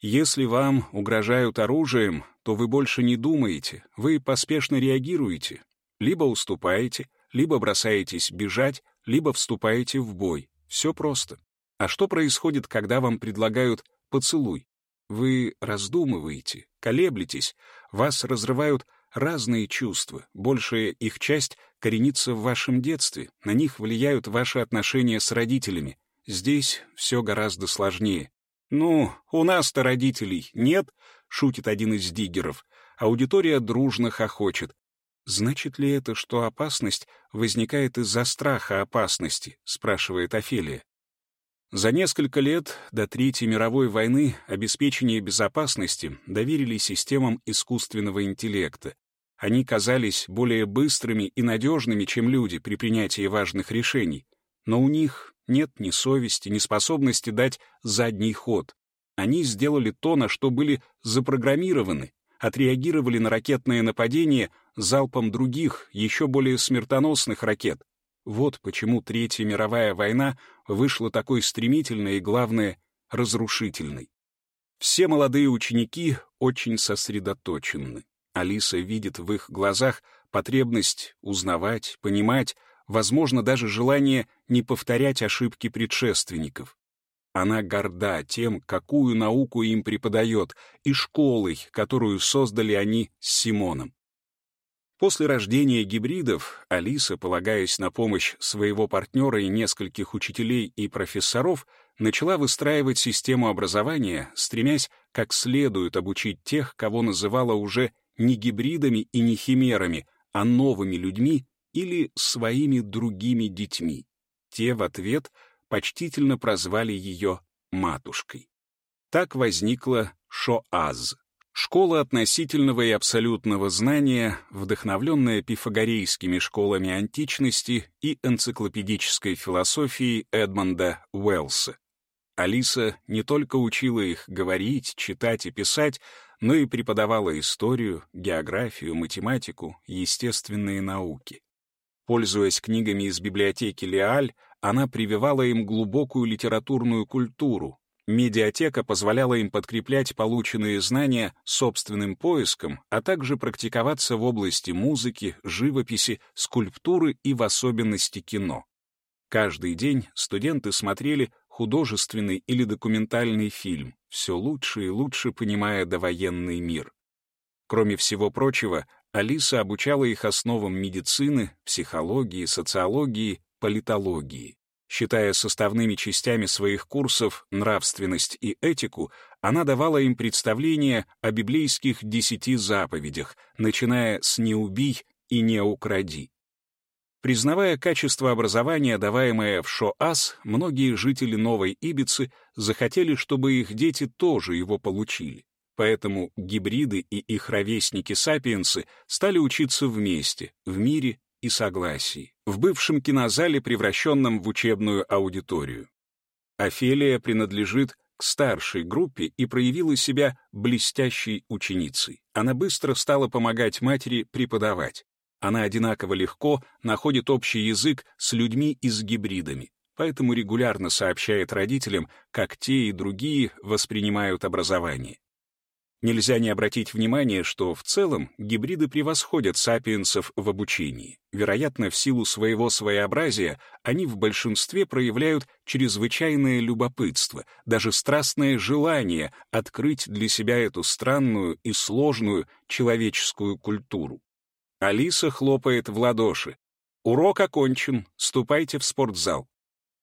«Если вам угрожают оружием, то вы больше не думаете, вы поспешно реагируете. Либо уступаете, либо бросаетесь бежать, либо вступаете в бой. Все просто. А что происходит, когда вам предлагают поцелуй? Вы раздумываете, колеблетесь, вас разрывают разные чувства, большая их часть коренится в вашем детстве, на них влияют ваши отношения с родителями. Здесь все гораздо сложнее. «Ну, у нас-то родителей нет», — шутит один из диггеров. Аудитория дружно хохочет. «Значит ли это, что опасность возникает из-за страха опасности?» — спрашивает Офелия. За несколько лет до Третьей мировой войны обеспечение безопасности доверили системам искусственного интеллекта. Они казались более быстрыми и надежными, чем люди при принятии важных решений. Но у них нет ни совести, ни способности дать задний ход. Они сделали то, на что были запрограммированы, отреагировали на ракетное нападение залпом других, еще более смертоносных ракет. Вот почему Третья мировая война вышла такой стремительной и, главное, разрушительной. Все молодые ученики очень сосредоточены. Алиса видит в их глазах потребность узнавать, понимать, возможно, даже желание не повторять ошибки предшественников. Она горда тем, какую науку им преподает, и школой, которую создали они с Симоном. После рождения гибридов Алиса, полагаясь на помощь своего партнера и нескольких учителей и профессоров, начала выстраивать систему образования, стремясь как следует обучить тех, кого называла уже не гибридами и не химерами, а новыми людьми или своими другими детьми. Те в ответ почтительно прозвали ее матушкой. Так возникла Шоаз, школа относительного и абсолютного знания, вдохновленная пифагорейскими школами античности и энциклопедической философией Эдмонда Уэллса. Алиса не только учила их говорить, читать и писать, но и преподавала историю, географию, математику, естественные науки. Пользуясь книгами из библиотеки Леаль, она прививала им глубокую литературную культуру. Медиатека позволяла им подкреплять полученные знания собственным поиском, а также практиковаться в области музыки, живописи, скульптуры и в особенности кино. Каждый день студенты смотрели художественный или документальный фильм, все лучше и лучше понимая довоенный мир. Кроме всего прочего, Алиса обучала их основам медицины, психологии, социологии, политологии. Считая составными частями своих курсов нравственность и этику, она давала им представление о библейских десяти заповедях, начиная с «не убий» и «не укради». Признавая качество образования, даваемое в ШОАС, многие жители Новой Ибицы захотели, чтобы их дети тоже его получили. Поэтому гибриды и их ровесники-сапиенсы стали учиться вместе, в мире и согласии, в бывшем кинозале, превращенном в учебную аудиторию. Офелия принадлежит к старшей группе и проявила себя блестящей ученицей. Она быстро стала помогать матери преподавать. Она одинаково легко находит общий язык с людьми и с гибридами, поэтому регулярно сообщает родителям, как те и другие воспринимают образование. Нельзя не обратить внимание, что в целом гибриды превосходят сапиенсов в обучении. Вероятно, в силу своего своеобразия они в большинстве проявляют чрезвычайное любопытство, даже страстное желание открыть для себя эту странную и сложную человеческую культуру. Алиса хлопает в ладоши. «Урок окончен, ступайте в спортзал».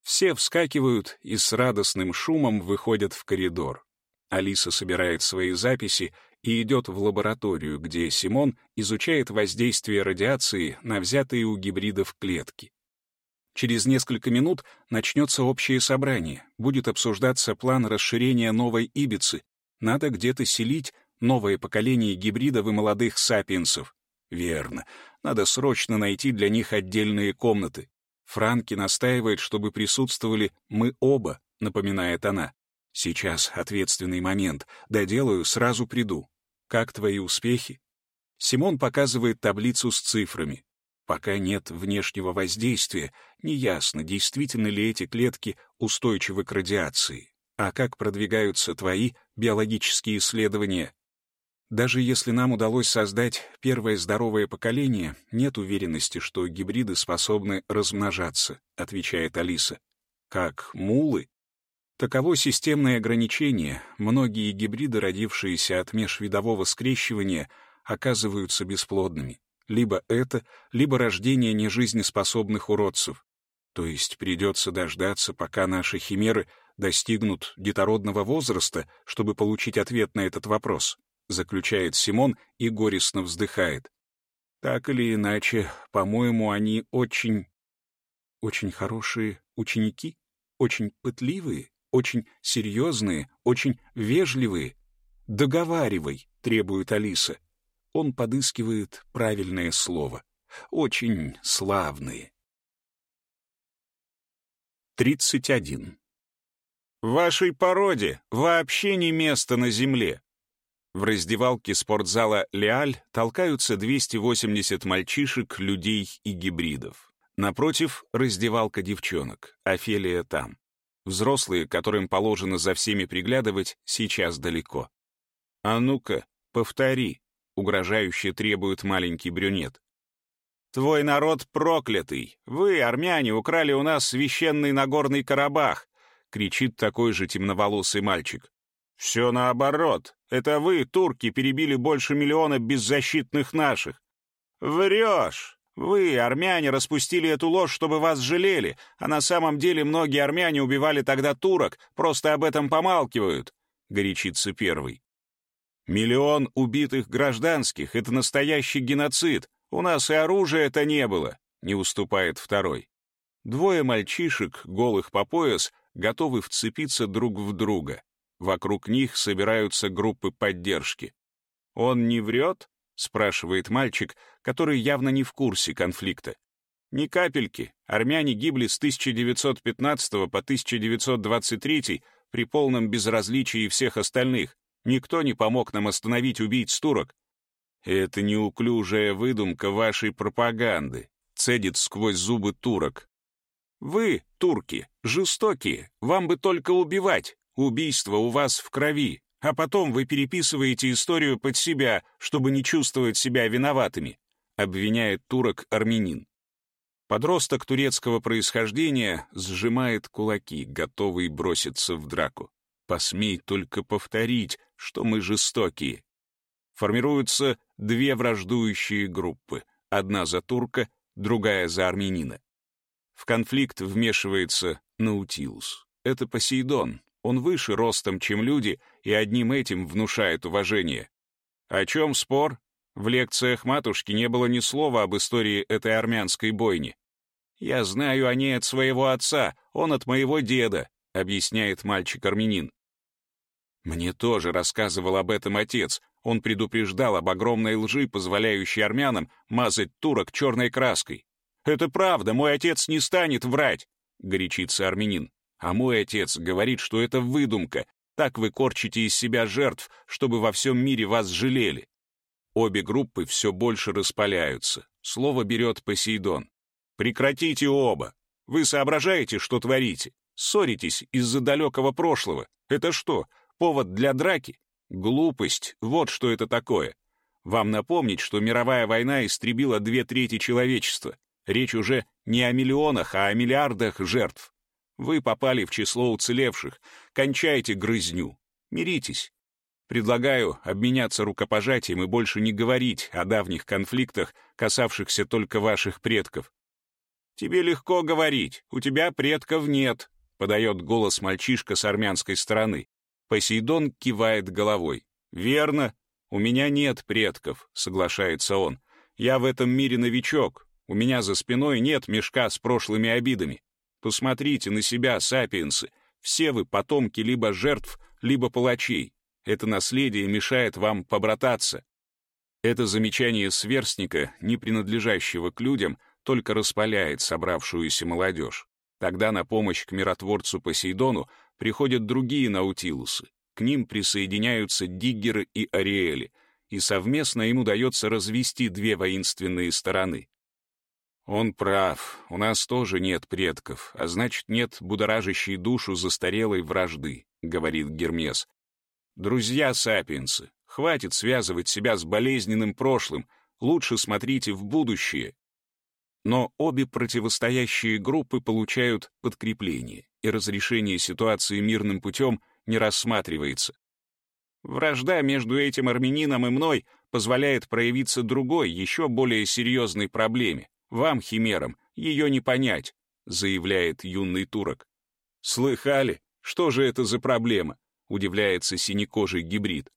Все вскакивают и с радостным шумом выходят в коридор. Алиса собирает свои записи и идет в лабораторию, где Симон изучает воздействие радиации на взятые у гибридов клетки. Через несколько минут начнется общее собрание, будет обсуждаться план расширения новой Ибицы. Надо где-то селить новое поколение гибридов и молодых сапиенсов. Верно. Надо срочно найти для них отдельные комнаты. Франки настаивает, чтобы присутствовали мы оба, напоминает она. Сейчас ответственный момент. Доделаю, сразу приду. Как твои успехи? Симон показывает таблицу с цифрами. Пока нет внешнего воздействия, неясно, действительно ли эти клетки устойчивы к радиации. А как продвигаются твои биологические исследования? Даже если нам удалось создать первое здоровое поколение, нет уверенности, что гибриды способны размножаться, отвечает Алиса. Как мулы? Таково системное ограничение. Многие гибриды, родившиеся от межвидового скрещивания, оказываются бесплодными. Либо это, либо рождение нежизнеспособных уродцев. То есть придется дождаться, пока наши химеры достигнут детородного возраста, чтобы получить ответ на этот вопрос, заключает Симон и горестно вздыхает. Так или иначе, по-моему, они очень... очень хорошие ученики, очень пытливые, очень серьезные, очень вежливые. «Договаривай», — требует Алиса. Он подыскивает правильное слово. Очень славные. 31. Вашей породе вообще не место на земле. В раздевалке спортзала «Леаль» толкаются 280 мальчишек, людей и гибридов. Напротив — раздевалка девчонок. Офелия там. Взрослые, которым положено за всеми приглядывать, сейчас далеко. «А ну-ка, повтори», угрожающе требует маленький брюнет. «Твой народ проклятый! Вы, армяне, украли у нас священный Нагорный Карабах!» — кричит такой же темноволосый мальчик. «Все наоборот. Это вы, турки, перебили больше миллиона беззащитных наших. Врешь! Вы, армяне, распустили эту ложь, чтобы вас жалели, а на самом деле многие армяне убивали тогда турок, просто об этом помалкивают», — горячится первый. Миллион убитых гражданских — это настоящий геноцид. У нас и оружия-то не было, — не уступает второй. Двое мальчишек, голых по пояс, готовы вцепиться друг в друга. Вокруг них собираются группы поддержки. «Он не врет?» — спрашивает мальчик, который явно не в курсе конфликта. «Ни капельки. Армяне гибли с 1915 по 1923 при полном безразличии всех остальных. Никто не помог нам остановить убийц турок. Это неуклюжая выдумка вашей пропаганды, цедит сквозь зубы турок. Вы, турки, жестокие, вам бы только убивать. Убийство у вас в крови, а потом вы переписываете историю под себя, чтобы не чувствовать себя виноватыми, обвиняет турок-армянин. Подросток турецкого происхождения сжимает кулаки, готовый броситься в драку. Посмей только повторить, что мы жестокие. Формируются две враждующие группы. Одна за турка, другая за армянина. В конфликт вмешивается Наутилус. Это Посейдон. Он выше ростом, чем люди, и одним этим внушает уважение. О чем спор? В лекциях матушки не было ни слова об истории этой армянской бойни. «Я знаю о ней от своего отца, он от моего деда», — объясняет мальчик-армянин. Мне тоже рассказывал об этом отец. Он предупреждал об огромной лжи, позволяющей армянам мазать турок черной краской. «Это правда, мой отец не станет врать», — горячится армянин. «А мой отец говорит, что это выдумка. Так вы корчите из себя жертв, чтобы во всем мире вас жалели». Обе группы все больше распаляются. Слово берет Посейдон. «Прекратите оба! Вы соображаете, что творите? Ссоритесь из-за далекого прошлого. Это что, Повод для драки? Глупость, вот что это такое. Вам напомнить, что мировая война истребила две трети человечества. Речь уже не о миллионах, а о миллиардах жертв. Вы попали в число уцелевших. Кончайте грызню. Миритесь. Предлагаю обменяться рукопожатием и больше не говорить о давних конфликтах, касавшихся только ваших предков. «Тебе легко говорить, у тебя предков нет», — подает голос мальчишка с армянской стороны. Посейдон кивает головой. «Верно. У меня нет предков», — соглашается он. «Я в этом мире новичок. У меня за спиной нет мешка с прошлыми обидами. Посмотрите на себя, сапиенсы. Все вы потомки либо жертв, либо палачей. Это наследие мешает вам побрататься». Это замечание сверстника, не принадлежащего к людям, только распаляет собравшуюся молодежь. Тогда на помощь к миротворцу Посейдону приходят другие наутилусы. К ним присоединяются диггеры и ариэли, и совместно им удается развести две воинственные стороны. Он прав, у нас тоже нет предков, а значит, нет будоражащей душу застарелой вражды, говорит Гермес. Друзья сапиенсы, хватит связывать себя с болезненным прошлым, лучше смотрите в будущее. Но обе противостоящие группы получают подкрепление, и разрешение ситуации мирным путем не рассматривается. Вражда между этим армянином и мной позволяет проявиться другой, еще более серьезной проблеме. Вам, химерам, ее не понять, заявляет юный турок. Слыхали? Что же это за проблема? Удивляется синекожий гибрид.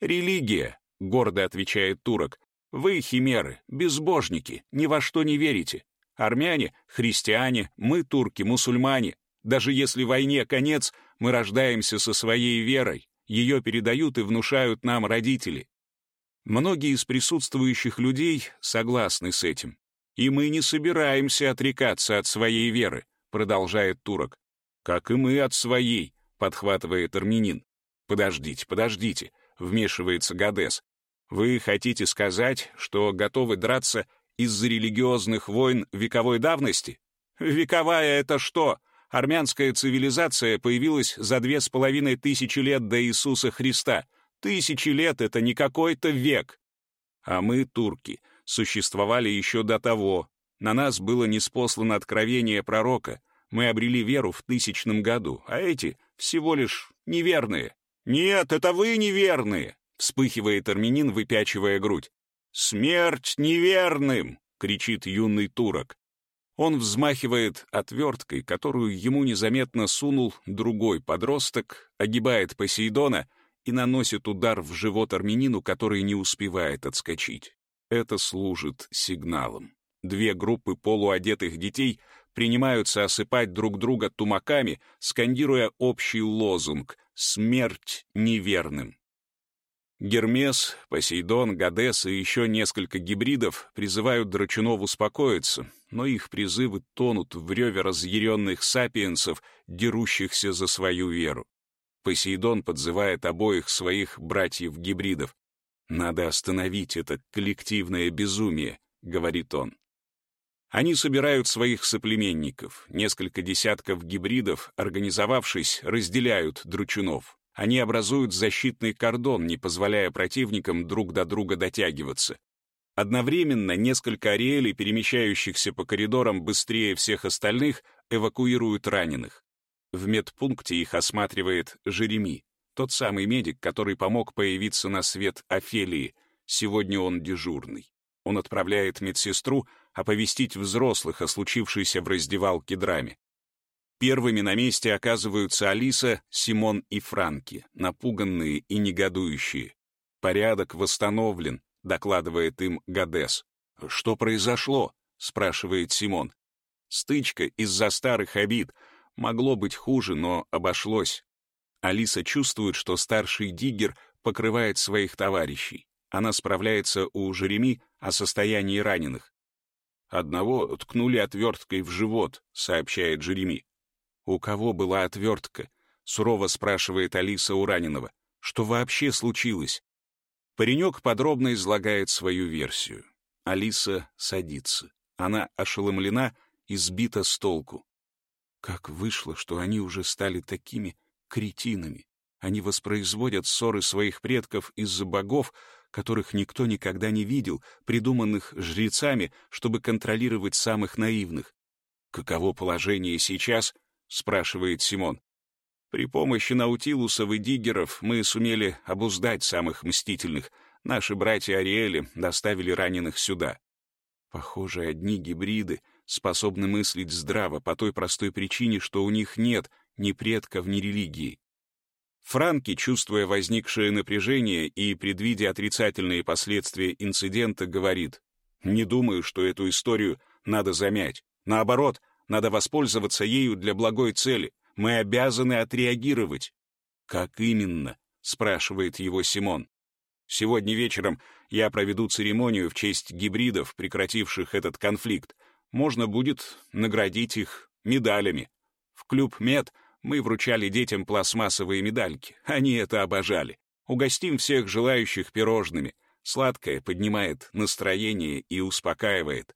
Религия, гордо отвечает турок. Вы, химеры, безбожники, ни во что не верите. Армяне — христиане, мы, турки, мусульмане. Даже если войне конец, мы рождаемся со своей верой. Ее передают и внушают нам родители. Многие из присутствующих людей согласны с этим. «И мы не собираемся отрекаться от своей веры», продолжает турок. «Как и мы от своей», подхватывает армянин. «Подождите, подождите», вмешивается Гадес. «Вы хотите сказать, что готовы драться из-за религиозных войн вековой давности? Вековая — это что? Армянская цивилизация появилась за две с половиной тысячи лет до Иисуса Христа. Тысячи лет — это не какой-то век. А мы, турки, существовали еще до того. На нас было неспослано откровение пророка. Мы обрели веру в тысячном году, а эти всего лишь неверные. «Нет, это вы неверные!» — вспыхивает армянин, выпячивая грудь. «Смерть неверным!» — кричит юный турок. Он взмахивает отверткой, которую ему незаметно сунул другой подросток, огибает Посейдона и наносит удар в живот армянину, который не успевает отскочить. Это служит сигналом. Две группы полуодетых детей принимаются осыпать друг друга тумаками, скандируя общий лозунг «Смерть неверным». Гермес, Посейдон, Гадес и еще несколько гибридов призывают Драчунов успокоиться, но их призывы тонут в реве разъяренных сапиенсов, дерущихся за свою веру. Посейдон подзывает обоих своих братьев-гибридов. «Надо остановить это коллективное безумие», — говорит он. Они собирают своих соплеменников. Несколько десятков гибридов, организовавшись, разделяют дручунов. Они образуют защитный кордон, не позволяя противникам друг до друга дотягиваться. Одновременно несколько ариэлей, перемещающихся по коридорам быстрее всех остальных, эвакуируют раненых. В медпункте их осматривает Жереми, тот самый медик, который помог появиться на свет Офелии. Сегодня он дежурный. Он отправляет медсестру оповестить взрослых о случившейся в раздевалке драме. Первыми на месте оказываются Алиса, Симон и Франки, напуганные и негодующие. «Порядок восстановлен», — докладывает им Гадес. «Что произошло?» — спрашивает Симон. «Стычка из-за старых обид. Могло быть хуже, но обошлось. Алиса чувствует, что старший Диггер покрывает своих товарищей. Она справляется у Жереми о состоянии раненых. «Одного ткнули отверткой в живот», — сообщает Жереми. «У кого была отвертка?» — сурово спрашивает Алиса у раненого. «Что вообще случилось?» Паренек подробно излагает свою версию. Алиса садится. Она ошеломлена и сбита с толку. Как вышло, что они уже стали такими кретинами. Они воспроизводят ссоры своих предков из-за богов, которых никто никогда не видел, придуманных жрецами, чтобы контролировать самых наивных. «Каково положение сейчас?» — спрашивает Симон. «При помощи наутилусов и диггеров мы сумели обуздать самых мстительных. Наши братья Ариэли доставили раненых сюда. Похоже, одни гибриды способны мыслить здраво по той простой причине, что у них нет ни предков, ни религии. Франки, чувствуя возникшее напряжение и предвидя отрицательные последствия инцидента, говорит, «Не думаю, что эту историю надо замять. Наоборот, надо воспользоваться ею для благой цели. Мы обязаны отреагировать». «Как именно?» — спрашивает его Симон. «Сегодня вечером я проведу церемонию в честь гибридов, прекративших этот конфликт. Можно будет наградить их медалями. В клуб «Мед» мы вручали детям пластмассовые медальки. Они это обожали. Угостим всех желающих пирожными. Сладкое поднимает настроение и успокаивает.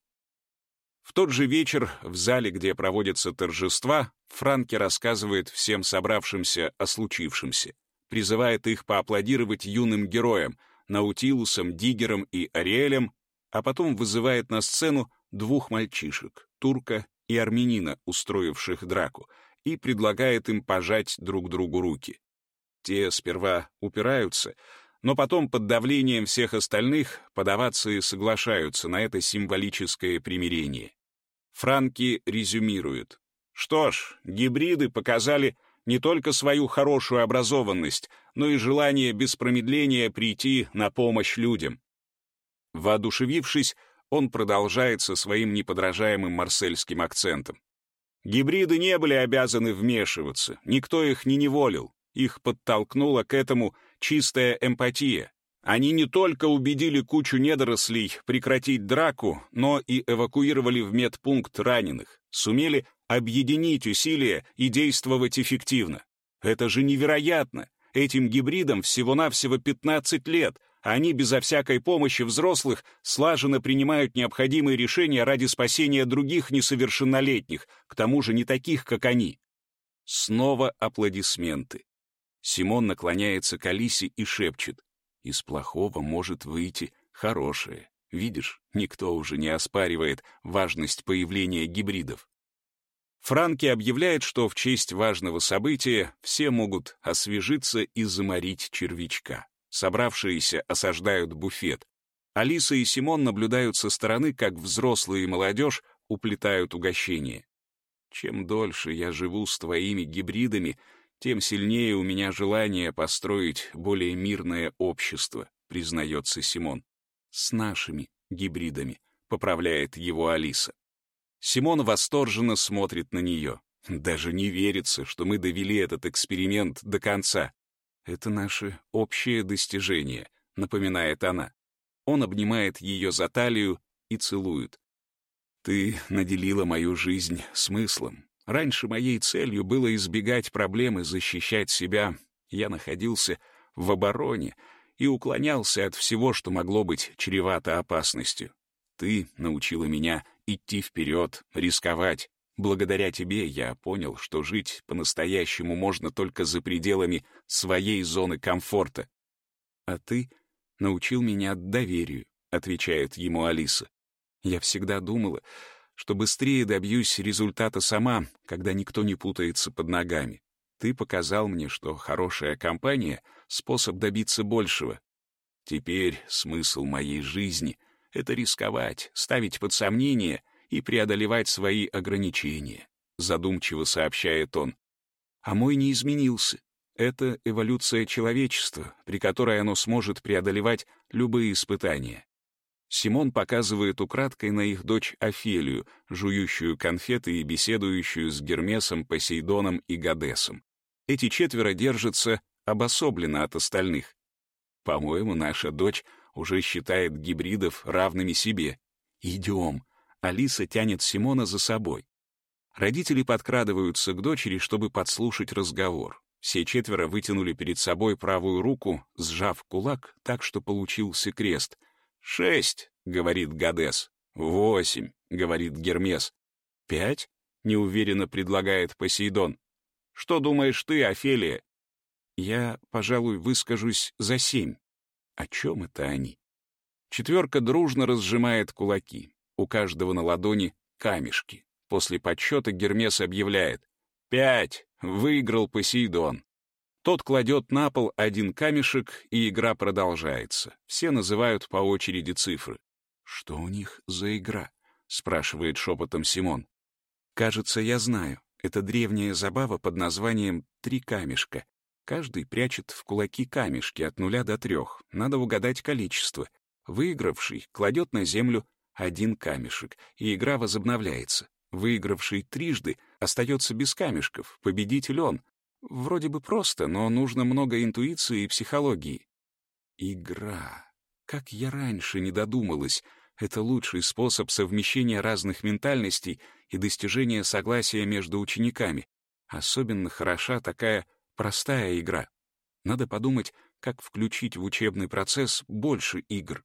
В тот же вечер в зале, где проводятся торжества, Франки рассказывает всем собравшимся о случившемся, призывает их поаплодировать юным героям, Наутилусом, Диггером и Ариэлем, а потом вызывает на сцену двух мальчишек, турка и армянина, устроивших драку, и предлагает им пожать друг другу руки. Те сперва упираются, но потом под давлением всех остальных подаваться и соглашаются на это символическое примирение. Франки резюмирует. Что ж, гибриды показали не только свою хорошую образованность, но и желание без промедления прийти на помощь людям. Воодушевившись, он продолжает со своим неподражаемым марсельским акцентом. Гибриды не были обязаны вмешиваться, никто их не неволил, их подтолкнула к этому чистая эмпатия. Они не только убедили кучу недорослей прекратить драку, но и эвакуировали в медпункт раненых, сумели объединить усилия и действовать эффективно. Это же невероятно! Этим гибридам всего-навсего 15 лет, они безо всякой помощи взрослых слаженно принимают необходимые решения ради спасения других несовершеннолетних, к тому же не таких, как они. Снова аплодисменты. Симон наклоняется к Алисе и шепчет. Из плохого может выйти хорошее. Видишь, никто уже не оспаривает важность появления гибридов. Франки объявляет, что в честь важного события все могут освежиться и заморить червячка. Собравшиеся осаждают буфет. Алиса и Симон наблюдают со стороны, как взрослые и молодежь уплетают угощение. Чем дольше я живу с твоими гибридами, тем сильнее у меня желание построить более мирное общество, признается Симон. С нашими гибридами, поправляет его Алиса. Симон восторженно смотрит на нее. Даже не верится, что мы довели этот эксперимент до конца. Это наше общее достижение, напоминает она. Он обнимает ее за талию и целует. Ты наделила мою жизнь смыслом, Раньше моей целью было избегать проблемы, защищать себя. Я находился в обороне и уклонялся от всего, что могло быть чревато опасностью. Ты научила меня идти вперед, рисковать. Благодаря тебе я понял, что жить по-настоящему можно только за пределами своей зоны комфорта. А ты научил меня доверию, отвечает ему Алиса. Я всегда думала, что быстрее добьюсь результата сама, когда никто не путается под ногами. Ты показал мне, что хорошая компания — способ добиться большего. Теперь смысл моей жизни — это рисковать, ставить под сомнение и преодолевать свои ограничения, задумчиво сообщает он. А мой не изменился. Это эволюция человечества, при которой оно сможет преодолевать любые испытания. Симон показывает украдкой на их дочь Офелию, жующую конфеты и беседующую с Гермесом, Посейдоном и Гадесом. Эти четверо держатся обособленно от остальных. По-моему, наша дочь уже считает гибридов равными себе. Идем. Алиса тянет Симона за собой. Родители подкрадываются к дочери, чтобы подслушать разговор. Все четверо вытянули перед собой правую руку, сжав кулак так, что получился крест — «Шесть», — говорит Гадес. «Восемь», — говорит Гермес. «Пять?» — неуверенно предлагает Посейдон. «Что думаешь ты, Офелия?» «Я, пожалуй, выскажусь за семь». О чем это они? Четверка дружно разжимает кулаки. У каждого на ладони камешки. После подсчета Гермес объявляет. «Пять! Выиграл Посейдон!» Тот кладет на пол один камешек, и игра продолжается. Все называют по очереди цифры. «Что у них за игра?» — спрашивает шепотом Симон. «Кажется, я знаю. Это древняя забава под названием «Три камешка». Каждый прячет в кулаки камешки от нуля до трех. Надо угадать количество. Выигравший кладет на землю один камешек, и игра возобновляется. Выигравший трижды остается без камешков. Победитель он, Вроде бы просто, но нужно много интуиции и психологии. Игра. Как я раньше не додумалась. Это лучший способ совмещения разных ментальностей и достижения согласия между учениками. Особенно хороша такая простая игра. Надо подумать, как включить в учебный процесс больше игр.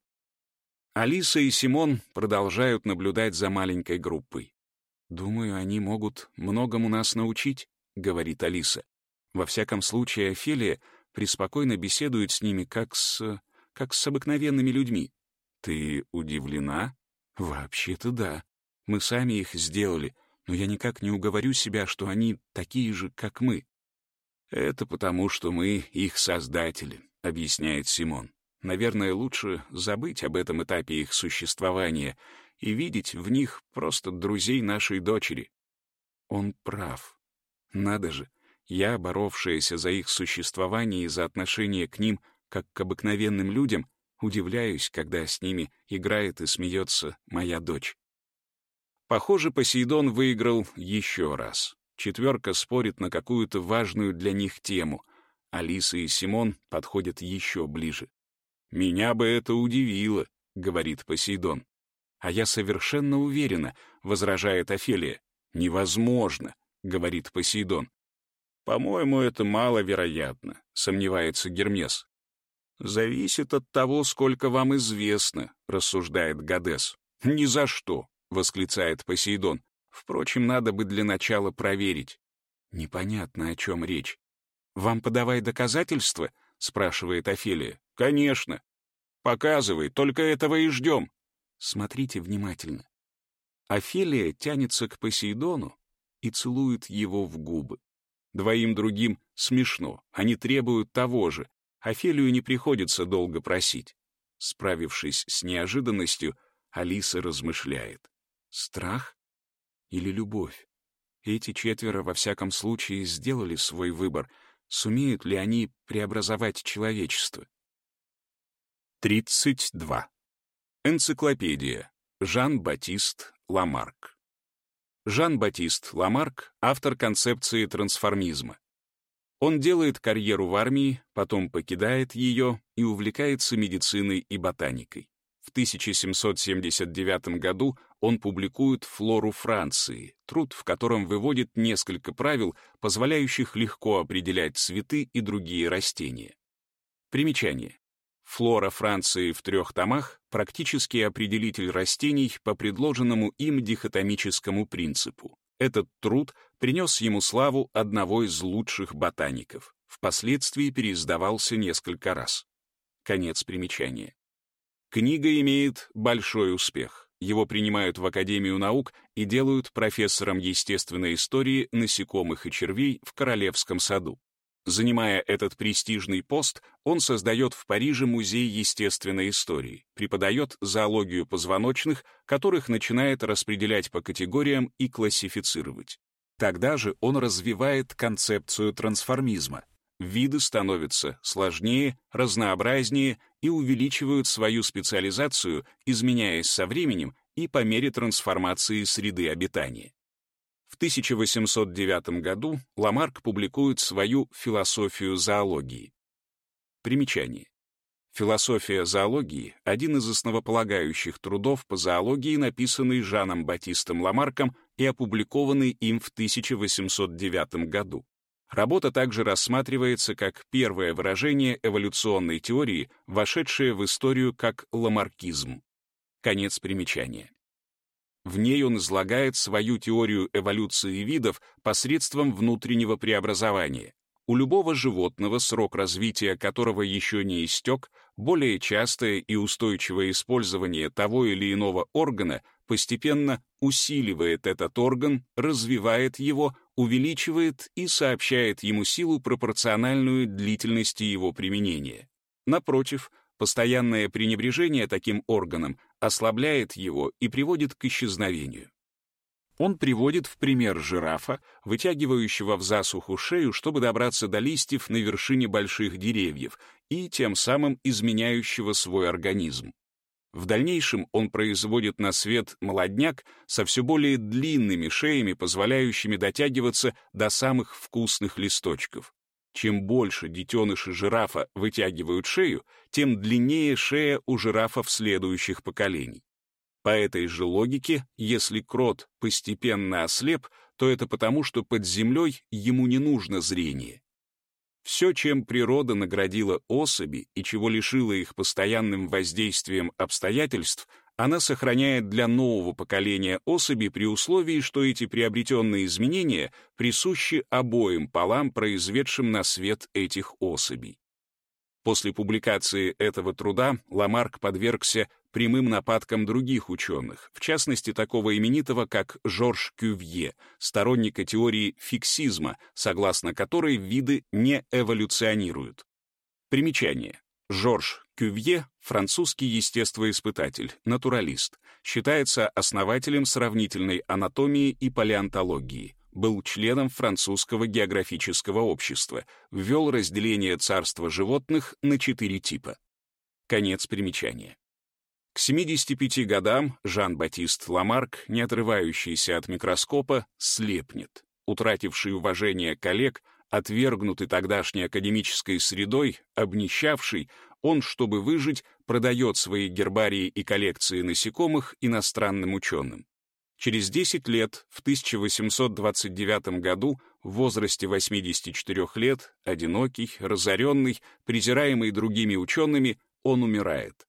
Алиса и Симон продолжают наблюдать за маленькой группой. «Думаю, они могут многому нас научить», — говорит Алиса. Во всяком случае, Офелия преспокойно беседует с ними, как с... как с обыкновенными людьми. «Ты удивлена?» «Вообще-то да. Мы сами их сделали, но я никак не уговорю себя, что они такие же, как мы». «Это потому, что мы их создатели», — объясняет Симон. «Наверное, лучше забыть об этом этапе их существования и видеть в них просто друзей нашей дочери». Он прав. Надо же, я, боровшаяся за их существование и за отношение к ним, как к обыкновенным людям, удивляюсь, когда с ними играет и смеется моя дочь. Похоже, Посейдон выиграл еще раз. Четверка спорит на какую-то важную для них тему. Алиса и Симон подходят еще ближе. «Меня бы это удивило», — говорит Посейдон. «А я совершенно уверена», — возражает Офелия. «Невозможно», — говорит Посейдон. «По-моему, это маловероятно», — сомневается Гермес. «Зависит от того, сколько вам известно», — рассуждает Гадес. «Ни за что», — восклицает Посейдон. Впрочем, надо бы для начала проверить. Непонятно, о чем речь. «Вам подавай доказательства?» — спрашивает Офелия. «Конечно. Показывай, только этого и ждем». Смотрите внимательно. Офелия тянется к Посейдону и целует его в губы. Двоим другим смешно, они требуют того же. Офелию не приходится долго просить. Справившись с неожиданностью, Алиса размышляет. Страх? или любовь. Эти четверо, во всяком случае, сделали свой выбор. Сумеют ли они преобразовать человечество? 32. Энциклопедия. Жан-Батист Ламарк. Жан-Батист Ламарк — автор концепции трансформизма. Он делает карьеру в армии, потом покидает ее и увлекается медициной и ботаникой. В 1779 году он публикует «Флору Франции», труд, в котором выводит несколько правил, позволяющих легко определять цветы и другие растения. Примечание. «Флора Франции» в трех томах — практический определитель растений по предложенному им дихотомическому принципу. Этот труд принес ему славу одного из лучших ботаников. Впоследствии переиздавался несколько раз. Конец примечания. Книга имеет большой успех. Его принимают в Академию наук и делают профессором естественной истории насекомых и червей в Королевском саду. Занимая этот престижный пост, он создает в Париже музей естественной истории, преподает зоологию позвоночных, которых начинает распределять по категориям и классифицировать. Тогда же он развивает концепцию трансформизма, виды становятся сложнее, разнообразнее и увеличивают свою специализацию, изменяясь со временем и по мере трансформации среды обитания. В 1809 году Ламарк публикует свою «Философию зоологии». Примечание. «Философия зоологии» — один из основополагающих трудов по зоологии, написанный Жаном Батистом Ламарком и опубликованный им в 1809 году. Работа также рассматривается как первое выражение эволюционной теории, вошедшее в историю как ламаркизм. Конец примечания. В ней он излагает свою теорию эволюции видов посредством внутреннего преобразования. У любого животного, срок развития которого еще не истек, более частое и устойчивое использование того или иного органа постепенно усиливает этот орган, развивает его, увеличивает и сообщает ему силу, пропорциональную длительности его применения. Напротив, постоянное пренебрежение таким органом ослабляет его и приводит к исчезновению. Он приводит в пример жирафа, вытягивающего в засуху шею, чтобы добраться до листьев на вершине больших деревьев, и тем самым изменяющего свой организм. В дальнейшем он производит на свет молодняк со все более длинными шеями, позволяющими дотягиваться до самых вкусных листочков. Чем больше детеныши жирафа вытягивают шею, тем длиннее шея у жирафов следующих поколений. По этой же логике, если крот постепенно ослеп, то это потому, что под землей ему не нужно зрение. Все, чем природа наградила особи и чего лишила их постоянным воздействием обстоятельств, она сохраняет для нового поколения особей при условии, что эти приобретенные изменения присущи обоим полам, произведшим на свет этих особей. После публикации этого труда Ламарк подвергся прямым нападкам других ученых, в частности такого именитого, как Жорж Кювье, сторонника теории фиксизма, согласно которой виды не эволюционируют. Примечание. Жорж Кювье, французский естествоиспытатель, натуралист, считается основателем сравнительной анатомии и палеонтологии, был членом французского географического общества, ввел разделение царства животных на четыре типа. Конец примечания. К 75 годам Жан-Батист Ламарк, не отрывающийся от микроскопа, слепнет. Утративший уважение коллег, отвергнутый тогдашней академической средой, обнищавший, он, чтобы выжить, продает свои гербарии и коллекции насекомых иностранным ученым. Через 10 лет, в 1829 году, в возрасте 84 лет, одинокий, разоренный, презираемый другими учеными, он умирает.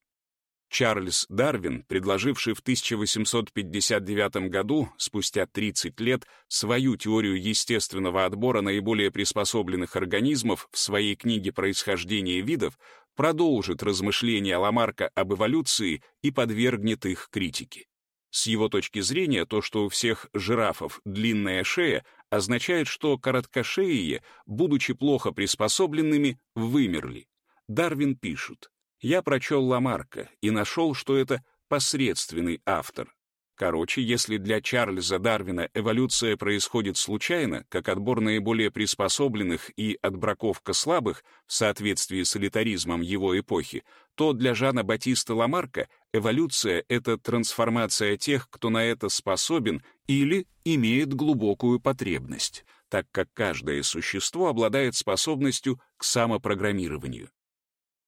Чарльз Дарвин, предложивший в 1859 году, спустя 30 лет, свою теорию естественного отбора наиболее приспособленных организмов в своей книге «Происхождение видов», продолжит размышления Ламарка об эволюции и подвергнет их критике. С его точки зрения, то, что у всех жирафов длинная шея, означает, что короткошеие, будучи плохо приспособленными, вымерли. Дарвин пишет, я прочел Ламарка и нашел, что это посредственный автор. Короче, если для Чарльза Дарвина эволюция происходит случайно, как отбор наиболее приспособленных и отбраковка слабых в соответствии с элитаризмом его эпохи, то для Жана Батиста Ламарка эволюция — это трансформация тех, кто на это способен или имеет глубокую потребность, так как каждое существо обладает способностью к самопрограммированию.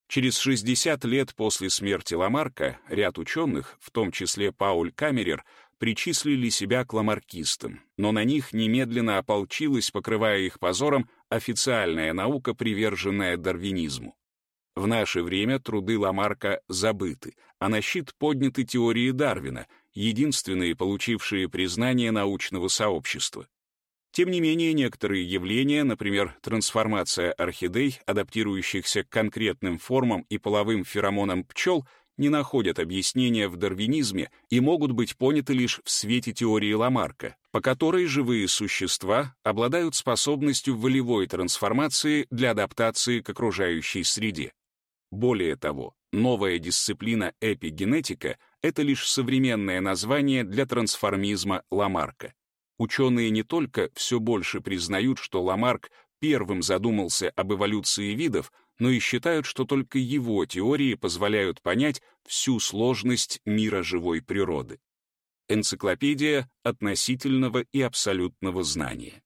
Через 60 лет после смерти Ламарка ряд ученых, в том числе Пауль Камерер, причислили себя к ламаркистам, но на них немедленно ополчилась, покрывая их позором, официальная наука, приверженная дарвинизму. В наше время труды Ламарка забыты, а на щит подняты теории Дарвина, единственные, получившие признание научного сообщества. Тем не менее, некоторые явления, например, трансформация орхидей, адаптирующихся к конкретным формам и половым феромонам пчел, не находят объяснения в дарвинизме и могут быть поняты лишь в свете теории Ламарка, по которой живые существа обладают способностью волевой трансформации для адаптации к окружающей среде. Более того, новая дисциплина эпигенетика — это лишь современное название для трансформизма Ламарка. Ученые не только все больше признают, что Ламарк первым задумался об эволюции видов, но и считают, что только его теории позволяют понять всю сложность мира живой природы. Энциклопедия относительного и абсолютного знания.